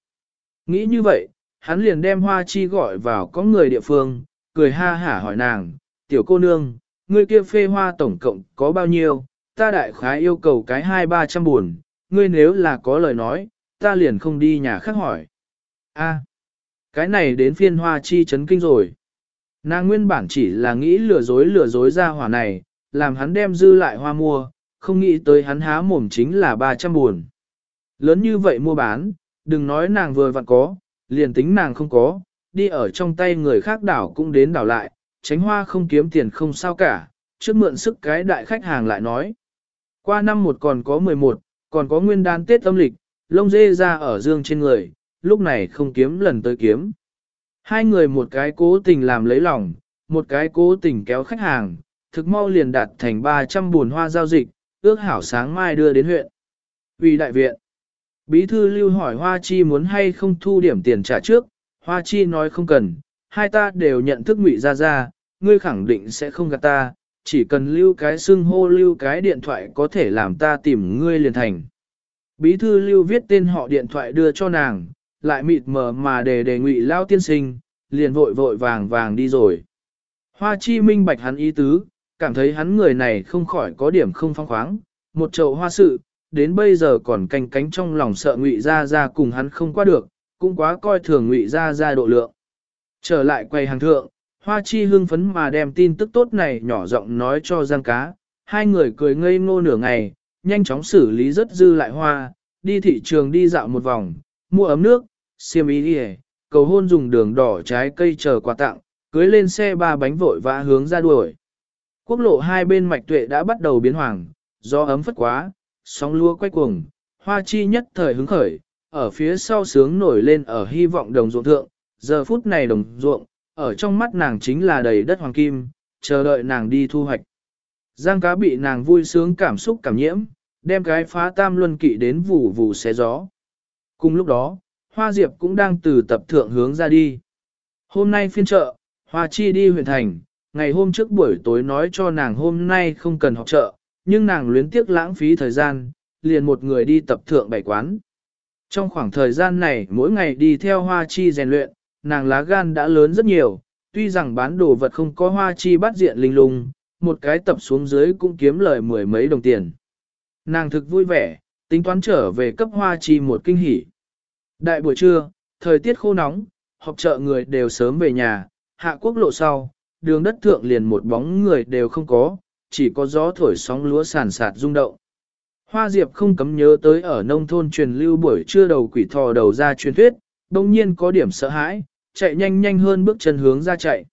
Nghĩ như vậy, hắn liền đem hoa chi gọi vào có người địa phương, cười ha hả hỏi nàng, tiểu cô nương, ngươi kia phê hoa tổng cộng có bao nhiêu, ta đại khái yêu cầu cái hai ba trăm buồn, ngươi nếu là có lời nói, ta liền không đi nhà khác hỏi. A, cái này đến phiên hoa chi chấn kinh rồi. Nàng nguyên bản chỉ là nghĩ lừa dối lừa dối ra hỏa này, làm hắn đem dư lại hoa mua, không nghĩ tới hắn há mồm chính là 300 buồn. Lớn như vậy mua bán, đừng nói nàng vừa vặn có, liền tính nàng không có, đi ở trong tay người khác đảo cũng đến đảo lại, tránh hoa không kiếm tiền không sao cả, trước mượn sức cái đại khách hàng lại nói. Qua năm một còn có 11, còn có nguyên đán Tết âm lịch, lông dê ra ở dương trên người, lúc này không kiếm lần tới kiếm. Hai người một cái cố tình làm lấy lòng, một cái cố tình kéo khách hàng, thực mau liền đạt thành 300 buồn hoa giao dịch, ước hảo sáng mai đưa đến huyện. Vì đại viện, Bí thư lưu hỏi Hoa Chi muốn hay không thu điểm tiền trả trước, Hoa Chi nói không cần, hai ta đều nhận thức ngụy ra ra, ngươi khẳng định sẽ không gạt ta, chỉ cần lưu cái xưng hô lưu cái điện thoại có thể làm ta tìm ngươi liền thành. Bí thư lưu viết tên họ điện thoại đưa cho nàng, lại mịt mờ mà đề đề ngụy lao tiên sinh, liền vội vội vàng vàng đi rồi. Hoa chi minh bạch hắn ý tứ, cảm thấy hắn người này không khỏi có điểm không phong khoáng, một chậu hoa sự, đến bây giờ còn canh cánh trong lòng sợ ngụy ra ra cùng hắn không qua được, cũng quá coi thường ngụy ra ra độ lượng. Trở lại quầy hàng thượng, hoa chi hương phấn mà đem tin tức tốt này nhỏ giọng nói cho Giang cá, hai người cười ngây ngô nửa ngày, nhanh chóng xử lý rất dư lại hoa, đi thị trường đi dạo một vòng, mua ấm nước, xiêm y đi cầu hôn dùng đường đỏ trái cây chờ quà tặng, cưới lên xe ba bánh vội vã hướng ra đuổi. Quốc lộ hai bên mạch tuệ đã bắt đầu biến hoàng, do ấm phất quá, sóng lúa quay cuồng, hoa chi nhất thời hứng khởi, ở phía sau sướng nổi lên ở hy vọng đồng ruộng thượng, giờ phút này đồng ruộng, ở trong mắt nàng chính là đầy đất hoàng kim, chờ đợi nàng đi thu hoạch. Giang cá bị nàng vui sướng cảm xúc cảm nhiễm, đem cái phá tam luân kỵ đến vụ vụ xé gió. Cùng lúc đó, Hoa Diệp cũng đang từ tập thượng hướng ra đi. Hôm nay phiên chợ, Hoa Chi đi huyện thành, ngày hôm trước buổi tối nói cho nàng hôm nay không cần học chợ, nhưng nàng luyến tiếc lãng phí thời gian, liền một người đi tập thượng bảy quán. Trong khoảng thời gian này mỗi ngày đi theo Hoa Chi rèn luyện, nàng lá gan đã lớn rất nhiều, tuy rằng bán đồ vật không có Hoa Chi bắt diện linh lung, một cái tập xuống dưới cũng kiếm lời mười mấy đồng tiền. Nàng thực vui vẻ, tính toán trở về cấp Hoa Chi một kinh hỉ. Đại buổi trưa, thời tiết khô nóng, họp chợ người đều sớm về nhà, hạ quốc lộ sau, đường đất thượng liền một bóng người đều không có, chỉ có gió thổi sóng lúa sàn sạt rung động. Hoa Diệp không cấm nhớ tới ở nông thôn truyền lưu buổi trưa đầu quỷ thò đầu ra truyền thuyết, đồng nhiên có điểm sợ hãi, chạy nhanh nhanh hơn bước chân hướng ra chạy.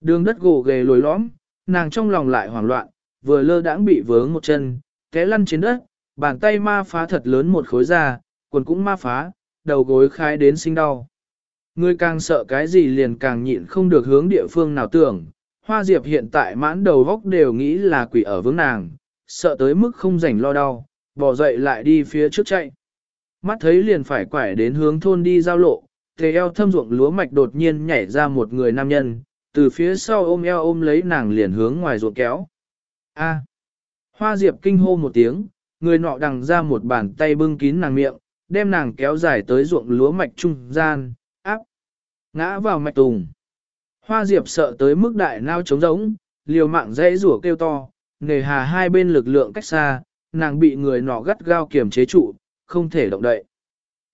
Đường đất gồ ghề lồi lõm, nàng trong lòng lại hoảng loạn, vừa lơ đãng bị vướng một chân, té lăn trên đất, bàn tay ma phá thật lớn một khối da, quần cũng ma phá, đầu gối khai đến sinh đau. Người càng sợ cái gì liền càng nhịn không được hướng địa phương nào tưởng, hoa diệp hiện tại mãn đầu góc đều nghĩ là quỷ ở vướng nàng, sợ tới mức không rảnh lo đau, bỏ dậy lại đi phía trước chạy. Mắt thấy liền phải quải đến hướng thôn đi giao lộ, thề eo thâm ruộng lúa mạch đột nhiên nhảy ra một người nam nhân, từ phía sau ôm eo ôm lấy nàng liền hướng ngoài ruộng kéo. A. Hoa diệp kinh hô một tiếng, người nọ đằng ra một bàn tay bưng kín nàng miệng, đem nàng kéo dài tới ruộng lúa mạch trung gian, áp, ngã vào mạch tùng. Hoa diệp sợ tới mức đại nao trống rỗng, liều mạng dãy rủa kêu to, nề hà hai bên lực lượng cách xa, nàng bị người nọ gắt gao kiềm chế trụ, không thể động đậy.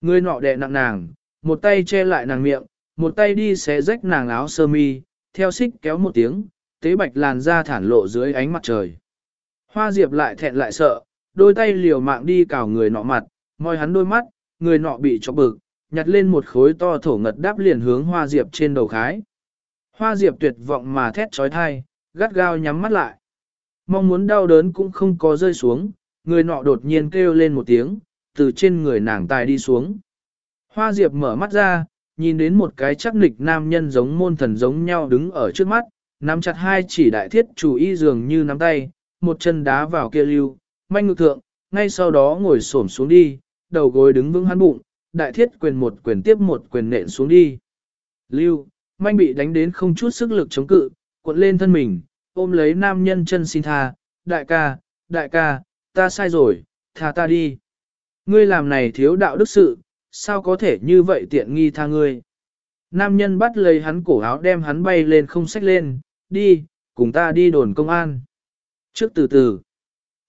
Người nọ đè nặng nàng, một tay che lại nàng miệng, một tay đi xé rách nàng áo sơ mi, theo xích kéo một tiếng, tế bạch làn da thản lộ dưới ánh mặt trời. Hoa diệp lại thẹn lại sợ, đôi tay liều mạng đi cào người nọ mặt, moi hắn đôi mắt, người nọ bị chọc bực, nhặt lên một khối to thổ ngật đáp liền hướng hoa diệp trên đầu khái. Hoa diệp tuyệt vọng mà thét trói thai, gắt gao nhắm mắt lại. Mong muốn đau đớn cũng không có rơi xuống, người nọ đột nhiên kêu lên một tiếng, từ trên người nàng tài đi xuống. Hoa diệp mở mắt ra, nhìn đến một cái chắc nịch nam nhân giống môn thần giống nhau đứng ở trước mắt, nắm chặt hai chỉ đại thiết chủ y dường như nắm tay, một chân đá vào kia lưu, manh ngực thượng, ngay sau đó ngồi xổm xuống đi, đầu gối đứng vững hắn bụng, đại thiết quyền một quyền tiếp một quyền nện xuống đi. Lưu, manh bị đánh đến không chút sức lực chống cự, cuộn lên thân mình, ôm lấy nam nhân chân xin tha, đại ca, đại ca, ta sai rồi, tha ta đi. Ngươi làm này thiếu đạo đức sự, sao có thể như vậy tiện nghi tha ngươi. Nam nhân bắt lấy hắn cổ áo đem hắn bay lên không xách lên, đi, cùng ta đi đồn công an. Trước từ từ,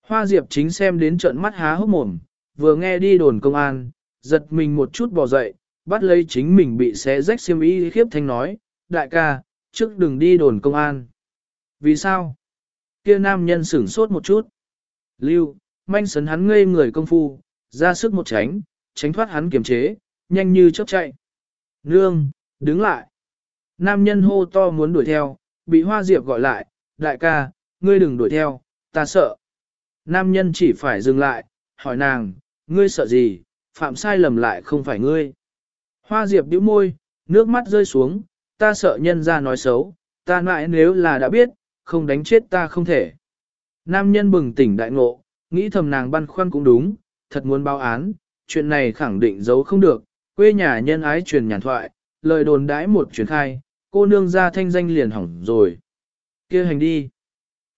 Hoa Diệp chính xem đến trận mắt há hốc mồm, vừa nghe đi đồn công an, giật mình một chút bò dậy, bắt lấy chính mình bị xé rách xiêm y khiếp thanh nói, đại ca, trước đừng đi đồn công an. Vì sao? Kia nam nhân sửng sốt một chút. Lưu, manh sấn hắn ngây người công phu, ra sức một tránh, tránh thoát hắn kiềm chế, nhanh như chớp chạy. Nương, đứng lại. Nam nhân hô to muốn đuổi theo, bị hoa diệp gọi lại, đại ca, ngươi đừng đuổi theo, ta sợ. Nam nhân chỉ phải dừng lại, hỏi nàng, ngươi sợ gì, phạm sai lầm lại không phải ngươi. Hoa diệp bĩu môi, nước mắt rơi xuống, ta sợ nhân ra nói xấu, ta mãi nếu là đã biết, không đánh chết ta không thể. Nam nhân bừng tỉnh đại ngộ, nghĩ thầm nàng băn khoăn cũng đúng, thật muốn báo án, chuyện này khẳng định giấu không được, quê nhà nhân ái truyền nhàn thoại, lời đồn đãi một truyền khai, cô nương ra thanh danh liền hỏng rồi. kia hành đi.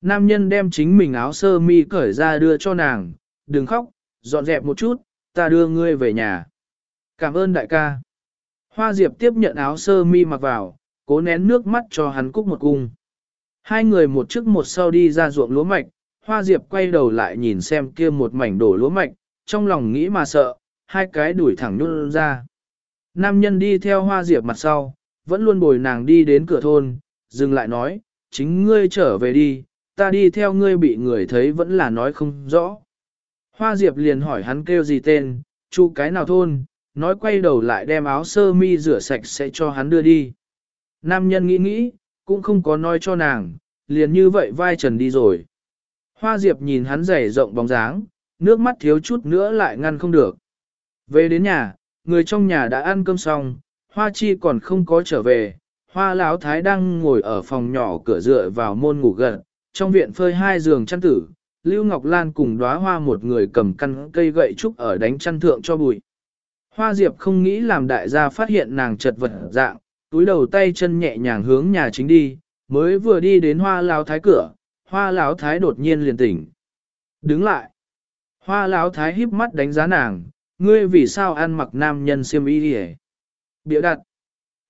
Nam nhân đem chính mình áo sơ mi cởi ra đưa cho nàng, đừng khóc, dọn dẹp một chút, ta đưa ngươi về nhà. Cảm ơn đại ca. Hoa Diệp tiếp nhận áo sơ mi mặc vào, cố nén nước mắt cho hắn cúc một cung. Hai người một trước một sau đi ra ruộng lúa mạch, Hoa Diệp quay đầu lại nhìn xem kia một mảnh đổ lúa mạch, trong lòng nghĩ mà sợ, hai cái đuổi thẳng nhún ra. Nam nhân đi theo Hoa Diệp mặt sau, vẫn luôn bồi nàng đi đến cửa thôn, dừng lại nói, chính ngươi trở về đi, ta đi theo ngươi bị người thấy vẫn là nói không rõ. Hoa Diệp liền hỏi hắn kêu gì tên, chu cái nào thôn, nói quay đầu lại đem áo sơ mi rửa sạch sẽ cho hắn đưa đi. Nam nhân nghĩ nghĩ, cũng không có nói cho nàng, liền như vậy vai trần đi rồi. Hoa Diệp nhìn hắn dày rộng bóng dáng, nước mắt thiếu chút nữa lại ngăn không được. Về đến nhà, người trong nhà đã ăn cơm xong, Hoa Chi còn không có trở về, Hoa Lão Thái đang ngồi ở phòng nhỏ cửa dựa vào môn ngủ gần, trong viện phơi hai giường chăn tử, Lưu Ngọc Lan cùng đóa hoa một người cầm căn cây gậy trúc ở đánh chăn thượng cho bụi. Hoa Diệp không nghĩ làm đại gia phát hiện nàng chật vật dạng, túi đầu tay chân nhẹ nhàng hướng nhà chính đi, mới vừa đi đến hoa lão thái cửa, hoa lão thái đột nhiên liền tỉnh. Đứng lại. Hoa lão thái híp mắt đánh giá nàng, ngươi vì sao ăn mặc nam nhân xiêm y đi Biểu đặt.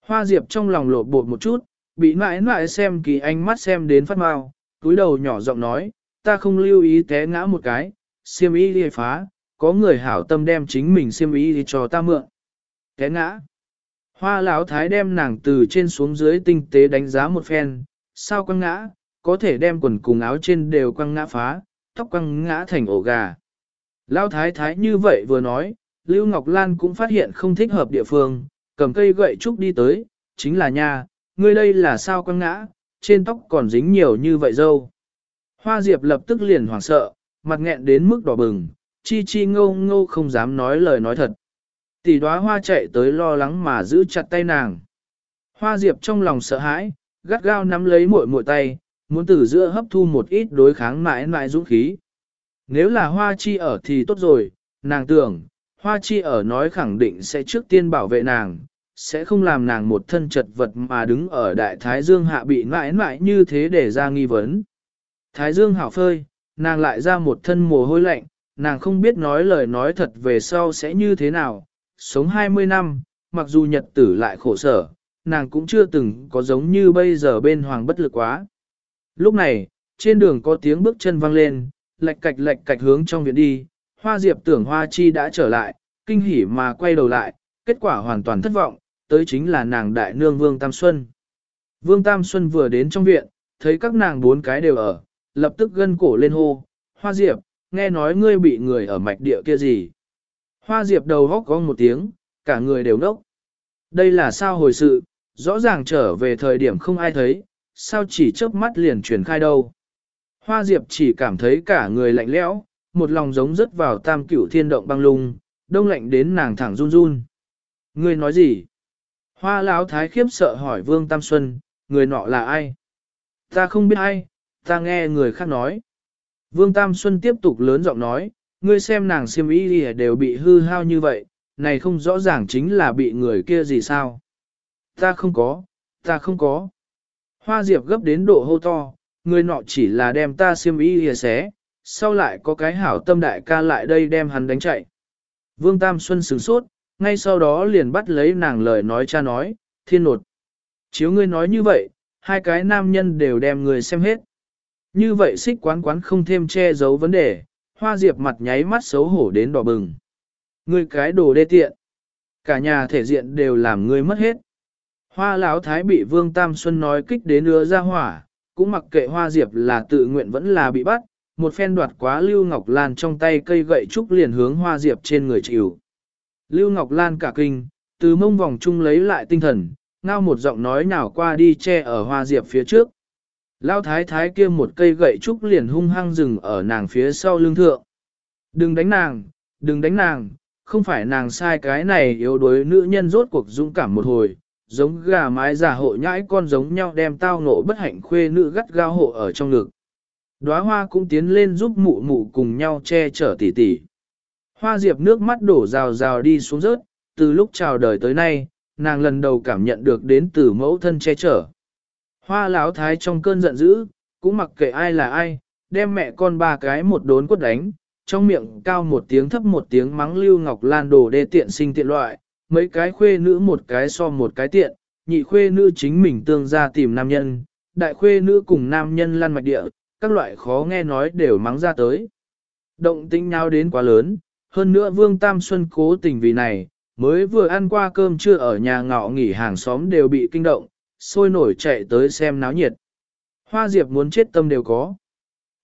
Hoa Diệp trong lòng lộ bột một chút, bị mãi mãi xem kỳ ánh mắt xem đến phát mau, túi đầu nhỏ giọng nói, ta không lưu ý té ngã một cái, xiêm y đi phá, có người hảo tâm đem chính mình xiêm y đi cho ta mượn. Té ngã. Hoa lão thái đem nàng từ trên xuống dưới tinh tế đánh giá một phen, sao quăng ngã, có thể đem quần cùng áo trên đều quăng ngã phá, tóc quăng ngã thành ổ gà. Lão thái thái như vậy vừa nói, Lưu Ngọc Lan cũng phát hiện không thích hợp địa phương, cầm cây gậy trúc đi tới, chính là nha, ngươi đây là sao quăng ngã, trên tóc còn dính nhiều như vậy dâu. Hoa Diệp lập tức liền hoảng sợ, mặt nghẹn đến mức đỏ bừng, chi chi ngô ngô không dám nói lời nói thật. Tỷ đóa hoa chạy tới lo lắng mà giữ chặt tay nàng. Hoa Diệp trong lòng sợ hãi, gắt gao nắm lấy muội muội tay, muốn từ giữa hấp thu một ít đối kháng mãi mãi dũng khí. Nếu là hoa chi ở thì tốt rồi, nàng tưởng, hoa chi ở nói khẳng định sẽ trước tiên bảo vệ nàng, sẽ không làm nàng một thân chật vật mà đứng ở đại thái dương hạ bị mãi mãi như thế để ra nghi vấn. Thái dương hảo phơi, nàng lại ra một thân mồ hôi lạnh, nàng không biết nói lời nói thật về sau sẽ như thế nào, sống 20 năm, mặc dù nhật tử lại khổ sở, nàng cũng chưa từng có giống như bây giờ bên hoàng bất lực quá. Lúc này, trên đường có tiếng bước chân vang lên, lạch cạch lạch cạch hướng trong viện đi, hoa diệp tưởng hoa chi đã trở lại, kinh hỉ mà quay đầu lại, kết quả hoàn toàn thất vọng, tới chính là nàng đại nương Vương Tam Xuân. Vương Tam Xuân vừa đến trong viện, thấy các nàng bốn cái đều ở, lập tức gân cổ lên hô, hoa diệp, nghe nói ngươi bị người ở mạch địa kia gì. Hoa diệp đầu góc gong một tiếng, cả người đều nốc. Đây là sao hồi sự, rõ ràng trở về thời điểm không ai thấy, sao chỉ chớp mắt liền truyền khai đâu. Hoa diệp chỉ cảm thấy cả người lạnh lẽo, một lòng giống rớt vào tam cửu thiên động băng lung, đông lạnh đến nàng thẳng run run. Ngươi nói gì? Hoa lão thái khiếp sợ hỏi Vương Tam Xuân, người nọ là ai? Ta không biết ai, ta nghe người khác nói. Vương Tam Xuân tiếp tục lớn giọng nói, ngươi xem nàng siêm y đều bị hư hao như vậy, này không rõ ràng chính là bị người kia gì sao. Ta không có, ta không có. Hoa Diệp gấp đến độ hô to, người nọ chỉ là đem ta siêm y lìa xé, sau lại có cái hảo tâm đại ca lại đây đem hắn đánh chạy. Vương Tam Xuân sửng sốt, ngay sau đó liền bắt lấy nàng lời nói cha nói, thiên nột. Chiếu ngươi nói như vậy, hai cái nam nhân đều đem người xem hết. Như vậy xích quán quán không thêm che giấu vấn đề, hoa diệp mặt nháy mắt xấu hổ đến đỏ bừng. Ngươi cái đồ đê tiện. Cả nhà thể diện đều làm ngươi mất hết. Hoa lão thái bị Vương Tam Xuân nói kích đến ưa ra hỏa, cũng mặc kệ hoa diệp là tự nguyện vẫn là bị bắt, một phen đoạt quá Lưu Ngọc Lan trong tay cây gậy trúc liền hướng hoa diệp trên người chịu. Lưu Ngọc Lan cả kinh, từ mông vòng chung lấy lại tinh thần, ngao một giọng nói nào qua đi che ở hoa diệp phía trước. Lao thái thái kia một cây gậy trúc liền hung hăng dừng ở nàng phía sau lưng thượng. Đừng đánh nàng, đừng đánh nàng, không phải nàng sai cái này yếu đuối nữ nhân rốt cuộc dũng cảm một hồi, giống gà mái giả hộ nhãi con giống nhau đem tao nộ bất hạnh khuê nữ gắt gao hộ ở trong ngực. Đóa hoa cũng tiến lên giúp mụ mụ cùng nhau che chở tỉ tỉ. Hoa diệp nước mắt đổ rào rào đi xuống rớt, từ lúc chào đời tới nay, nàng lần đầu cảm nhận được đến từ mẫu thân che chở. Hoa lão thái trong cơn giận dữ, cũng mặc kệ ai là ai, đem mẹ con ba cái một đốn quất đánh, trong miệng cao một tiếng thấp một tiếng mắng lưu ngọc lan đồ đê tiện sinh tiện loại, mấy cái khuê nữ một cái so một cái tiện, nhị khuê nữ chính mình tương ra tìm nam nhân, đại khuê nữ cùng nam nhân lăn mạch địa, các loại khó nghe nói đều mắng ra tới. Động tĩnh nhau đến quá lớn, hơn nữa Vương Tam Xuân cố tình vì này, mới vừa ăn qua cơm trưa ở nhà ngọ nghỉ hàng xóm đều bị kinh động, sôi nổi chạy tới xem náo nhiệt. Hoa Diệp muốn chết tâm đều có.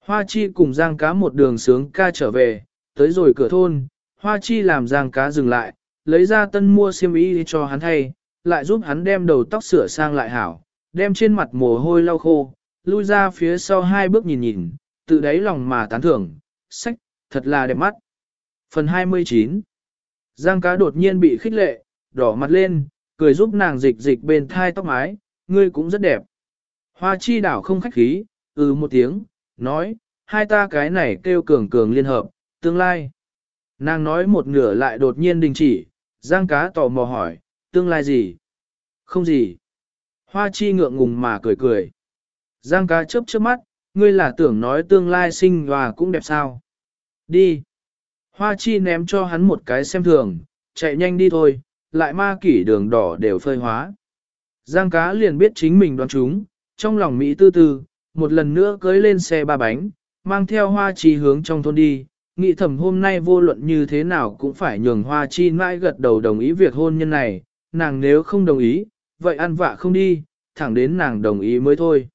Hoa Chi cùng Giang cá một đường sướng ca trở về, tới rồi cửa thôn, Hoa Chi làm Giang cá dừng lại, lấy ra tân mua xiêm y cho hắn thay, lại giúp hắn đem đầu tóc sửa sang lại hảo, đem trên mặt mồ hôi lau khô, lui ra phía sau hai bước nhìn nhìn, tự đáy lòng mà tán thưởng, sách, thật là đẹp mắt. Phần 29 Giang cá đột nhiên bị khích lệ, đỏ mặt lên, cười giúp nàng dịch dịch bên thai tóc mái, ngươi cũng rất đẹp. Hoa chi đảo không khách khí, ừ một tiếng, nói, hai ta cái này kêu cường cường liên hợp, tương lai. Nàng nói một nửa lại đột nhiên đình chỉ, giang cá tò mò hỏi, tương lai gì? Không gì. Hoa chi ngượng ngùng mà cười cười. Giang cá chớp chớp mắt, ngươi là tưởng nói tương lai sinh và cũng đẹp sao? Đi. Hoa chi ném cho hắn một cái xem thường, chạy nhanh đi thôi, lại ma kỷ đường đỏ đều phơi hóa. Giang cá liền biết chính mình đoán chúng, trong lòng Mỹ tư tư, một lần nữa cưới lên xe ba bánh, mang theo hoa chi hướng trong thôn đi, nghĩ thầm hôm nay vô luận như thế nào cũng phải nhường hoa chi mãi gật đầu đồng ý việc hôn nhân này, nàng nếu không đồng ý, vậy ăn vạ không đi, thẳng đến nàng đồng ý mới thôi.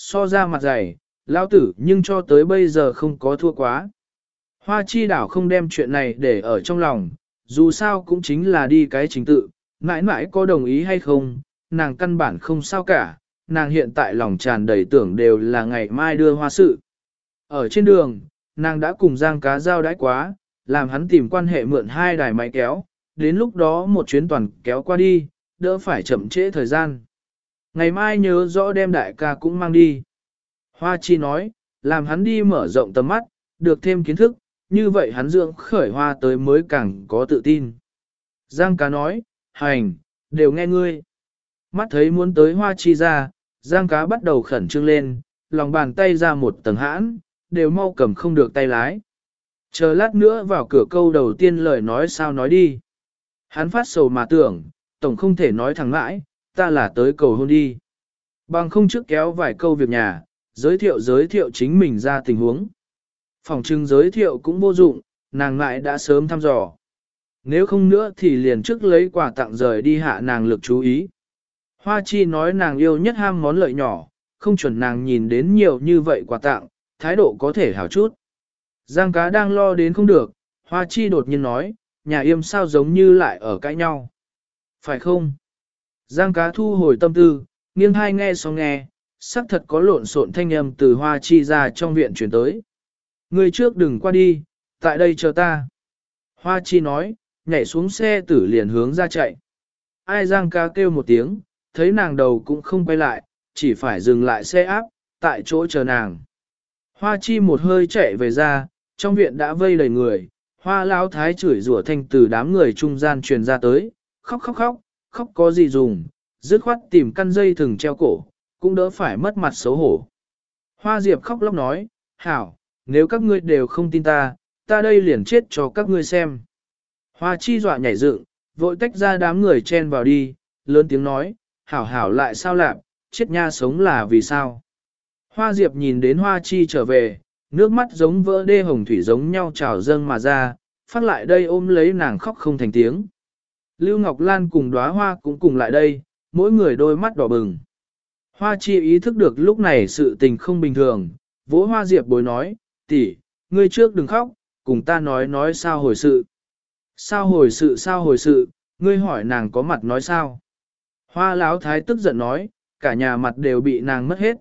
So ra mặt dày, lao tử nhưng cho tới bây giờ không có thua quá. Hoa chi đảo không đem chuyện này để ở trong lòng, dù sao cũng chính là đi cái chính tự, mãi mãi có đồng ý hay không, nàng căn bản không sao cả, nàng hiện tại lòng tràn đầy tưởng đều là ngày mai đưa hoa sự. Ở trên đường, nàng đã cùng Giang cá giao đãi quá, làm hắn tìm quan hệ mượn hai đài máy kéo, đến lúc đó một chuyến toàn kéo qua đi, đỡ phải chậm trễ thời gian. Ngày mai nhớ rõ đem đại ca cũng mang đi. Hoa chi nói, làm hắn đi mở rộng tầm mắt, được thêm kiến thức, như vậy hắn dưỡng khởi hoa tới mới càng có tự tin. Giang cá nói, hành, đều nghe ngươi. Mắt thấy muốn tới hoa chi ra, giang cá bắt đầu khẩn trương lên, lòng bàn tay ra một tầng hãn, đều mau cầm không được tay lái. Chờ lát nữa vào cửa câu đầu tiên lời nói sao nói đi. Hắn phát sầu mà tưởng, tổng không thể nói thẳng mãi, ta là tới cầu hôn đi. Bằng không trước kéo vài câu việc nhà, giới thiệu giới thiệu chính mình ra tình huống. Phòng trưng giới thiệu cũng vô dụng, nàng ngại đã sớm thăm dò. Nếu không nữa thì liền trước lấy quà tặng rời đi hạ nàng lực chú ý. Hoa chi nói nàng yêu nhất ham món lợi nhỏ, không chuẩn nàng nhìn đến nhiều như vậy quà tặng, thái độ có thể hảo chút. Giang cá đang lo đến không được, hoa chi đột nhiên nói, nhà yêm sao giống như lại ở cãi nhau. Phải không? Giang cá thu hồi tâm tư, nghiêng hai nghe xong nghe, sắc thật có lộn xộn thanh âm từ hoa chi ra trong viện chuyển tới. Người trước đừng qua đi, tại đây chờ ta. Hoa chi nói, nhảy xuống xe tử liền hướng ra chạy. Ai giang ca kêu một tiếng, thấy nàng đầu cũng không quay lại, chỉ phải dừng lại xe áp, tại chỗ chờ nàng. Hoa chi một hơi chạy về ra, trong viện đã vây đầy người, hoa lão thái chửi rủa thanh từ đám người trung gian truyền ra tới, khóc khóc khóc, khóc có gì dùng, dứt khoát tìm căn dây thừng treo cổ, cũng đỡ phải mất mặt xấu hổ. Hoa diệp khóc lóc nói, hảo, nếu các ngươi đều không tin ta, ta đây liền chết cho các ngươi xem. Hoa chi dọa nhảy dựng, vội tách ra đám người chen vào đi, lớn tiếng nói, hảo hảo lại sao lạc, chết nha sống là vì sao. Hoa diệp nhìn đến hoa chi trở về, nước mắt giống vỡ đê hồng thủy giống nhau trào dâng mà ra, phát lại đây ôm lấy nàng khóc không thành tiếng. Lưu Ngọc Lan cùng đóa hoa cũng cùng lại đây, mỗi người đôi mắt đỏ bừng. Hoa chi ý thức được lúc này sự tình không bình thường, vỗ hoa diệp bối nói, tỷ, ngươi trước đừng khóc, cùng ta nói nói sao hồi sự. Sao hồi sự sao hồi sự, ngươi hỏi nàng có mặt nói sao. Hoa Lão thái tức giận nói, cả nhà mặt đều bị nàng mất hết.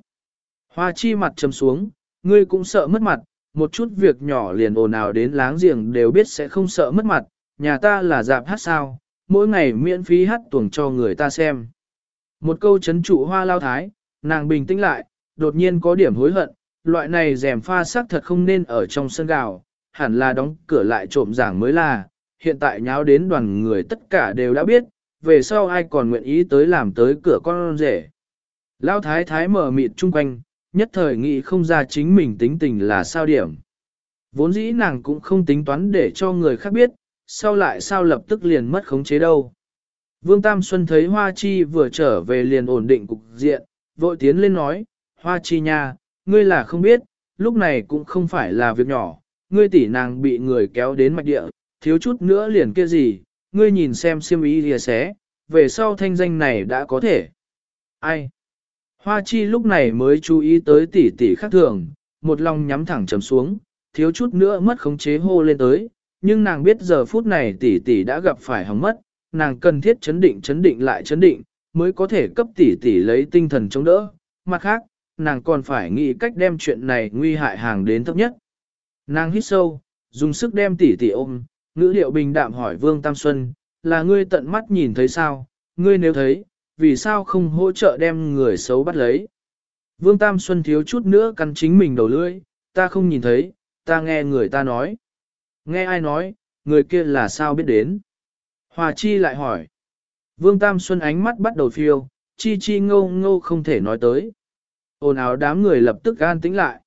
Hoa chi mặt chấm xuống, ngươi cũng sợ mất mặt, một chút việc nhỏ liền ồn ào đến láng giềng đều biết sẽ không sợ mất mặt, nhà ta là dạp hát sao, mỗi ngày miễn phí hát tuồng cho người ta xem. Một câu chấn trụ hoa lao thái, nàng bình tĩnh lại, đột nhiên có điểm hối hận, loại này rèm pha sắc thật không nên ở trong sân gạo, hẳn là đóng cửa lại trộm giảng mới là, hiện tại nháo đến đoàn người tất cả đều đã biết, về sau ai còn nguyện ý tới làm tới cửa con rể. Lao thái thái mở mịt chung quanh, nhất thời nghĩ không ra chính mình tính tình là sao điểm. Vốn dĩ nàng cũng không tính toán để cho người khác biết, sau lại sao lập tức liền mất khống chế đâu. Vương Tam Xuân thấy Hoa Chi vừa trở về liền ổn định cục diện, vội tiến lên nói, Hoa Chi nha, ngươi là không biết, lúc này cũng không phải là việc nhỏ, ngươi tỷ nàng bị người kéo đến mạch địa, thiếu chút nữa liền kia gì, ngươi nhìn xem siêm ý lìa xé, về sau thanh danh này đã có thể. Ai? Hoa chi lúc này mới chú ý tới tỷ tỷ khác thường, một lòng nhắm thẳng trầm xuống, thiếu chút nữa mất khống chế hô lên tới, nhưng nàng biết giờ phút này tỷ tỷ đã gặp phải hỏng mất, nàng cần thiết chấn định chấn định lại chấn định, mới có thể cấp tỷ tỷ lấy tinh thần chống đỡ. Mặt khác, nàng còn phải nghĩ cách đem chuyện này nguy hại hàng đến thấp nhất. Nàng hít sâu, dùng sức đem tỷ tỷ ôm, ngữ điệu bình đạm hỏi Vương Tam Xuân, là ngươi tận mắt nhìn thấy sao, ngươi nếu thấy, vì sao không hỗ trợ đem người xấu bắt lấy. Vương Tam Xuân thiếu chút nữa cắn chính mình đầu lưỡi, ta không nhìn thấy, ta nghe người ta nói. Nghe ai nói, người kia là sao biết đến. Hòa Chi lại hỏi. Vương Tam Xuân ánh mắt bắt đầu phiêu, chi chi ngô ngô không thể nói tới. Ồn ào đám người lập tức gan tĩnh lại.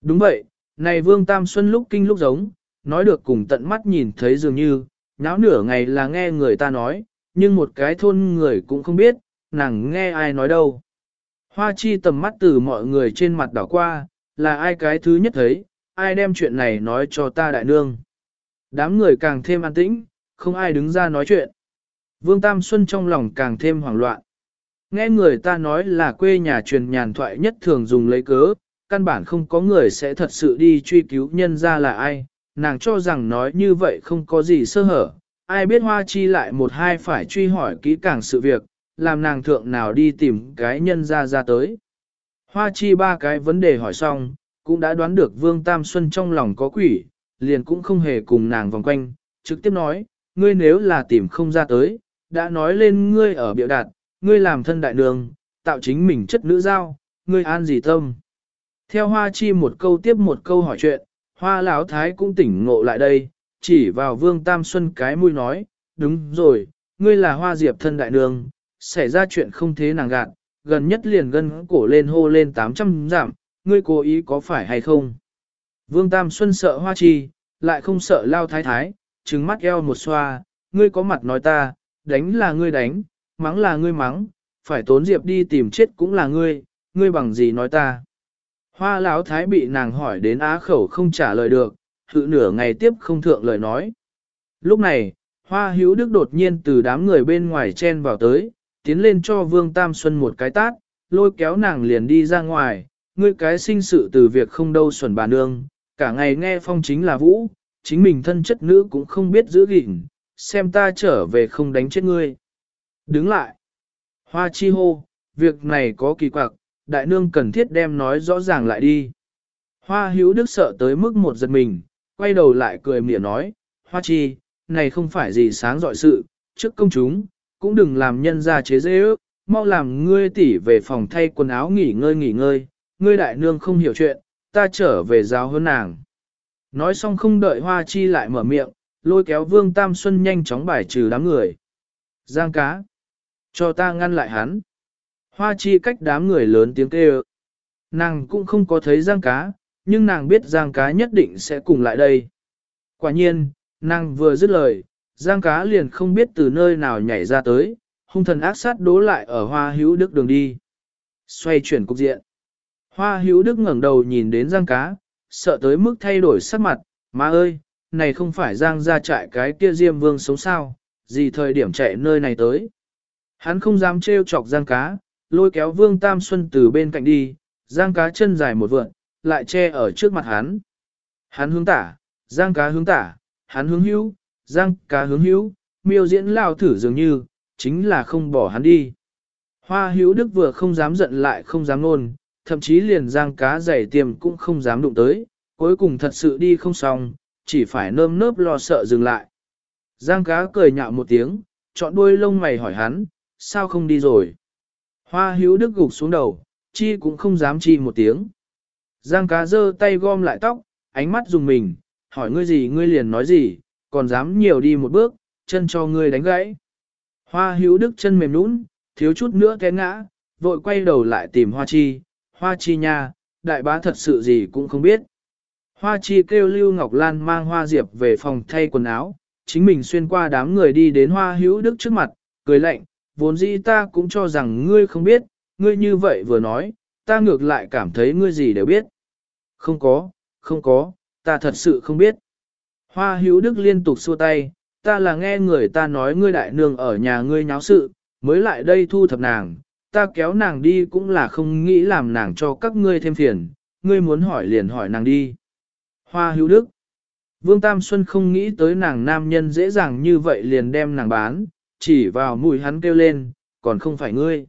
Đúng vậy, này Vương Tam Xuân lúc kinh lúc giống, nói được cùng tận mắt nhìn thấy dường như, nháo nửa ngày là nghe người ta nói, nhưng một cái thôn người cũng không biết, nàng nghe ai nói đâu. Hoa chi tầm mắt từ mọi người trên mặt đảo qua, là ai cái thứ nhất thấy, ai đem chuyện này nói cho ta đại nương. Đám người càng thêm an tĩnh, không ai đứng ra nói chuyện. Vương Tam Xuân trong lòng càng thêm hoảng loạn. Nghe người ta nói là quê nhà truyền nhàn thoại nhất thường dùng lấy cớ, căn bản không có người sẽ thật sự đi truy cứu nhân ra là ai, nàng cho rằng nói như vậy không có gì sơ hở, ai biết hoa chi lại một hai phải truy hỏi kỹ càng sự việc, làm nàng thượng nào đi tìm cái nhân ra ra tới. Hoa chi ba cái vấn đề hỏi xong, cũng đã đoán được Vương Tam Xuân trong lòng có quỷ, liền cũng không hề cùng nàng vòng quanh, trực tiếp nói, ngươi nếu là tìm không ra tới, đã nói lên ngươi ở biểu đạt, ngươi làm thân đại đường, tạo chính mình chất nữ giao, ngươi an gì tâm. Theo hoa chi một câu tiếp một câu hỏi chuyện, hoa lão thái cũng tỉnh ngộ lại đây, chỉ vào vương tam xuân cái mũi nói, đúng rồi, ngươi là hoa diệp thân đại đường, xảy ra chuyện không thế nàng gạt, gần nhất liền gân cổ lên hô lên 800 giảm, ngươi cố ý có phải hay không? Vương Tam Xuân sợ hoa chi, lại không sợ lao thái thái, trừng mắt eo một xoa, ngươi có mặt nói ta, đánh là ngươi đánh, mắng là ngươi mắng, phải tốn diệp đi tìm chết cũng là ngươi, ngươi bằng gì nói ta. Hoa lão thái bị nàng hỏi đến á khẩu không trả lời được, hự nửa ngày tiếp không thượng lời nói. Lúc này, hoa hữu đức đột nhiên từ đám người bên ngoài chen vào tới, tiến lên cho vương tam xuân một cái tát, lôi kéo nàng liền đi ra ngoài, ngươi cái sinh sự từ việc không đâu xuẩn bà nương, cả ngày nghe phong chính là vũ, chính mình thân chất nữ cũng không biết giữ gìn, xem ta trở về không đánh chết ngươi. Đứng lại. Hoa chi hô, việc này có kỳ quặc, đại nương cần thiết đem nói rõ ràng lại đi. Hoa hữu đức sợ tới mức một giật mình, quay đầu lại cười mỉa nói, Hoa chi, này không phải gì sáng dọi sự, trước công chúng, cũng đừng làm nhân ra chế dễ ước, mau làm ngươi tỉ về phòng thay quần áo nghỉ ngơi nghỉ ngơi, ngươi đại nương không hiểu chuyện, ta trở về giáo hơn nàng. Nói xong không đợi Hoa Chi lại mở miệng, lôi kéo Vương Tam Xuân nhanh chóng bài trừ đám người. Giang cá. Cho ta ngăn lại hắn. Hoa Chi cách đám người lớn tiếng kêu. Nàng cũng không có thấy Giang cá, nhưng nàng biết Giang cá nhất định sẽ cùng lại đây. Quả nhiên, nàng vừa dứt lời, Giang cá liền không biết từ nơi nào nhảy ra tới, hung thần ác sát đố lại ở hoa hữu đức đường đi. Xoay chuyển cục diện. Hoa hữu đức ngẩng đầu nhìn đến Giang cá, sợ tới mức thay đổi sắc mặt, má ơi, này không phải Giang ra trại cái kia Diêm Vương sống sao, gì thời điểm chạy nơi này tới. Hắn không dám trêu chọc Giang cá, lôi kéo Vương Tam Xuân từ bên cạnh đi, Giang cá chân dài một vượn, lại che ở trước mặt hắn. Hắn hướng tả, Giang cá hướng tả, hắn hướng hữu, Giang cá hướng hữu, miêu diễn lao thử dường như, chính là không bỏ hắn đi. Hoa hữu đức vừa không dám giận lại không dám nôn, thậm chí liền giang cá dày tiềm cũng không dám đụng tới, cuối cùng thật sự đi không xong, chỉ phải nơm nớp lo sợ dừng lại. Giang cá cười nhạo một tiếng, chọn đuôi lông mày hỏi hắn, sao không đi rồi? Hoa hữu đức gục xuống đầu, chi cũng không dám chi một tiếng. Giang cá giơ tay gom lại tóc, ánh mắt dùng mình, hỏi ngươi gì ngươi liền nói gì, còn dám nhiều đi một bước, chân cho ngươi đánh gãy. Hoa hữu đức chân mềm nũng, thiếu chút nữa té ngã, vội quay đầu lại tìm hoa chi, hoa chi nha, đại bá thật sự gì cũng không biết. Hoa chi kêu Lưu Ngọc Lan mang hoa diệp về phòng thay quần áo, chính mình xuyên qua đám người đi đến hoa hữu đức trước mặt, cười lạnh, vốn dĩ ta cũng cho rằng ngươi không biết, ngươi như vậy vừa nói, ta ngược lại cảm thấy ngươi gì đều biết. Không có, không có, ta thật sự không biết. Hoa hữu đức liên tục xua tay, ta là nghe người ta nói ngươi đại nương ở nhà ngươi nháo sự, mới lại đây thu thập nàng, ta kéo nàng đi cũng là không nghĩ làm nàng cho các ngươi thêm phiền, ngươi muốn hỏi liền hỏi nàng đi. Hoa hữu đức. Vương Tam Xuân không nghĩ tới nàng nam nhân dễ dàng như vậy liền đem nàng bán, chỉ vào mùi hắn kêu lên, còn không phải ngươi.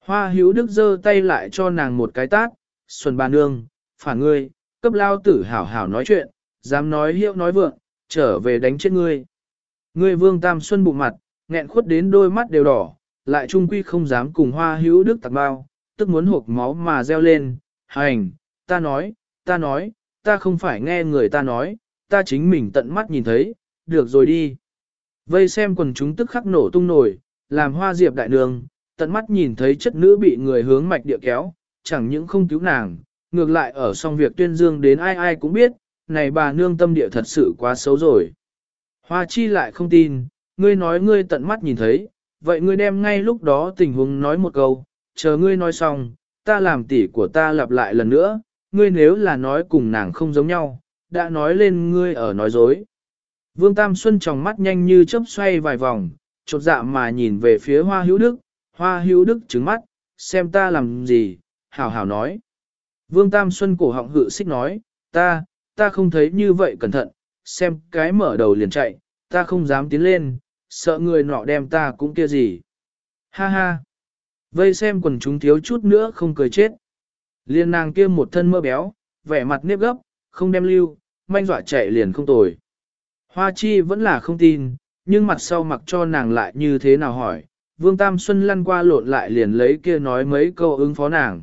Hoa hữu đức giơ tay lại cho nàng một cái tát, xuân bà nương, phản ngươi, cấp lao tử hảo hảo nói chuyện, dám nói hiệu nói vượng, trở về đánh chết ngươi. Ngươi vương tam xuân bụng mặt, nghẹn khuất đến đôi mắt đều đỏ, lại trung quy không dám cùng hoa hữu đức tạc bao, tức muốn hộp máu mà reo lên, hành, ta nói, ta nói, ta không phải nghe người ta nói, ta chính mình tận mắt nhìn thấy, được rồi đi. Vây xem quần chúng tức khắc nổ tung nổi, làm hoa diệp đại đường, tận mắt nhìn thấy chất nữ bị người hướng mạch địa kéo, chẳng những không cứu nàng, ngược lại ở xong việc tuyên dương đến ai ai cũng biết, này bà nương tâm địa thật sự quá xấu rồi. Hoa chi lại không tin, ngươi nói ngươi tận mắt nhìn thấy, vậy ngươi đem ngay lúc đó tình huống nói một câu, chờ ngươi nói xong, ta làm tỉ của ta lặp lại lần nữa, ngươi nếu là nói cùng nàng không giống nhau, đã nói lên ngươi ở nói dối. Vương Tam Xuân trong mắt nhanh như chớp xoay vài vòng, chột dạ mà nhìn về phía hoa hữu đức, hoa hữu đức trứng mắt, xem ta làm gì, hảo hảo nói. Vương Tam Xuân cổ họng hự xích nói, ta, ta không thấy như vậy cẩn thận, xem cái mở đầu liền chạy, ta không dám tiến lên, sợ người nọ đem ta cũng kia gì. Ha ha. Vây xem quần chúng thiếu chút nữa không cười chết. Liên nàng kia một thân mơ béo, vẻ mặt nếp gấp, không đem lưu, manh dọa chạy liền không tồi. Hoa chi vẫn là không tin, nhưng mặt sau mặc cho nàng lại như thế nào hỏi, Vương Tam Xuân lăn qua lộn lại liền lấy kia nói mấy câu ứng phó nàng.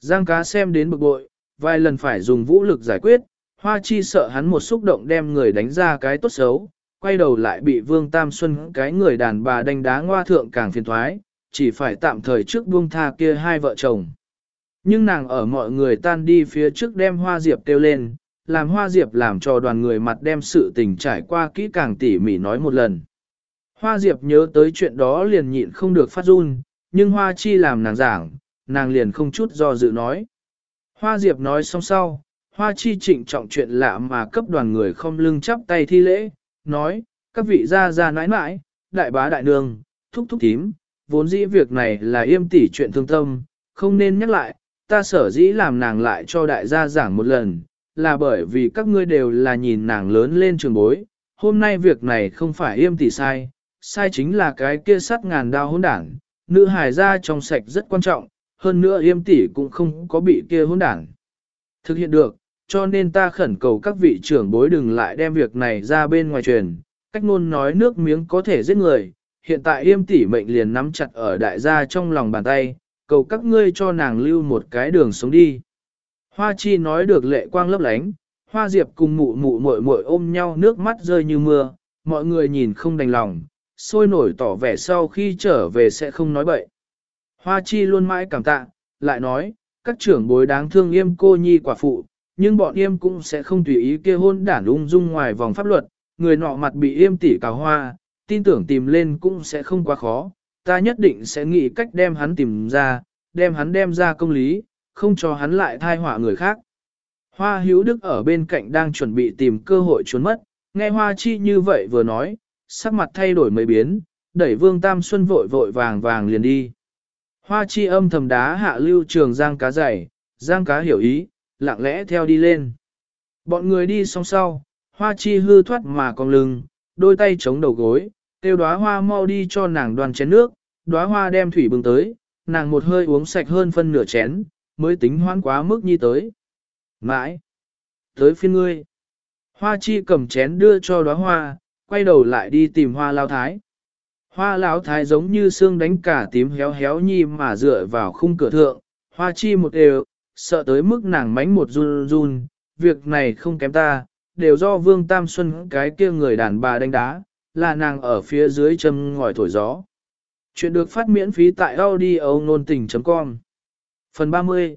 Giang cá xem đến bực bội, vài lần phải dùng vũ lực giải quyết, Hoa Chi sợ hắn một xúc động đem người đánh ra cái tốt xấu, quay đầu lại bị Vương Tam Xuân cái người đàn bà đánh đá ngoa thượng càng phiền thoái, chỉ phải tạm thời trước buông tha kia hai vợ chồng. Nhưng nàng ở mọi người tan đi phía trước đem Hoa Diệp kêu lên, làm Hoa Diệp làm cho đoàn người mặt đem sự tình trải qua kỹ càng tỉ mỉ nói một lần. Hoa Diệp nhớ tới chuyện đó liền nhịn không được phát run, nhưng Hoa Chi làm nàng giảng, nàng liền không chút do dự nói. Hoa Diệp nói xong sau, Hoa Chi trịnh trọng chuyện lạ mà cấp đoàn người không lưng chắp tay thi lễ, nói, các vị gia gia nãi nãi, đại bá đại nương, thúc thúc tím, vốn dĩ việc này là yêm tỉ chuyện thương tâm, không nên nhắc lại, ta sở dĩ làm nàng lại cho đại gia giảng một lần, là bởi vì các ngươi đều là nhìn nàng lớn lên trường bối, hôm nay việc này không phải yêm tỉ sai, sai chính là cái kia sắt ngàn đao hỗn đảng, nữ hài ra trong sạch rất quan trọng, hơn nữa yêm tỷ cũng không có bị kia hỗn đảng. Thực hiện được, cho nên ta khẩn cầu các vị trưởng bối đừng lại đem việc này ra bên ngoài truyền, cách ngôn nói nước miếng có thể giết người, hiện tại yêm tỷ mệnh liền nắm chặt ở đại gia trong lòng bàn tay, cầu các ngươi cho nàng lưu một cái đường sống đi. Hoa chi nói được lệ quang lấp lánh, hoa diệp cùng mụ mụ muội muội ôm nhau nước mắt rơi như mưa, mọi người nhìn không đành lòng, sôi nổi tỏ vẻ sau khi trở về sẽ không nói bậy. Hoa chi luôn mãi cảm tạ, lại nói, các trưởng bối đáng thương yêm cô nhi quả phụ, nhưng bọn yêm cũng sẽ không tùy ý kia hôn đản ung dung ngoài vòng pháp luật, người nọ mặt bị yêm tỉ cào hoa, tin tưởng tìm lên cũng sẽ không quá khó, ta nhất định sẽ nghĩ cách đem hắn tìm ra, đem hắn đem ra công lý, không cho hắn lại thai họa người khác. Hoa hữu đức ở bên cạnh đang chuẩn bị tìm cơ hội trốn mất, nghe hoa chi như vậy vừa nói, sắc mặt thay đổi mấy biến, đẩy vương tam xuân vội vội vàng vàng liền đi. Hoa chi âm thầm đá hạ lưu trường giang cá dày, giang cá hiểu ý, lặng lẽ theo đi lên. Bọn người đi song sau, hoa chi hư thoát mà còn lưng, đôi tay chống đầu gối, tiêu đóa hoa mau đi cho nàng đoàn chén nước, đóa hoa đem thủy bưng tới, nàng một hơi uống sạch hơn phân nửa chén, mới tính hoãn quá mức nhi tới. Mãi! Tới phiên ngươi! Hoa chi cầm chén đưa cho đóa hoa, quay đầu lại đi tìm hoa lao thái. Hoa lão thái giống như xương đánh cả tím héo héo nhi mà dựa vào khung cửa thượng, hoa chi một đều, sợ tới mức nàng mánh một run run, việc này không kém ta, đều do Vương Tam Xuân cái kia người đàn bà đánh đá, là nàng ở phía dưới châm ngòi thổi gió. Chuyện được phát miễn phí tại audio nôn tình.com Phần 30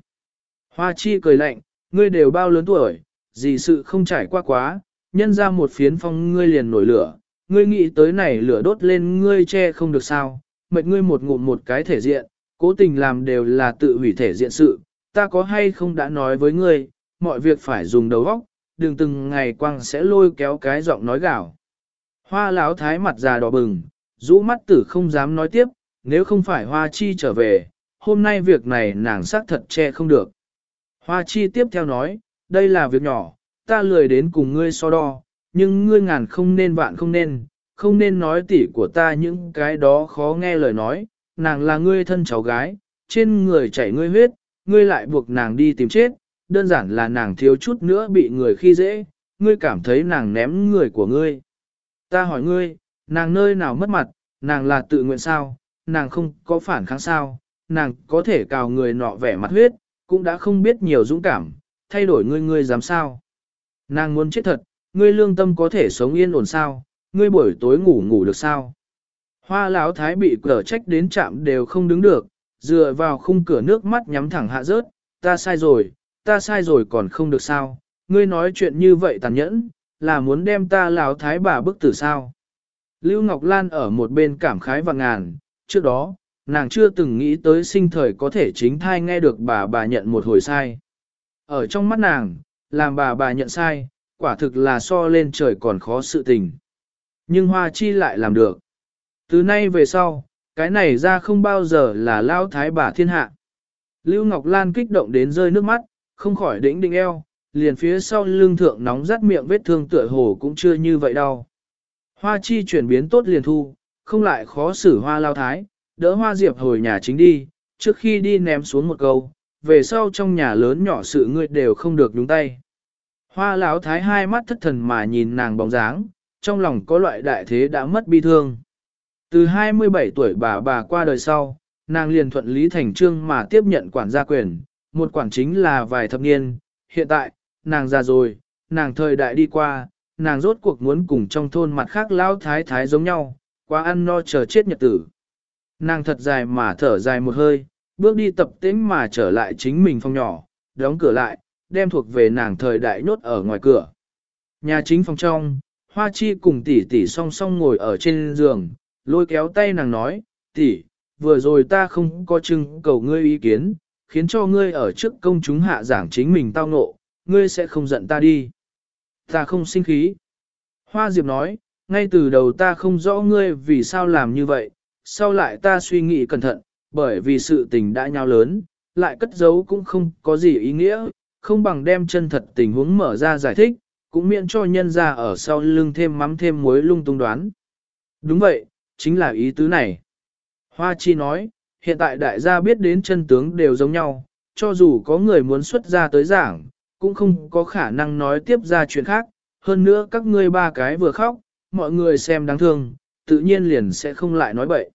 Hoa chi cười lạnh, ngươi đều bao lớn tuổi, gì sự không trải qua quá, nhân ra một phiến phong ngươi liền nổi lửa, ngươi nghĩ tới này lửa đốt lên ngươi che không được sao, mệt ngươi một ngụm một cái thể diện, cố tình làm đều là tự hủy thể diện sự, ta có hay không đã nói với ngươi, mọi việc phải dùng đầu óc, đừng từng ngày quăng sẽ lôi kéo cái giọng nói gạo. Hoa lão thái mặt già đỏ bừng, rũ mắt tử không dám nói tiếp, nếu không phải hoa chi trở về, hôm nay việc này nàng xác thật che không được. Hoa chi tiếp theo nói, đây là việc nhỏ, ta lười đến cùng ngươi so đo, nhưng ngươi ngàn không nên vạn không nên, không nên nói tỉ của ta những cái đó khó nghe lời nói, nàng là ngươi thân cháu gái, trên người chảy ngươi huyết, ngươi lại buộc nàng đi tìm chết, đơn giản là nàng thiếu chút nữa bị người khi dễ, ngươi cảm thấy nàng ném người của ngươi. Ta hỏi ngươi, nàng nơi nào mất mặt, nàng là tự nguyện sao, nàng không có phản kháng sao, nàng có thể cào người nọ vẻ mặt huyết, cũng đã không biết nhiều dũng cảm, thay đổi ngươi ngươi dám sao. Nàng muốn chết thật, ngươi lương tâm có thể sống yên ổn sao, ngươi buổi tối ngủ ngủ được sao. Hoa lão thái bị cở trách đến chạm đều không đứng được, dựa vào khung cửa nước mắt nhắm thẳng hạ rớt, ta sai rồi, ta sai rồi còn không được sao, ngươi nói chuyện như vậy tàn nhẫn, là muốn đem ta lão thái bà bức tử sao. Lưu Ngọc Lan ở một bên cảm khái và ngàn, trước đó, nàng chưa từng nghĩ tới sinh thời có thể chính thai nghe được bà bà nhận một hồi sai. Ở trong mắt nàng, làm bà bà nhận sai, quả thực là so lên trời còn khó sự tình. Nhưng Hoa Chi lại làm được. Từ nay về sau, cái này ra không bao giờ là lao thái bà thiên hạ. Lưu Ngọc Lan kích động đến rơi nước mắt, không khỏi đỉnh đĩnh eo, liền phía sau lưng thượng nóng rát miệng vết thương tựa hồ cũng chưa như vậy đâu. Hoa chi chuyển biến tốt liền thu, không lại khó xử hoa lao thái, đỡ hoa diệp hồi nhà chính đi, trước khi đi ném xuống một câu, về sau trong nhà lớn nhỏ sự ngươi đều không được đúng tay. Hoa lão thái hai mắt thất thần mà nhìn nàng bóng dáng, trong lòng có loại đại thế đã mất bi thương. Từ 27 tuổi bà bà qua đời sau, nàng liền thuận lý thành trương mà tiếp nhận quản gia quyền, một quản chính là vài thập niên, hiện tại, nàng già rồi, nàng thời đại đi qua, nàng rốt cuộc muốn cùng trong thôn mặt khác lao thái thái giống nhau, quá ăn no chờ chết nhật tử. Nàng thật dài mà thở dài một hơi, bước đi tập tĩnh mà trở lại chính mình phòng nhỏ, đóng cửa lại, đem thuộc về nàng thời đại nhốt ở ngoài cửa. Nhà chính phòng trong, Hoa Chi cùng tỷ tỷ song song ngồi ở trên giường, lôi kéo tay nàng nói, tỷ, vừa rồi ta không có trưng cầu ngươi ý kiến, khiến cho ngươi ở trước công chúng hạ giảng chính mình tao ngộ, ngươi sẽ không giận ta đi. Ta không sinh khí. Hoa Diệp nói, ngay từ đầu ta không rõ ngươi vì sao làm như vậy, sau lại ta suy nghĩ cẩn thận, bởi vì sự tình đã nhau lớn, lại cất giấu cũng không có gì ý nghĩa, không bằng đem chân thật tình huống mở ra giải thích, cũng miễn cho nhân ra ở sau lưng thêm mắm thêm muối lung tung đoán. Đúng vậy, chính là ý tứ này. Hoa Chi nói, hiện tại đại gia biết đến chân tướng đều giống nhau, cho dù có người muốn xuất ra tới giảng, cũng không có khả năng nói tiếp ra chuyện khác, hơn nữa các ngươi ba cái vừa khóc, mọi người xem đáng thương, tự nhiên liền sẽ không lại nói bậy.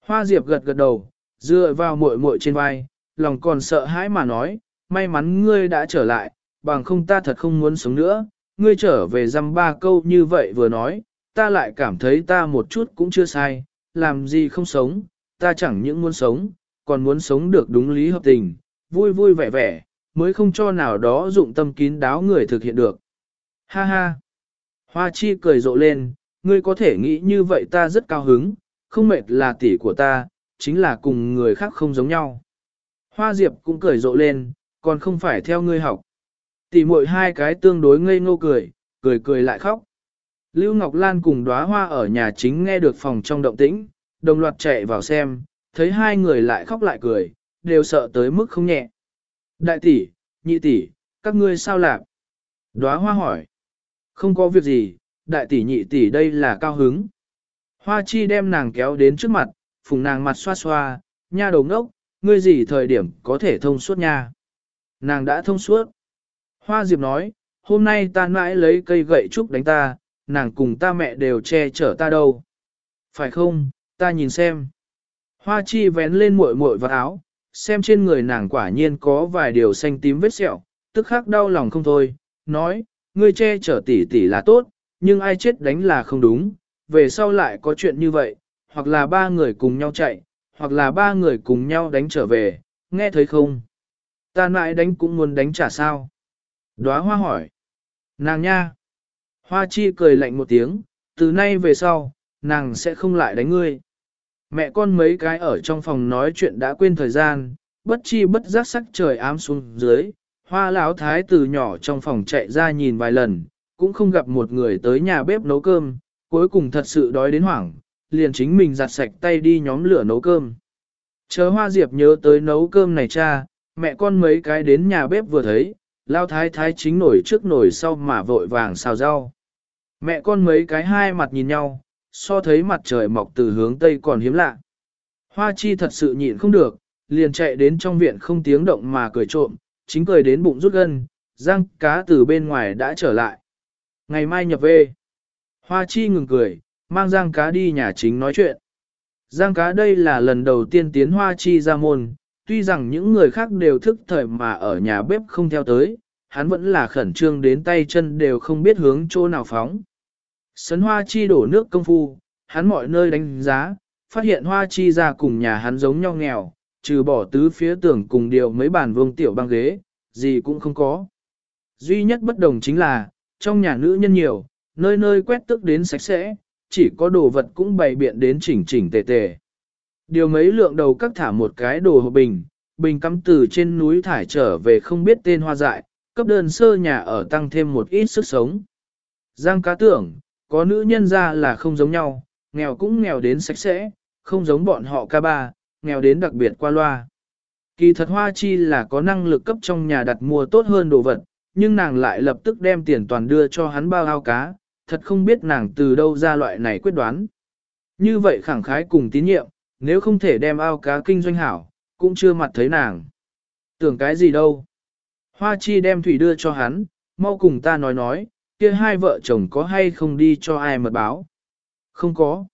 Hoa Diệp gật gật đầu, dựa vào muội muội trên vai, lòng còn sợ hãi mà nói, may mắn ngươi đã trở lại, bằng không ta thật không muốn sống nữa, ngươi trở về dăm ba câu như vậy vừa nói, ta lại cảm thấy ta một chút cũng chưa sai, làm gì không sống, ta chẳng những muốn sống, còn muốn sống được đúng lý hợp tình, vui vui vẻ vẻ, mới không cho nào đó dụng tâm kín đáo người thực hiện được. Ha ha! Hoa chi cười rộ lên, ngươi có thể nghĩ như vậy ta rất cao hứng, không mệt là tỷ của ta, chính là cùng người khác không giống nhau. Hoa Diệp cũng cười rộ lên, còn không phải theo ngươi học. Tỷ muội hai cái tương đối ngây ngô cười, cười cười lại khóc. Lưu Ngọc Lan cùng đóa hoa ở nhà chính nghe được phòng trong động tĩnh, đồng loạt chạy vào xem, thấy hai người lại khóc lại cười, đều sợ tới mức không nhẹ. Đại tỷ, nhị tỷ, các ngươi sao lạc? Đóa hoa hỏi. Không có việc gì, đại tỷ nhị tỷ đây là cao hứng. Hoa chi đem nàng kéo đến trước mặt, phùng nàng mặt xoa xoa, nha đầu ngốc, ngươi gì thời điểm có thể thông suốt nha. Nàng đã thông suốt. Hoa Diệp nói, hôm nay ta mãi lấy cây gậy trúc đánh ta, nàng cùng ta mẹ đều che chở ta đâu. Phải không, ta nhìn xem. Hoa chi vén lên muội muội vào áo, xem trên người nàng quả nhiên có vài điều xanh tím vết sẹo, tức khắc đau lòng không thôi, nói, ngươi che chở tỷ tỷ là tốt, nhưng ai chết đánh là không đúng, về sau lại có chuyện như vậy, hoặc là ba người cùng nhau chạy, hoặc là ba người cùng nhau đánh trở về, nghe thấy không? Ta mãi đánh cũng muốn đánh trả sao? Đóa hoa hỏi. Nàng nha. Hoa chi cười lạnh một tiếng, từ nay về sau, nàng sẽ không lại đánh ngươi. Mẹ con mấy cái ở trong phòng nói chuyện đã quên thời gian, bất chi bất giác sắc trời ám xuống dưới, hoa lão thái từ nhỏ trong phòng chạy ra nhìn vài lần, cũng không gặp một người tới nhà bếp nấu cơm, cuối cùng thật sự đói đến hoảng, liền chính mình giặt sạch tay đi nhóm lửa nấu cơm. Chờ hoa diệp nhớ tới nấu cơm này cha, mẹ con mấy cái đến nhà bếp vừa thấy, lao thái thái chính nổi trước nổi sau mà vội vàng xào rau. Mẹ con mấy cái hai mặt nhìn nhau, so thấy mặt trời mọc từ hướng tây còn hiếm lạ. Hoa chi thật sự nhịn không được, liền chạy đến trong viện không tiếng động mà cười trộm, chính cười đến bụng rút gân, răng cá từ bên ngoài đã trở lại. Ngày mai nhập về. Hoa chi ngừng cười, mang giang cá đi nhà chính nói chuyện. Giang cá đây là lần đầu tiên tiến hoa chi ra môn, tuy rằng những người khác đều thức thời mà ở nhà bếp không theo tới, hắn vẫn là khẩn trương đến tay chân đều không biết hướng chỗ nào phóng. Sấn hoa chi đổ nước công phu, hắn mọi nơi đánh giá, phát hiện hoa chi ra cùng nhà hắn giống nhau nghèo, trừ bỏ tứ phía tường cùng điều mấy bàn vương tiểu băng ghế, gì cũng không có. Duy nhất bất đồng chính là, trong nhà nữ nhân nhiều, nơi nơi quét tức đến sạch sẽ, chỉ có đồ vật cũng bày biện đến chỉnh chỉnh tề tề. Điều mấy lượng đầu các thả một cái đồ hộp bình, bình cắm từ trên núi thải trở về không biết tên hoa dại, cấp đơn sơ nhà ở tăng thêm một ít sức sống. Giang cá tưởng, có nữ nhân ra là không giống nhau, nghèo cũng nghèo đến sạch sẽ, không giống bọn họ ca ba, nghèo đến đặc biệt qua loa. Kỳ thật hoa chi là có năng lực cấp trong nhà đặt mua tốt hơn đồ vật, nhưng nàng lại lập tức đem tiền toàn đưa cho hắn bao ao cá, thật không biết nàng từ đâu ra loại này quyết đoán. Như vậy khẳng khái cùng tín nhiệm, nếu không thể đem ao cá kinh doanh hảo, cũng chưa mặt thấy nàng. Tưởng cái gì đâu. Hoa chi đem thủy đưa cho hắn, mau cùng ta nói nói, kia hai vợ chồng có hay không đi cho ai mật báo. Không có.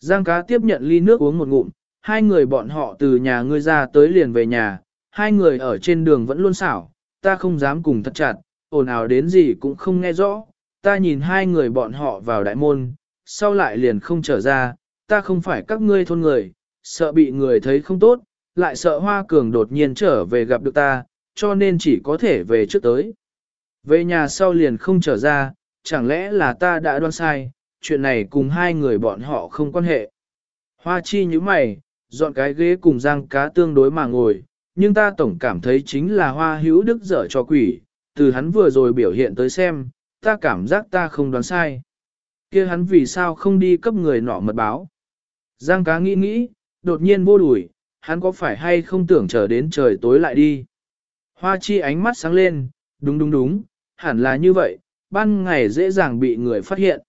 Giang cá tiếp nhận ly nước uống một ngụm, hai người bọn họ từ nhà ngươi ra tới liền về nhà, hai người ở trên đường vẫn luôn xảo, ta không dám cùng thật chặt, ồn ào đến gì cũng không nghe rõ, ta nhìn hai người bọn họ vào đại môn, sau lại liền không trở ra, ta không phải các ngươi thôn người, sợ bị người thấy không tốt, lại sợ hoa cường đột nhiên trở về gặp được ta, cho nên chỉ có thể về trước tới. Về nhà sau liền không trở ra, chẳng lẽ là ta đã đoán sai, chuyện này cùng hai người bọn họ không quan hệ. Hoa chi như mày, dọn cái ghế cùng giang cá tương đối mà ngồi, nhưng ta tổng cảm thấy chính là hoa hữu đức dở cho quỷ, từ hắn vừa rồi biểu hiện tới xem, ta cảm giác ta không đoán sai. kia hắn vì sao không đi cấp người nọ mật báo. Giang cá nghĩ nghĩ, đột nhiên vô đuổi, hắn có phải hay không tưởng chờ đến trời tối lại đi. Hoa chi ánh mắt sáng lên, đúng đúng đúng, hẳn là như vậy, ban ngày dễ dàng bị người phát hiện.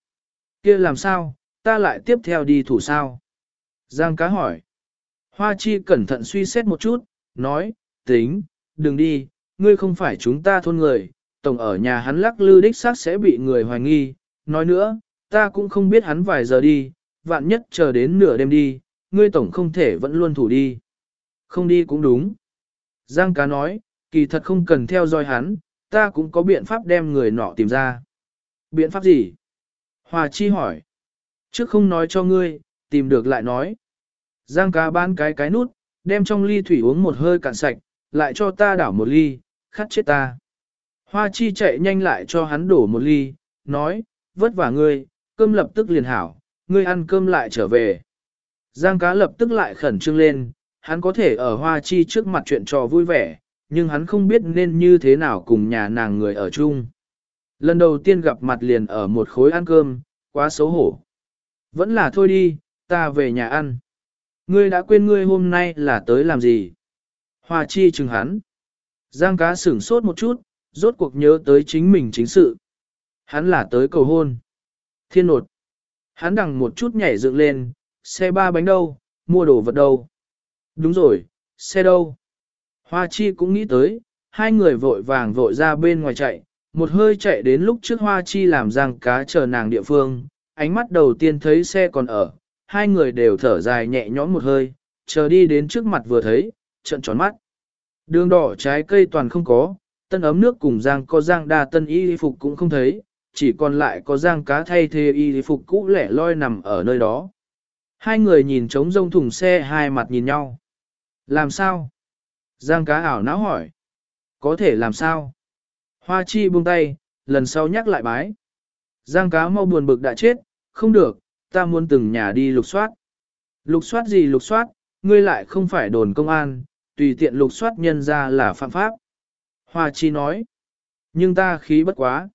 kia làm sao, ta lại tiếp theo đi thủ sao? Giang cá hỏi. Hoa chi cẩn thận suy xét một chút, nói, tính, đừng đi, ngươi không phải chúng ta thôn người, tổng ở nhà hắn lắc lư đích xác sẽ bị người hoài nghi, nói nữa, ta cũng không biết hắn vài giờ đi, vạn nhất chờ đến nửa đêm đi, ngươi tổng không thể vẫn luôn thủ đi. Không đi cũng đúng. Giang cá nói, kỳ thật không cần theo dõi hắn, ta cũng có biện pháp đem người nọ tìm ra. Biện pháp gì? Hòa chi hỏi. Trước không nói cho ngươi, tìm được lại nói. Giang cá bán cái cái nút, đem trong ly thủy uống một hơi cạn sạch, lại cho ta đảo một ly, khát chết ta. Hoa chi chạy nhanh lại cho hắn đổ một ly, nói, vất vả ngươi, cơm lập tức liền hảo, ngươi ăn cơm lại trở về. Giang cá lập tức lại khẩn trương lên, hắn có thể ở hoa chi trước mặt chuyện trò vui vẻ, nhưng hắn không biết nên như thế nào cùng nhà nàng người ở chung. Lần đầu tiên gặp mặt liền ở một khối ăn cơm, quá xấu hổ. Vẫn là thôi đi, ta về nhà ăn. Ngươi đã quên ngươi hôm nay là tới làm gì? Hoa chi chừng hắn. Giang cá sửng sốt một chút, rốt cuộc nhớ tới chính mình chính sự. Hắn là tới cầu hôn. Thiên nột. Hắn đằng một chút nhảy dựng lên, xe ba bánh đâu, mua đồ vật đâu. Đúng rồi, xe đâu. Hoa chi cũng nghĩ tới, hai người vội vàng vội ra bên ngoài chạy, một hơi chạy đến lúc trước hoa chi làm giang cá chờ nàng địa phương, ánh mắt đầu tiên thấy xe còn ở, hai người đều thở dài nhẹ nhõm một hơi, chờ đi đến trước mặt vừa thấy, trận tròn mắt. Đường đỏ trái cây toàn không có, tân ấm nước cùng giang có giang đa tân y phục cũng không thấy, chỉ còn lại có giang cá thay thế y phục cũ lẻ loi nằm ở nơi đó. Hai người nhìn trống rông thùng xe hai mặt nhìn nhau. Làm sao? Giang cá ảo não hỏi. Có thể làm sao? Hoa chi buông tay, lần sau nhắc lại bái. Giang cá mau buồn bực đã chết, không được, ta muốn từng nhà đi lục soát. Lục soát gì lục soát, ngươi lại không phải đồn công an, tùy tiện lục soát nhân ra là phạm pháp. Hoa chi nói. Nhưng ta khí bất quá.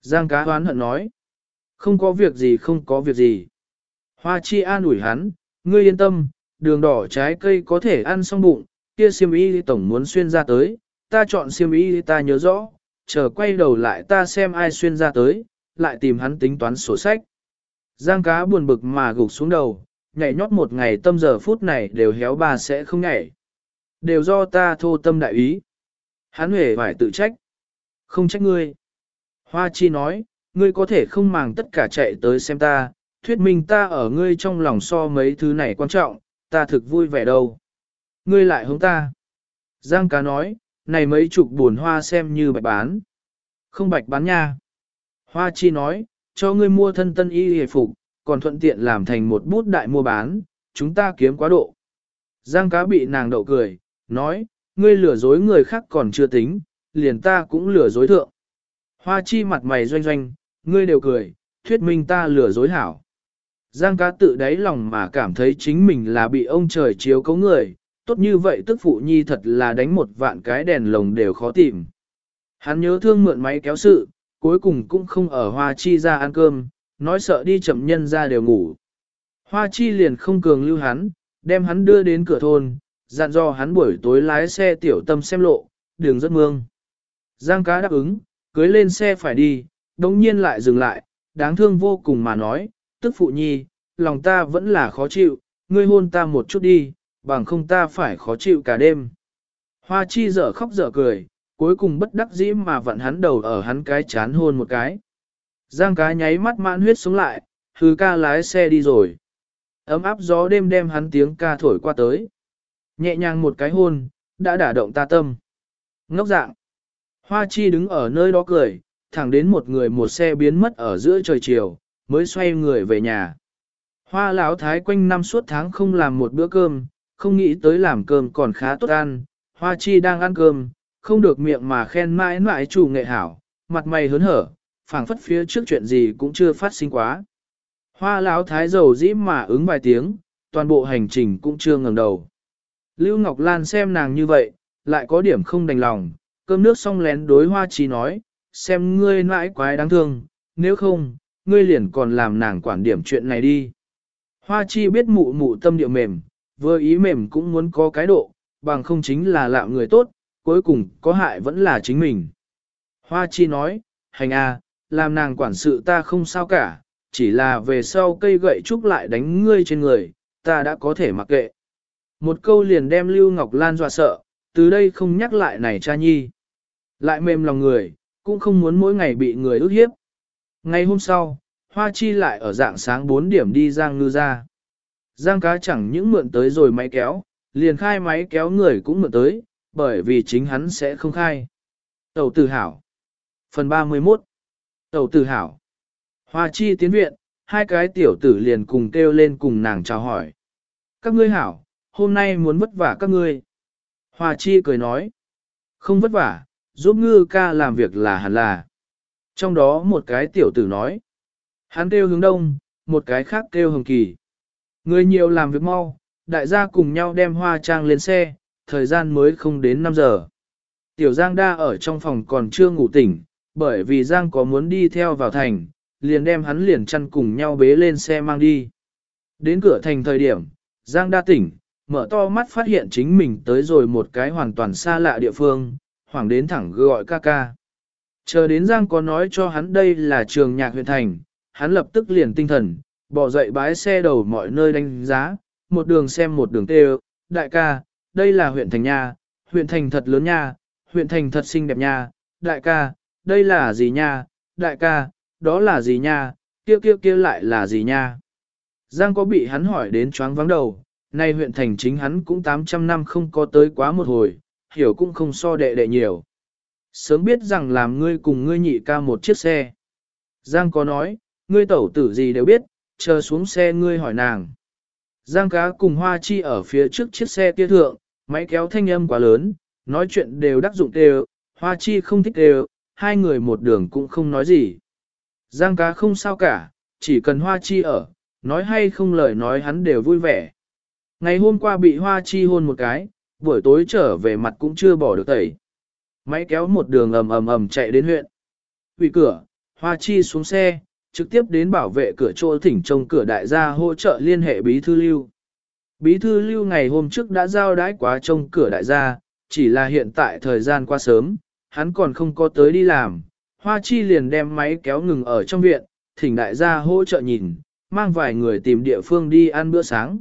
Giang cá hoán hận nói. Không có việc gì không có việc gì. Hoa chi an ủi hắn, ngươi yên tâm, đường đỏ trái cây có thể ăn xong bụng, kia siêm y tổng muốn xuyên ra tới, ta chọn siêm y ta nhớ rõ, chờ quay đầu lại ta xem ai xuyên ra tới, lại tìm hắn tính toán sổ sách. Giang cá buồn bực mà gục xuống đầu, nhảy nhót một ngày tâm giờ phút này đều héo bà sẽ không nhảy. Đều do ta thô tâm đại ý. Hắn hề phải tự trách. Không trách ngươi. Hoa chi nói, ngươi có thể không màng tất cả chạy tới xem ta, thuyết minh ta ở ngươi trong lòng so mấy thứ này quan trọng, ta thực vui vẻ đâu. Ngươi lại hướng ta. Giang cá nói, này mấy chục buồn hoa xem như bạch bán. Không bạch bán nha. Hoa chi nói, cho ngươi mua thân tân y hề phục, còn thuận tiện làm thành một bút đại mua bán, chúng ta kiếm quá độ. Giang cá bị nàng đậu cười, nói, ngươi lừa dối người khác còn chưa tính, liền ta cũng lừa dối thượng. Hoa chi mặt mày doanh doanh, ngươi đều cười, thuyết minh ta lừa dối hảo. Giang cá tự đáy lòng mà cảm thấy chính mình là bị ông trời chiếu cấu người, tốt như vậy tức phụ nhi thật là đánh một vạn cái đèn lồng đều khó tìm. Hắn nhớ thương mượn máy kéo sự, cuối cùng cũng không ở Hoa Chi ra ăn cơm, nói sợ đi chậm nhân ra đều ngủ. Hoa Chi liền không cường lưu hắn, đem hắn đưa đến cửa thôn, dặn dò hắn buổi tối lái xe tiểu tâm xem lộ, đường rất mương. Giang cá đáp ứng, cưới lên xe phải đi, đồng nhiên lại dừng lại, đáng thương vô cùng mà nói, tức phụ nhi, lòng ta vẫn là khó chịu, ngươi hôn ta một chút đi, bằng không ta phải khó chịu cả đêm. Hoa chi dở khóc dở cười, cuối cùng bất đắc dĩ mà vặn hắn đầu ở hắn cái chán hôn một cái. Giang cá nháy mắt mãn huyết xuống lại, hư ca lái xe đi rồi. Ấm áp gió đêm đem hắn tiếng ca thổi qua tới. Nhẹ nhàng một cái hôn, đã đả động ta tâm. Ngốc dạng. Hoa chi đứng ở nơi đó cười, thẳng đến một người một xe biến mất ở giữa trời chiều, mới xoay người về nhà. Hoa lão thái quanh năm suốt tháng không làm một bữa cơm, không nghĩ tới làm cơm còn khá tốt ăn. Hoa chi đang ăn cơm, không được miệng mà khen mãi mãi chủ nghệ hảo, mặt mày hớn hở, phảng phất phía trước chuyện gì cũng chưa phát sinh quá. Hoa lão thái dầu dĩ mà ứng vài tiếng, toàn bộ hành trình cũng chưa ngẩng đầu. Lưu Ngọc Lan xem nàng như vậy, lại có điểm không đành lòng, cơm nước xong lén đối hoa Chi nói, xem ngươi mãi quái đáng thương, nếu không, ngươi liền còn làm nàng quản điểm chuyện này đi. Hoa chi biết mụ mụ tâm điệu mềm, vừa ý mềm cũng muốn có cái độ, bằng không chính là lạm người tốt, cuối cùng có hại vẫn là chính mình. Hoa chi nói, hành a, làm nàng quản sự ta không sao cả, chỉ là về sau cây gậy trúc lại đánh ngươi trên người, ta đã có thể mặc kệ. Một câu liền đem Lưu Ngọc Lan dọa sợ, từ đây không nhắc lại này cha nhi. Lại mềm lòng người, cũng không muốn mỗi ngày bị người ức hiếp. Ngày hôm sau, Hoa Chi lại ở dạng sáng 4 điểm đi Giang Ngư ra. Giang cá chẳng những mượn tới rồi máy kéo, liền khai máy kéo người cũng mượn tới, bởi vì chính hắn sẽ không khai. Tẩu tử hảo. Phần 31 Tẩu tử hảo. Hoa chi tiến viện, hai cái tiểu tử liền cùng kêu lên cùng nàng chào hỏi. Các ngươi hảo, hôm nay muốn vất vả các ngươi. Hoa chi cười nói. Không vất vả, giúp ngư ca làm việc là hẳn là. Trong đó một cái tiểu tử nói. Hắn kêu hướng đông, một cái khác kêu hồng kỳ. Người nhiều làm việc mau, đại gia cùng nhau đem hoa trang lên xe, thời gian mới không đến 5 giờ. Tiểu Giang đa ở trong phòng còn chưa ngủ tỉnh, bởi vì Giang có muốn đi theo vào thành, liền đem hắn liền chăn cùng nhau bế lên xe mang đi. Đến cửa thành thời điểm, Giang đa tỉnh, mở to mắt phát hiện chính mình tới rồi một cái hoàn toàn xa lạ địa phương, hoảng đến thẳng gọi ca ca. Chờ đến Giang có nói cho hắn đây là trường nhạc huyện thành, hắn lập tức liền tinh thần, bỏ dậy bái xe đầu mọi nơi đánh giá, một đường xem một đường tê đại ca, đây là huyện thành nha, huyện thành thật lớn nha, huyện thành thật xinh đẹp nha, đại ca, đây là gì nha, đại ca, đó là gì nha, kia kia kia lại là gì nha. Giang có bị hắn hỏi đến choáng vắng đầu, nay huyện thành chính hắn cũng 800 năm không có tới quá một hồi, hiểu cũng không so đệ đệ nhiều. Sớm biết rằng làm ngươi cùng ngươi nhị ca một chiếc xe. Giang có nói, ngươi tẩu tử gì đều biết, chờ xuống xe ngươi hỏi nàng. Giang cá cùng hoa chi ở phía trước chiếc xe kia thượng, máy kéo thanh âm quá lớn, nói chuyện đều đắc dụng đều, hoa chi không thích đều, hai người một đường cũng không nói gì. Giang cá không sao cả, chỉ cần hoa chi ở, nói hay không lời nói hắn đều vui vẻ. Ngày hôm qua bị hoa chi hôn một cái, buổi tối trở về mặt cũng chưa bỏ được tẩy. Máy kéo một đường ầm ầm ầm chạy đến huyện. Quỷ cửa, hoa chi xuống xe, trực tiếp đến bảo vệ cửa chỗ thỉnh trông cửa đại gia hỗ trợ liên hệ bí thư lưu. Bí thư lưu ngày hôm trước đã giao đái quá trông cửa đại gia, chỉ là hiện tại thời gian qua sớm, hắn còn không có tới đi làm. Hoa chi liền đem máy kéo ngừng ở trong viện, thỉnh đại gia hỗ trợ nhìn, mang vài người tìm địa phương đi ăn bữa sáng.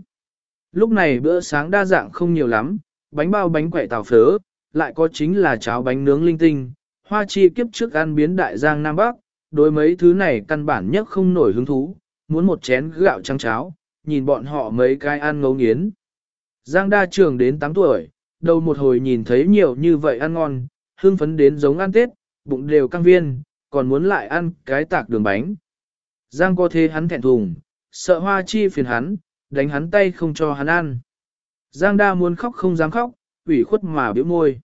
Lúc này bữa sáng đa dạng không nhiều lắm, bánh bao bánh quậy tàu phớ, lại có chính là cháo bánh nướng linh tinh. Hoa chi kiếp trước ăn biến đại giang Nam Bắc, đối mấy thứ này căn bản nhất không nổi hứng thú, muốn một chén gạo trắng cháo, nhìn bọn họ mấy cái ăn ngấu nghiến. Giang đa trường đến 8 tuổi, đầu một hồi nhìn thấy nhiều như vậy ăn ngon, hương phấn đến giống ăn Tết, bụng đều căng viên, còn muốn lại ăn cái tạc đường bánh. Giang có thế hắn thẹn thùng, sợ hoa chi phiền hắn, đánh hắn tay không cho hắn ăn. Giang đa muốn khóc không dám khóc, ủy khuất mà biểu môi.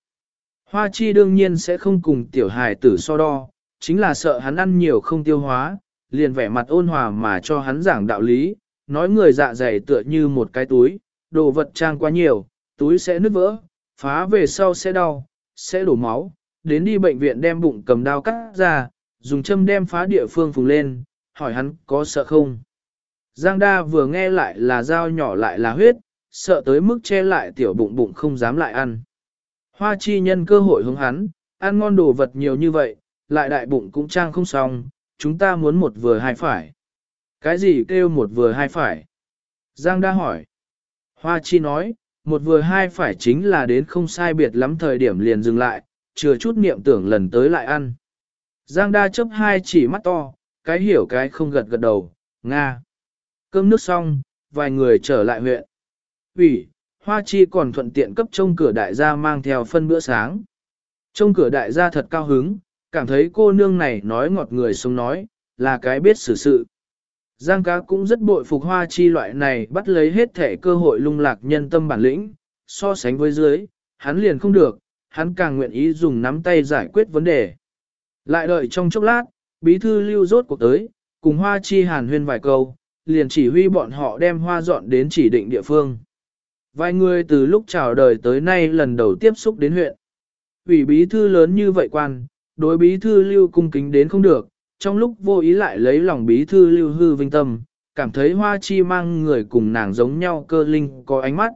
Hoa chi đương nhiên sẽ không cùng tiểu hài tử so đo, chính là sợ hắn ăn nhiều không tiêu hóa, liền vẻ mặt ôn hòa mà cho hắn giảng đạo lý, nói người dạ dày tựa như một cái túi, đồ vật trang quá nhiều, túi sẽ nứt vỡ, phá về sau sẽ đau, sẽ đổ máu, đến đi bệnh viện đem bụng cầm đao cắt ra, dùng châm đem phá địa phương phùng lên, hỏi hắn có sợ không. Giang đa vừa nghe lại là dao nhỏ lại là huyết, sợ tới mức che lại tiểu bụng bụng không dám lại ăn. Hoa chi nhân cơ hội hướng hắn, ăn ngon đồ vật nhiều như vậy, lại đại bụng cũng trang không xong, chúng ta muốn một vừa hai phải. Cái gì kêu một vừa hai phải? Giang đa hỏi. Hoa chi nói, một vừa hai phải chính là đến không sai biệt lắm thời điểm liền dừng lại, chừa chút niệm tưởng lần tới lại ăn. Giang đa chấp hai chỉ mắt to, cái hiểu cái không gật gật đầu, Nga. Cơm nước xong, vài người trở lại huyện. Ủy, Hoa Chi còn thuận tiện cấp trông cửa đại gia mang theo phân bữa sáng. Trông cửa đại gia thật cao hứng, cảm thấy cô nương này nói ngọt người sống nói, là cái biết xử sự. Giang cá cũng rất bội phục Hoa Chi loại này bắt lấy hết thể cơ hội lung lạc nhân tâm bản lĩnh, so sánh với dưới, hắn liền không được, hắn càng nguyện ý dùng nắm tay giải quyết vấn đề. Lại đợi trong chốc lát, bí thư lưu rốt cuộc tới, cùng Hoa Chi hàn huyên vài câu, liền chỉ huy bọn họ đem hoa dọn đến chỉ định địa phương. Vài người từ lúc chào đời tới nay lần đầu tiếp xúc đến huyện. Ủy bí thư lớn như vậy quan, đối bí thư lưu cung kính đến không được, trong lúc vô ý lại lấy lòng bí thư lưu hư vinh tâm, cảm thấy hoa chi mang người cùng nàng giống nhau cơ linh có ánh mắt.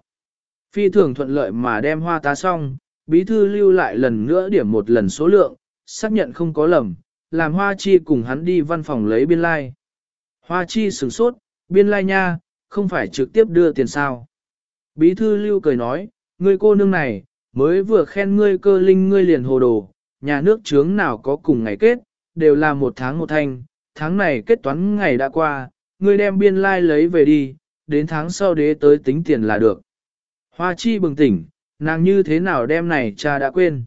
Phi thường thuận lợi mà đem hoa tá xong, bí thư lưu lại lần nữa điểm một lần số lượng, xác nhận không có lầm, làm hoa chi cùng hắn đi văn phòng lấy biên lai. Like. Hoa chi sửng sốt, biên lai nha, không phải trực tiếp đưa tiền sao. Bí thư lưu cười nói, ngươi cô nương này, mới vừa khen ngươi cơ linh ngươi liền hồ đồ, nhà nước chướng nào có cùng ngày kết, đều là một tháng một thanh, tháng này kết toán ngày đã qua, ngươi đem biên lai lấy về đi, đến tháng sau đế tới tính tiền là được. Hoa chi bừng tỉnh, nàng như thế nào đem này cha đã quên.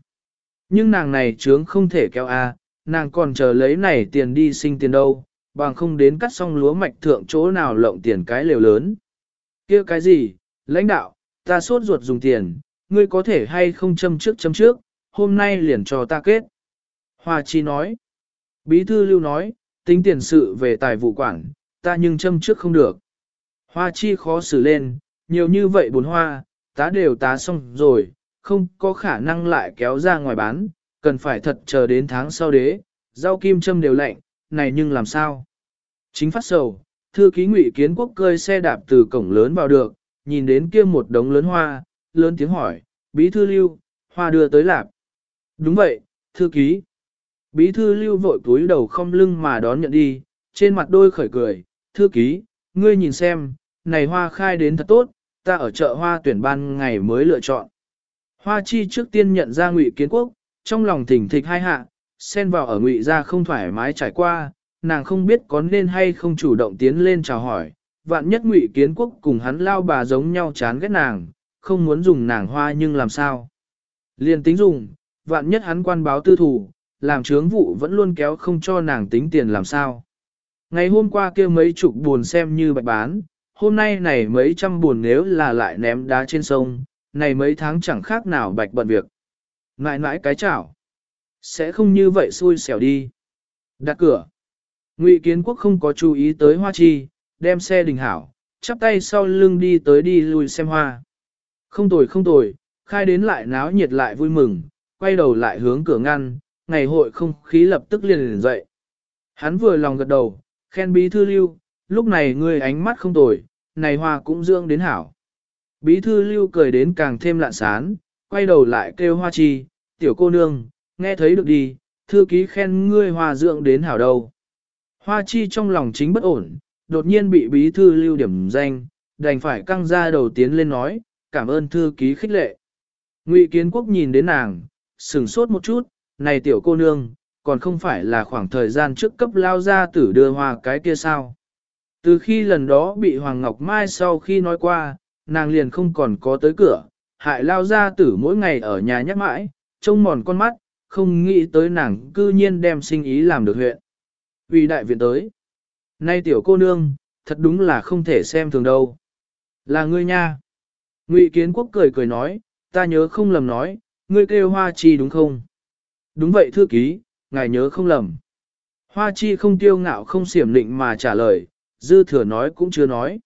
Nhưng nàng này trướng không thể kéo a, nàng còn chờ lấy này tiền đi sinh tiền đâu, bằng không đến cắt xong lúa mạch thượng chỗ nào lộng tiền cái lều lớn. kia cái gì, lãnh đạo, ta sốt ruột dùng tiền, ngươi có thể hay không châm trước châm trước, hôm nay liền cho ta kết. Hoa Chi nói, Bí thư lưu nói, tính tiền sự về tài vụ quản, ta nhưng châm trước không được. Hoa Chi khó xử lên, nhiều như vậy bốn hoa, tá đều tá xong rồi, không có khả năng lại kéo ra ngoài bán, cần phải thật chờ đến tháng sau đế, rau kim châm đều lạnh, này nhưng làm sao? Chính phát sầu, thư ký ngụy kiến quốc cơi xe đạp từ cổng lớn vào được, nhìn đến kia một đống lớn hoa, lớn tiếng hỏi, bí thư lưu, hoa đưa tới lạp. Đúng vậy, thư ký. Bí thư lưu vội túi đầu không lưng mà đón nhận đi, trên mặt đôi khởi cười, thư ký, ngươi nhìn xem, này hoa khai đến thật tốt, ta ở chợ hoa tuyển ban ngày mới lựa chọn. Hoa chi trước tiên nhận ra ngụy kiến quốc, trong lòng thỉnh thịch hai hạ, xen vào ở ngụy ra không thoải mái trải qua, nàng không biết có nên hay không chủ động tiến lên chào hỏi, vạn nhất ngụy kiến quốc cùng hắn lao bà giống nhau chán ghét nàng, không muốn dùng nàng hoa nhưng làm sao. Liên tính dùng, vạn nhất hắn quan báo tư thủ, làm chướng vụ vẫn luôn kéo không cho nàng tính tiền làm sao. Ngày hôm qua kia mấy chục buồn xem như bạch bán, hôm nay này mấy trăm buồn nếu là lại ném đá trên sông, này mấy tháng chẳng khác nào bạch bận việc. Ngại ngãi cái chảo. Sẽ không như vậy xui xẻo đi. Đặt cửa. Ngụy Kiến Quốc không có chú ý tới Hoa Chi, đem xe đình hảo, chắp tay sau lưng đi tới đi lui xem hoa. Không tồi không tồi, khai đến lại náo nhiệt lại vui mừng, quay đầu lại hướng cửa ngăn, ngày hội không khí lập tức liền liền dậy. Hắn vừa lòng gật đầu, khen bí thư lưu, lúc này ngươi ánh mắt không tồi, này hoa cũng dưỡng đến hảo. Bí thư lưu cười đến càng thêm lạn sán, quay đầu lại kêu hoa chi, tiểu cô nương, nghe thấy được đi, thư ký khen ngươi hoa dưỡng đến hảo đâu. Hoa chi trong lòng chính bất ổn, đột nhiên bị bí thư lưu điểm danh, đành phải căng ra đầu tiến lên nói, cảm ơn thư ký khích lệ. Ngụy Kiến Quốc nhìn đến nàng, sừng sốt một chút, này tiểu cô nương, còn không phải là khoảng thời gian trước cấp lao ra tử đưa hoa cái kia sao. Từ khi lần đó bị Hoàng Ngọc Mai sau khi nói qua, nàng liền không còn có tới cửa, hại lao ra tử mỗi ngày ở nhà nhắc mãi, trông mòn con mắt, không nghĩ tới nàng cư nhiên đem sinh ý làm được huyện. Vì đại viện tới. Nay tiểu cô nương, thật đúng là không thể xem thường đâu. Là ngươi nha. Ngụy Kiến Quốc cười cười nói, ta nhớ không lầm nói, ngươi kêu Hoa Chi đúng không? Đúng vậy thư ký, ngài nhớ không lầm. Hoa Chi không tiêu ngạo không xiểm định mà trả lời, dư thừa nói cũng chưa nói.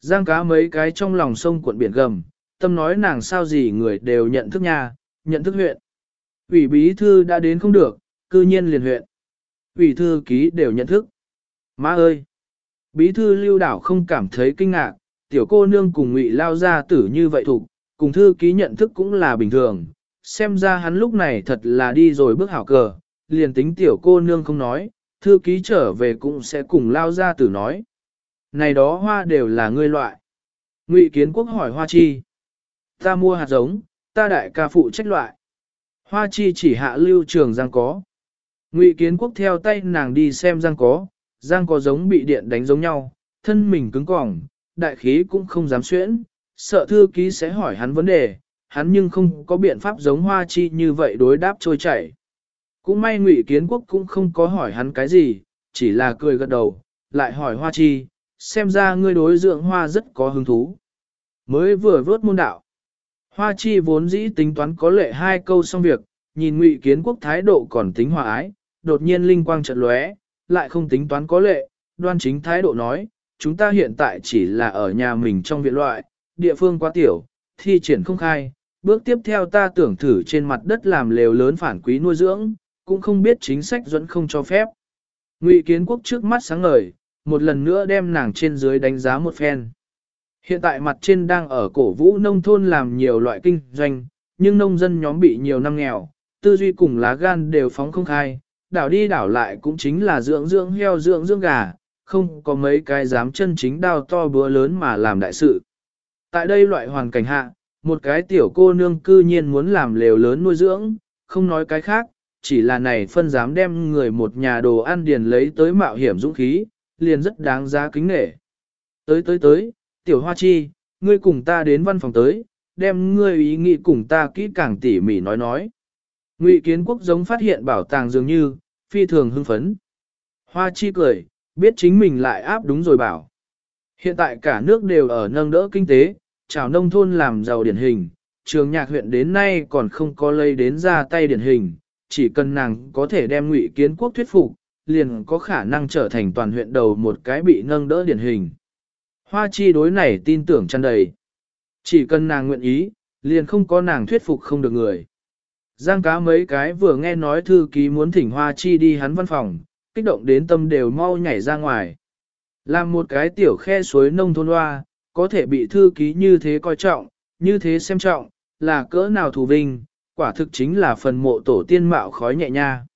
Giang cá mấy cái trong lòng sông cuộn biển gầm, tâm nói nàng sao gì người đều nhận thức nha, nhận thức huyện. Ủy bí thư đã đến không được, cư nhiên liền huyện. Ủy thư ký đều nhận thức. Má ơi! Bí thư lưu đảo không cảm thấy kinh ngạc, tiểu cô nương cùng ngụy lao ra tử như vậy thục, cùng thư ký nhận thức cũng là bình thường. Xem ra hắn lúc này thật là đi rồi bước hảo cờ, liền tính tiểu cô nương không nói, thư ký trở về cũng sẽ cùng lao ra tử nói. Này đó hoa đều là ngươi loại. Ngụy kiến quốc hỏi hoa chi. Ta mua hạt giống, ta đại ca phụ trách loại. Hoa chi chỉ hạ lưu trường giang có. Ngụy kiến quốc theo tay nàng đi xem giang có, giang có giống bị điện đánh giống nhau, thân mình cứng cỏng, đại khí cũng không dám xuyễn, sợ thư ký sẽ hỏi hắn vấn đề, hắn nhưng không có biện pháp giống hoa chi như vậy đối đáp trôi chảy. Cũng may ngụy kiến quốc cũng không có hỏi hắn cái gì, chỉ là cười gật đầu, lại hỏi hoa chi, xem ra ngươi đối dưỡng hoa rất có hứng thú. Mới vừa vớt môn đạo. Hoa chi vốn dĩ tính toán có lệ hai câu xong việc, nhìn ngụy kiến quốc thái độ còn tính hòa ái, đột nhiên linh quang trận lóe, lại không tính toán có lệ, đoan chính thái độ nói, chúng ta hiện tại chỉ là ở nhà mình trong viện loại, địa phương quá tiểu, thi triển không khai, bước tiếp theo ta tưởng thử trên mặt đất làm lều lớn phản quý nuôi dưỡng, cũng không biết chính sách dẫn không cho phép. Ngụy kiến quốc trước mắt sáng ngời, một lần nữa đem nàng trên dưới đánh giá một phen. Hiện tại mặt trên đang ở cổ vũ nông thôn làm nhiều loại kinh doanh, nhưng nông dân nhóm bị nhiều năm nghèo, tư duy cùng lá gan đều phóng không khai, đảo đi đảo lại cũng chính là dưỡng dưỡng heo dưỡng dưỡng gà, không có mấy cái dám chân chính đào to búa lớn mà làm đại sự. Tại đây loại hoàn cảnh hạ, một cái tiểu cô nương cư nhiên muốn làm lều lớn nuôi dưỡng, không nói cái khác, chỉ là này phân dám đem người một nhà đồ ăn điền lấy tới mạo hiểm dũng khí, liền rất đáng giá kính nể. Tới tới tới, tiểu hoa chi, ngươi cùng ta đến văn phòng tới, đem ngươi ý nghĩ cùng ta kỹ càng tỉ mỉ nói nói. Ngụy kiến quốc giống phát hiện bảo tàng dường như, phi thường hưng phấn. Hoa chi cười, biết chính mình lại áp đúng rồi bảo. Hiện tại cả nước đều ở nâng đỡ kinh tế, chào nông thôn làm giàu điển hình, trường nhạc huyện đến nay còn không có lây đến ra tay điển hình, chỉ cần nàng có thể đem ngụy kiến quốc thuyết phục, liền có khả năng trở thành toàn huyện đầu một cái bị nâng đỡ điển hình. Hoa chi đối này tin tưởng chăn đầy. Chỉ cần nàng nguyện ý, liền không có nàng thuyết phục không được người. Giang cá mấy cái vừa nghe nói thư ký muốn thỉnh Hoa chi đi hắn văn phòng, kích động đến tâm đều mau nhảy ra ngoài. Làm một cái tiểu khe suối nông thôn hoa, có thể bị thư ký như thế coi trọng, như thế xem trọng, là cỡ nào thù vinh, quả thực chính là phần mộ tổ tiên mạo khói nhẹ nha.